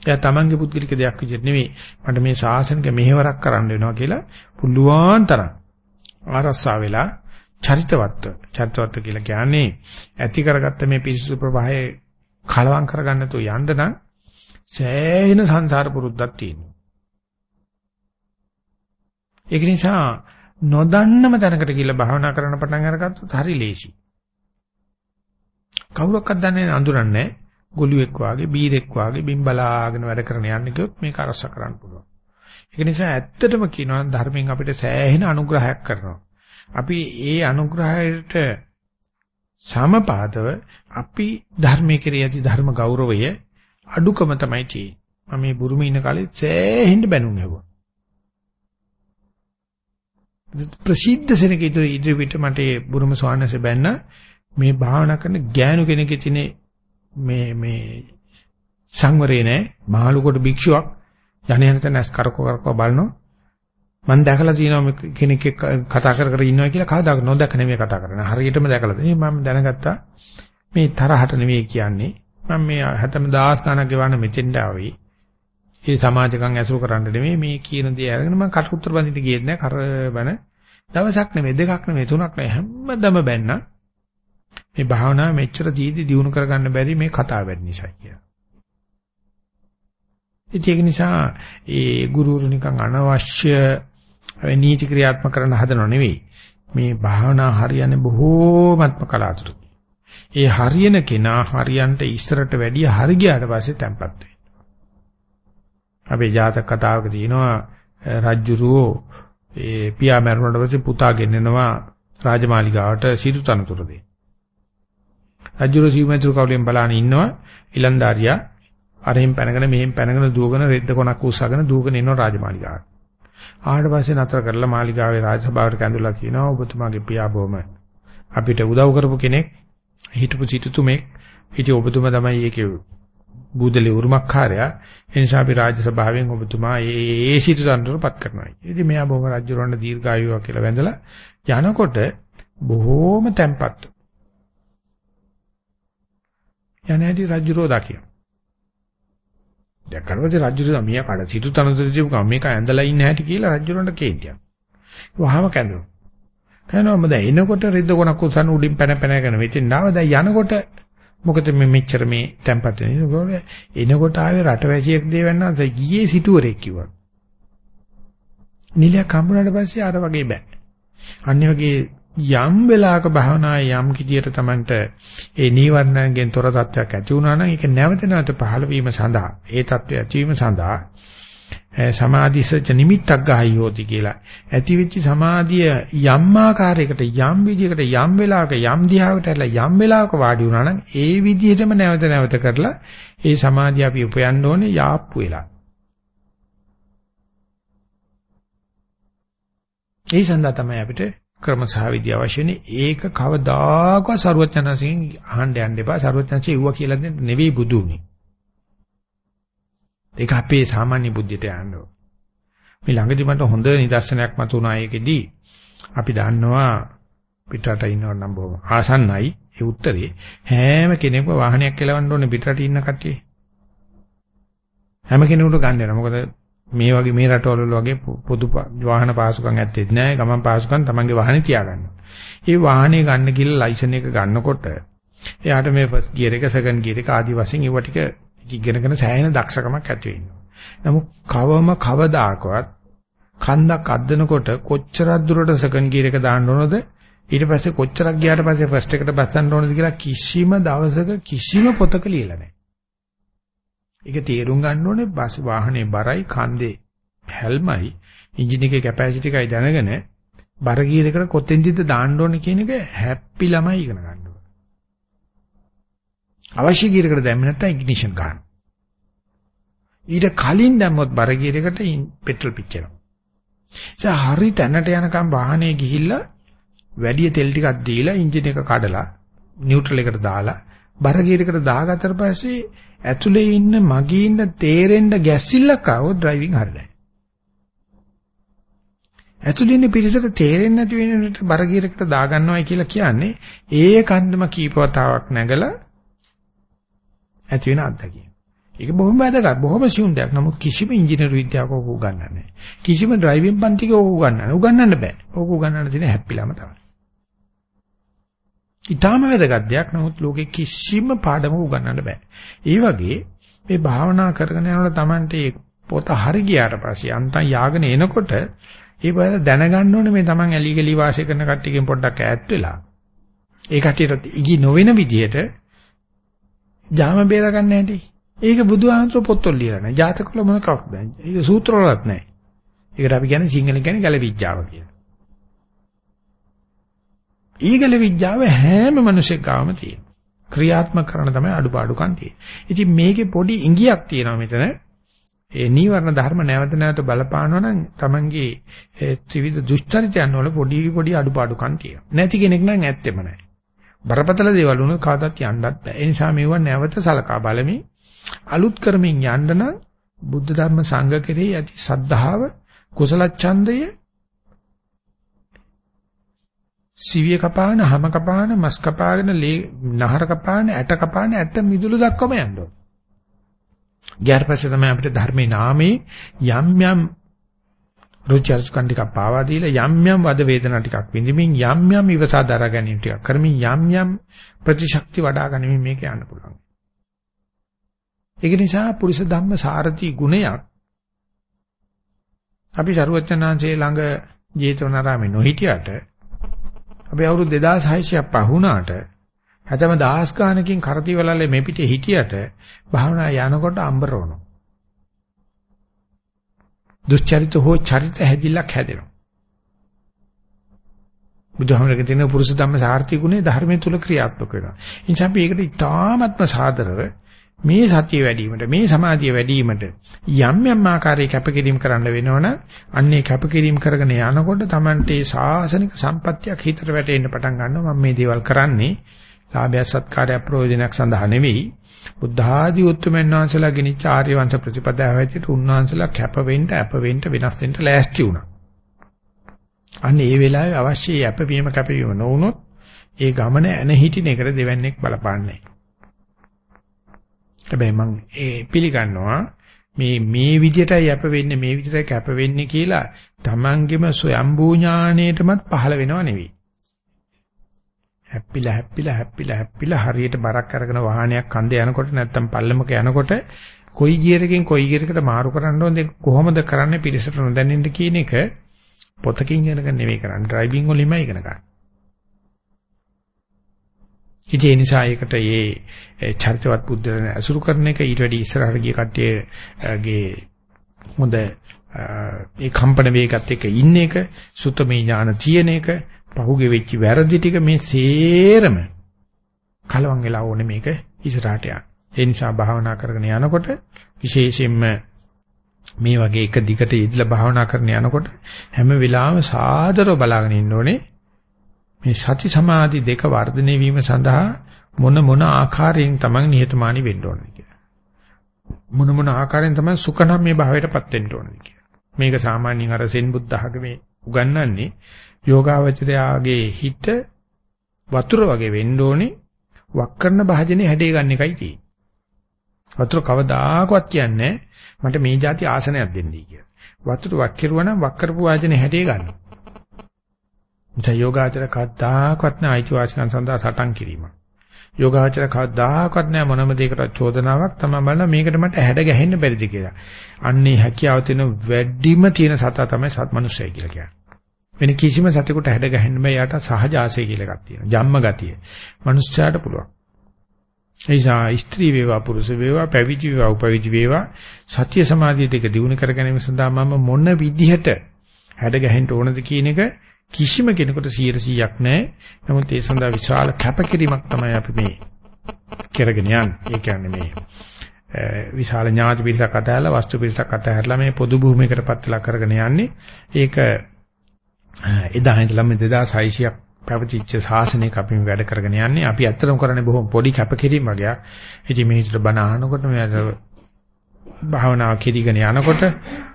එයා තමන්ගේ පුද්ගලික දෙයක් විදිහට නෙවෙයි මට මේ ශාසනික මෙහෙවරක් කරන්න වෙනවා කියලා පුළුවන් තරම් ආරස්සා වෙලා චරිතවත්ව චරිතවත්ව කියලා කියන්නේ ඇති කරගත්ත මේ පිරිසුදු ප්‍රවාහයේ කලවම් කරගන්න තු යන්න නම් සෑහෙන සංසාර පුරුද්දක් තියෙනවා. ඒක නිසා නොදන්නම තැනකට ගිහිල්ලා භාවනා කරන්න පටන් අරගත්තොත් හරි ලේසි. කවුරක්වත් දන්නේ අඳුරන්නේ ගොළුෙක් වාගේ බීරෙක් වාගේ බිම් බලාගෙන වැඩ කරන යන්නේ කිව්වොත් මේක අරස කරන්න පුළුවන්. ඒක නිසා ඇත්තටම කියනවා ධර්මයෙන් අපිට සෑහෙන අනුග්‍රහයක් කරනවා. අපි ඒ අනුග්‍රහයට සමපාදව අපි ධර්මයේ කෙරෙහි ඇති ධර්ම ගෞරවය අඩුකම තමයි තියෙන්නේ. මම මේ බුරුමේ ඉන්න කාලේ සෑහෙන්න බැනුම් ඇහුවා. ප්‍රසිද්ධ සෙනග ඉදිරි පිට මට බුරුම ස්වාමීන්වහන්සේ බැන්න මේ භාවනා කරන ගෑනු කෙනෙක් ඉතිනේ මේ මේ සංවරේ නැහැ මහලුකොට භික්ෂුවක් යන්නේ නැත්නම් ඇස් කරකෝ කරකෝ බලනවා මම දැකලා තියෙනවා කෙනෙක් එක්ක කතා කර කර ඉන්නවා කියලා කවදාක නොදැක නෙමෙයි කතා කරන්නේ. හරියටම දැකලා තියෙනවා. මම දැනගත්තා මේ තරහට නෙමෙයි කියන්නේ. මම මේ 70000 ගණන් ගෙවන්න මෙතෙන්ට ආවේ. ඒ සමාජකම් ඇසුරු කරන්න නෙමෙයි මේ කියන දේ අරගෙන මම කට උත්තර බඳින්න ගියේ නැහැ. කරබන දවසක් නෙමෙයි දෙකක් නෙමෙයි තුනක් නෙමෙයි හැමදම බැන්න. මේ භාවනාව මෙච්චර දීදි දිනු කරගන්න බැරි මේ කතාව වැඩි නිසා කියලා. ඒක නිසා ඒ ගුරුුරු නිකන් අනවශ්‍ය නීති ක්‍රියාත්මක කරන්න හදනව නෙවෙයි. මේ භාවනා හරියන්නේ බොහෝමත්ම කලාතුරකින්. ඒ හරියන කෙනා හරියන්ට ඉස්සරට වැඩිය හරි ගියාට පස්සේ තැම්පත් වෙනවා. අපේ ජාතක කතාවක තියෙනවා රජ්ජුරුවෝ ඒ පියා මැරුණාට පස්සේ පුතා ගෙන්නනවා රාජමාලිගාවට සිටු තනතුර දෙන්න. රජ්ජුරුවෝ සීමේතුරු කවුලෙන් බලන ඉන්නවා ඉලන්දාරියා අරහින් පැනගෙන මෙහෙන් පැනගෙන දුවගෙන රෙද්ද කොනක් උස්සගෙන දුවගෙන එනවා රාජමාලිගාවට. ආවට පස්සේ නතර කරලා මාලිගාවේ රාජසභාවට කැඳුලා කියනවා ඔබතුමාගේ පියා බොම අපිට උදව් කරපු කෙනෙක් හිටපු සිටුතුමෙක් ඉතින් ඔබතුමා තමයි ඒකේ බුදලේ උරුමකාරයා ඒ නිසා අපි රාජසභාවෙන් ඔබතුමා ඒ ඒ සිටුතන්ටපත් කරනවා. ඉතින් මෙයා බොම රජුරවන්න දීර්ඝායුව කියලා වැඳලා යනකොට බොහෝම තැම්පත්. යන්නේදී රජුරෝ දකින්න. දැක්කට පස්සේ රජුට මියා කඩ සිටු තනතර තිබු ගම මේක ඇඳලා ඉන්න හැටි කියලා රජුරන්ට කේන්තියක්. වහම කැඳුණා. කනවම දැන් එනකොට රිද්ද කොනක් උසන් උඩින් පැන පැනගෙන මෙතෙන් ආව දැන් යනකොට මොකද මේ මෙච්චර මේ tempat වෙන්නේ එනකොට ආවේ රටවැසියෙක් දෙවන්නාස ගියේ සිටුවරෙක් කිව්වා. නිලයක් හම්බුනාට පස්සේ අර වගේ බෑ. අන්නේ වගේ යම් වෙලාවක භාවනාවේ යම් කිදියට Tamanට ඒ නීවරණයෙන් තොර තත්වයක් ඇති වුණා නම් ඒක නැවත නැවත පහළ වීම සඳහා ඒ தත්වය ඇතිවීම සඳහා සමාධිසච නිමිත්තක් ගහයි හොති කියලා. ඇති වෙච්ච සමාධිය යම් ආකාරයකට යම් විදියකට යම් වෙලාවක යම් දිහාවකට ඇරලා යම් වෙලාවක වාඩි වුණා නම් ඒ විදිහටම නැවත නැවත කරලා ඒ සමාධිය අපි උපයන්න ඕනේ යාප්පු වෙලා. ඒ සඳහා තමයි අපිට ක්‍රම සහ විද්‍ය අවශ්‍ය නේ ඒක කවදාකවත් ਸਰුවචනන්සෙන් අහන්න යන්න එපා. ਸਰුවචනන්සේ යුවා කියලා දෙන්න නෙවෙයි බුදු උනේ ඒක අපේ සාමාන්‍ය බුද්ධියට යන්න මේ ළඟදි මට හොඳ නිදර්ශනයක් මතුණා ඒකෙදී. අපි දන්නවා පිටරට ඉන්නව නම් බොහොම ආසන්නයි. ඒ උත්තරේ හැම කෙනෙක්ම වාහනයක් කෙලවන්න ඕනේ පිටරට ඉන්න කට්ටිය. හැම කෙනෙකුට ගන්න යනවා. මොකද මේ වගේ මේ රටවල වගේ පොදු වාහන පාසුකම් ඇත්තේ නැහැ. ගමන් පාසුකම් තමන්ගේ වාහනේ තියාගන්න. ඒ වාහනේ ගන්න කියලා ලයිසන් එක ගන්නකොට එයාට මේ ෆස්ට් ගියර් එක සෙකන්ඩ් ගියර් එක ආදි වශයෙන් ඒව ටික ඉගෙනගෙන සෑහෙන දක්ෂකමක් ඇති වෙනවා. නමුත් කවම කවදාකවත් කන්දක් අද්දනකොට කොච්චරක් දුරට සෙකන්ඩ් ගියර් එක දාන්න ඕනද ඊට පස්සේ කොච්චරක් ගියාට පස්සේ ෆස්ට් එකට බස්සන්න ඕනද කියලා කිසිම දවසක කිසිම පොතක ලියලා නැහැ. ඒක තේරුම් ගන්න ඕනේ බස් වාහනේ බරයි කන්දේ හැල්මයි එන්ජින් එකේ කැපැසිටි එකයි දැනගෙන බර ගියර එකට කොතෙන්දද දාන්න ඕනේ කියන එක හැප්පි ළමයි ඉගෙන ගන්න ඕනේ. අවශ්‍ය ගියරකට දැම්මේ නැත්නම් ඉග්නිෂන් ගන්න. ඊට කලින් දැම්මොත් බර ගියරකට පෙට්‍රල් පිච්චෙනවා. ඒ හරි තැනට යනකම් වාහනේ ගිහිල්ලා වැඩි තෙල් ටිකක් දීලා එන්ජින් එක කඩලා නියුට්‍රල් එකට දාලා බර ගියරකට දාගත්තට පස්සේ ඇතුලේ ඉන්න මගේ ඉන්න තේරෙන්න ගැස්සිල්ලක් ආවොත් ඩ්‍රයිවිං හරියන්නේ. ඇතුලේ ඉන්න පිරිසට තේරෙන්නේ නැති වෙනට බර ගියරකට දාගන්නවයි කියලා කියන්නේ ඒ කන්දම කීපවතාවක් නැගලා ඇති වෙන අත්දැකීම. ඒක බොහොම වැදගත්. බොහොම සියුම් දෙයක්. නමුත් කිසිම ඉංජිනේරු විද්‍යාවක ඕක උගන්වන්නේ නැහැ. කිසිම ඩ්‍රයිවිං පන්තික ඕක උගන්වන්නේ. උගන්වන්න බෑ. ඕක උගන්වන්න තියෙන හැප්පිලාම තමයි. ඊටාම වැදගත් දෙයක්. නමුත් ලෝකේ කිසිම පාඩමක් උගන්වන්න බෑ. ඒ වගේ මේ භාවනා කරගෙන යනකොට Tamante පොත හරි ගියාට පස්සේ අන්තම් යාගෙන එනකොට ඒ බය දැනගන්න ඕනේ මේ Taman ඇලි ගලි වාසය කරන කට්ටියකින් පොඩ්ඩක් ඈත් වෙලා ඒ කට්ටියට ඉගි නොවන විදිහට ජාම බේර ගන්න හැටි ඒක බුදුහාමතුරු පොත්වල ලියලා නැහැ. ජාතකවල මොන කවක්ද? ඒක සූත්‍රවලත් නැහැ. ඒකට අපි කියන්නේ සිංහලෙන් කියන්නේ ගැලවිඥාව කියලා. ඊගල විඥාව හැම මිනිසෙක් ගාවම තියෙනවා. ක්‍රියාත්මක කරන තමයි අඩුපාඩුකම් තියෙන්නේ. ඉතින් මේකේ පොඩි ඉඟියක් තියෙනවා මෙතන. ඒ නීවරණ ධර්ම නැවත නැවත බලපානවා නම් Tamange ත්‍රිවිධ දුෂ්චරිතයන් වල පොඩි පොඩි අඩුපාඩුකම් තියෙනවා. නැති කෙනෙක් නම් ඇත්තෙම නැහැ. බරපතල දේවල් වුණොත් කාටවත් යන්නත් බෑ. ඒ නිසා මේව නැවත සලකා බලමින් අලුත් කරමින් යන්න නම් බුද්ධ ධර්ම සංඝ කෙරෙහි ඇති සද්ධාව කුසල ඡන්දය සිවිය කපාන හැම කපාන මස් කපාගෙන නහර කපාන ඇට කපාන ඇට මිදුළු දක්වම යන්න ඕන. ගියාට පස්සේ තමයි අපිට ධර්මේ නාමේ යම් යම් රුචර්ජකන් ටිකක් පාවා දීලා යම් යම් වද වේදනා ටිකක් විඳින්මින් යම් යම් ඉවසා දරා ගැනීම ටිකක් කරමින් යම් යම් ප්‍රතිශක්ති වඩා ගැනීම මේක යන්න පුළුවන්. ඒක නිසා පුරුෂ ධම්ම සාරති ගුණයක් අපි සරුවචනාංශයේ ළඟ ජේතවනාරාමේ නොහිටියට අපි අවුරුදු 2600ක් පහුණාට හැතැම් දහස් ගානකින් කරතිවලල්ලේ මේ පිටේ හිටියට භාවනා යනකොට අම්බරවනවා. දුස්චරිත හෝ චරිත හැදිලක් හැදෙනවා. බුදුහාමරගේ තියෙන පුරුෂ ධම්ම සාර්ථි ගුණේ ධර්මයේ තුල ක්‍රියාත්මක වෙනවා. ඒ නිසා අපි ඒකට ඉතාමත්ම සාදරව මේ සතිය වැඩිවීමට මේ සමාධිය වැඩිවීමට යම් යම් ආකාරයක කැපකිරීම කරන්න වෙනවනම් අන්නේ කැපකිරීම කරගෙන යනකොට Tamante සාසනික සම්පත්තියක් හිතට වැටෙන්න පටන් ගන්නවා මම මේ දේවල් කරන්නේ ලාභය සත්කාරය ප්‍රයෝජනයක් සඳහා නෙවෙයි බුද්ධ ආදී උතුම්යන් වහන්සේලා ගෙනිච්ච ආර්ය වංශ ප්‍රතිපදාව හැටියට උන්වහන්සේලා කැප වෙන්න අප වෙන්න වෙනස් වෙන්න ලෑස්ති වුණා. අන්න ඒ වෙලාවේ අවශ්‍ය යැපවීම කැපවීම නොවුනොත් ඒ ගමන ඇන හිටින එකට දෙවන්නේක් බලපාන්නේ නැහැ. හැබැයි මම ඒ පිළිගන්නවා මේ මේ විදිහටයි අප වෙන්නේ මේ විදිහටයි කැප වෙන්නේ කියලා තමන්ගෙම ස්වයම්බූ ඥාණයටමත් පහළ වෙනව නෙවෙයි. හැප්පිලා හැප්පිලා හැප්පිලා හැප්පිලා හරියට බරක් අරගෙන වාහනයක් කන්දේ යනකොට නැත්තම් පල්ලමක යනකොට කොයි ගියරකින් කොයි ගියරකට මාරු කරන්න ඕනද කොහොමද කරන්නේ පිරිසට නොදැනෙන්න කියන එක පොතකින් ඉගෙනගෙන නෙවෙයි කරන්නේ ඩ්‍රයිවිං වලින්මයි ඉගෙන ගන්න. ඉතින් ඒ නිසා ඒකට මේ චරිතවත් බුද්ධයන් ඇසුරු කරන එක ඊට වැඩි ඉස්සරහට ගිය කට්ටියගේ හොඳ ඒ කම්පන වේගත් එක්ක ඉන්න එක සුතමේ ඥාන තියෙන එක පහුගේ වෙච්ච වැරදි ටික මේ සේරම කලවම් වෙලා ඕනේ මේක ඉස්සරහට යන්න. ඒ නිසා භාවනා කරගෙන යනකොට විශේෂයෙන්ම මේ වගේ එක දිගට ඉදලා භාවනා කරන යනකොට හැම වෙලාවෙම සාදරව බලාගෙන ඉන්න ඕනේ මේ සති සමාධි දෙක වර්ධනය වීම සඳහා මොන මොන ආකාරයෙන් තමයි නිහතමානී වෙන්න ඕනේ කියලා. මොන මොන ආකාරයෙන් තමයි සුඛනම් මේ භාවයටපත් වෙන්න ඕනේ කියලා. මේක සාමාන්‍යයෙන් අර සෙන් බුද්ධහගමේ උගන්වන්නේ යෝගාවචරයාගේ හිත වතුර වගේ වෙන්න ඕනේ වක් කරන භාජනේ හැඩේ ගන්න එකයි තියෙන්නේ. වතුර කවදාකවත් කියන්නේ මට මේ જાති ආසනයක් දෙන්නයි කියලා. වතුර වක් කෙරුවා නම් වක් කරපු වාජනේ හැඩේ ගන්නවා. නිසා යෝගාචර කද්දාකවත් නැ අයිතිවාසිකම් සඳහා සටන් කිරීම. යෝගාචර කද්දාකවත් නැ මොනම දෙයකට චෝදනාවක් තමයි බලන මේකට මට හැඩ ගැහෙන්න බැරිද කියලා. අන්නේ හැකියාව තියෙන වැඩිම තියෙන සතා තමයි සත් මනුස්සය කියලා කියන්නේ. වෙන කිසිම සතෙකුට හැඩ ගැහෙන්න බෑ යාට සහජ ආසය කියලා එකක් තියෙනවා. ජම්ම ගතිය. මනුස්සයාට පුළුවන්. එයිසා ස්ත්‍රී වේවා පුරුෂ වේවා පැවිදි වේවා උපවිදි වේවා සත්‍ය සමාධිය දෙක දිනු කර ගැනීම සඳහා මම මොන විදිහට හැඩ ගැහෙන්න ඕනද කියන එක කිසිම කෙනෙකුට 100%ක් නැහැ. නමුත් ඒ සඳහා විශාල කැපකිරීමක් තමයි අපි මේ කරගෙන යන්නේ. ඒ කියන්නේ මේ විශාල ඥාති පිරිසක් අතහැරලා වස්තු පිරිසක් අතහැරලා මේ පොදු භූමියකටපත් වෙලා කරගෙන යන්නේ. ඒක එදා ඉඳලම 2600ක් පැවතිච්ච ශාසනයක අපි වැඩ කරගෙන යන්නේ. අපි ඇත්තටම කරන්නේ බොහොම පොඩි කැපකිරීම වගේක්. ඉතින් මේ විදිහට බණ අහනකොට මෙයාට භාවනාව කිරීගෙන යනකොට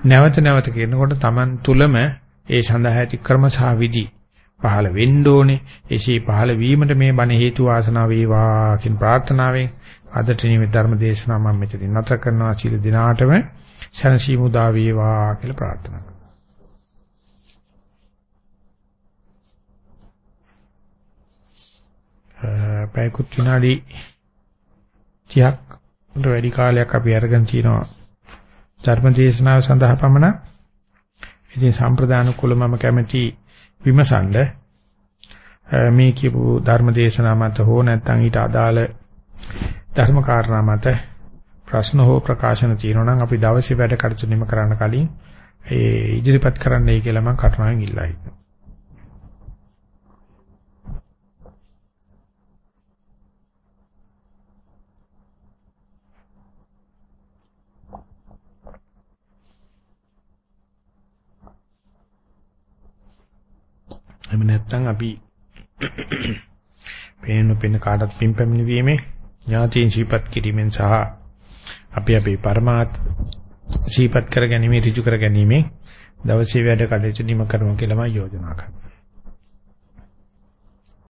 නැවත නැවත කියනකොට Taman තුලම ඒ සඳහා ඇති ක්‍රම සහ විදි පහළ වෙන්න ඕනේ. එසේ පහළ වීමට මේ බණ හේතු වාසනා වේවා කියන ප්‍රාර්ථනාවෙන් අදට නිමි ධර්ම දේශනාව මම මෙතනින් නැත කරනවා සීල දිනාටම ශනසි මුදා වේවා කියලා ප්‍රාර්ථනා කරනවා. පැයකුත් විනාඩි 30ක් වැඩි කාලයක් අපි අරගෙන තිනවා ධර්ම දේශනාව සඳහා පමණ. ඉතින් සම්ප්‍රදාන කුල මම කැමැති විමසන්න මේ කියපු ධර්ම දේශනාව මත හෝ නැත්නම් ඊට අදාළ ධර්ම කාරණා මත ප්‍රශ්න හෝ ප්‍රකාශන තියෙනවා නම් අපි දවසේ වැඩ කටයුතු නිම කරන්න කලින් ඒ ඉදිරිපත් කරන්නයි කියලා මම කරුණාවෙන් ඉල්ලා හිටිනවා. එහෙම නැත්නම් අපි පේන පේන කාටත් පින් පැමිණීමේ ඥාතීන් ශීපත් කිරීමෙන් සහ අපි අපේ පරමාර්ථ ශීපත් කර ගැනීම ඍජු කර ගැනීම දවසේ වැඩ කටයුතු නිම කරමු කියලා මම යෝජනා කරනවා.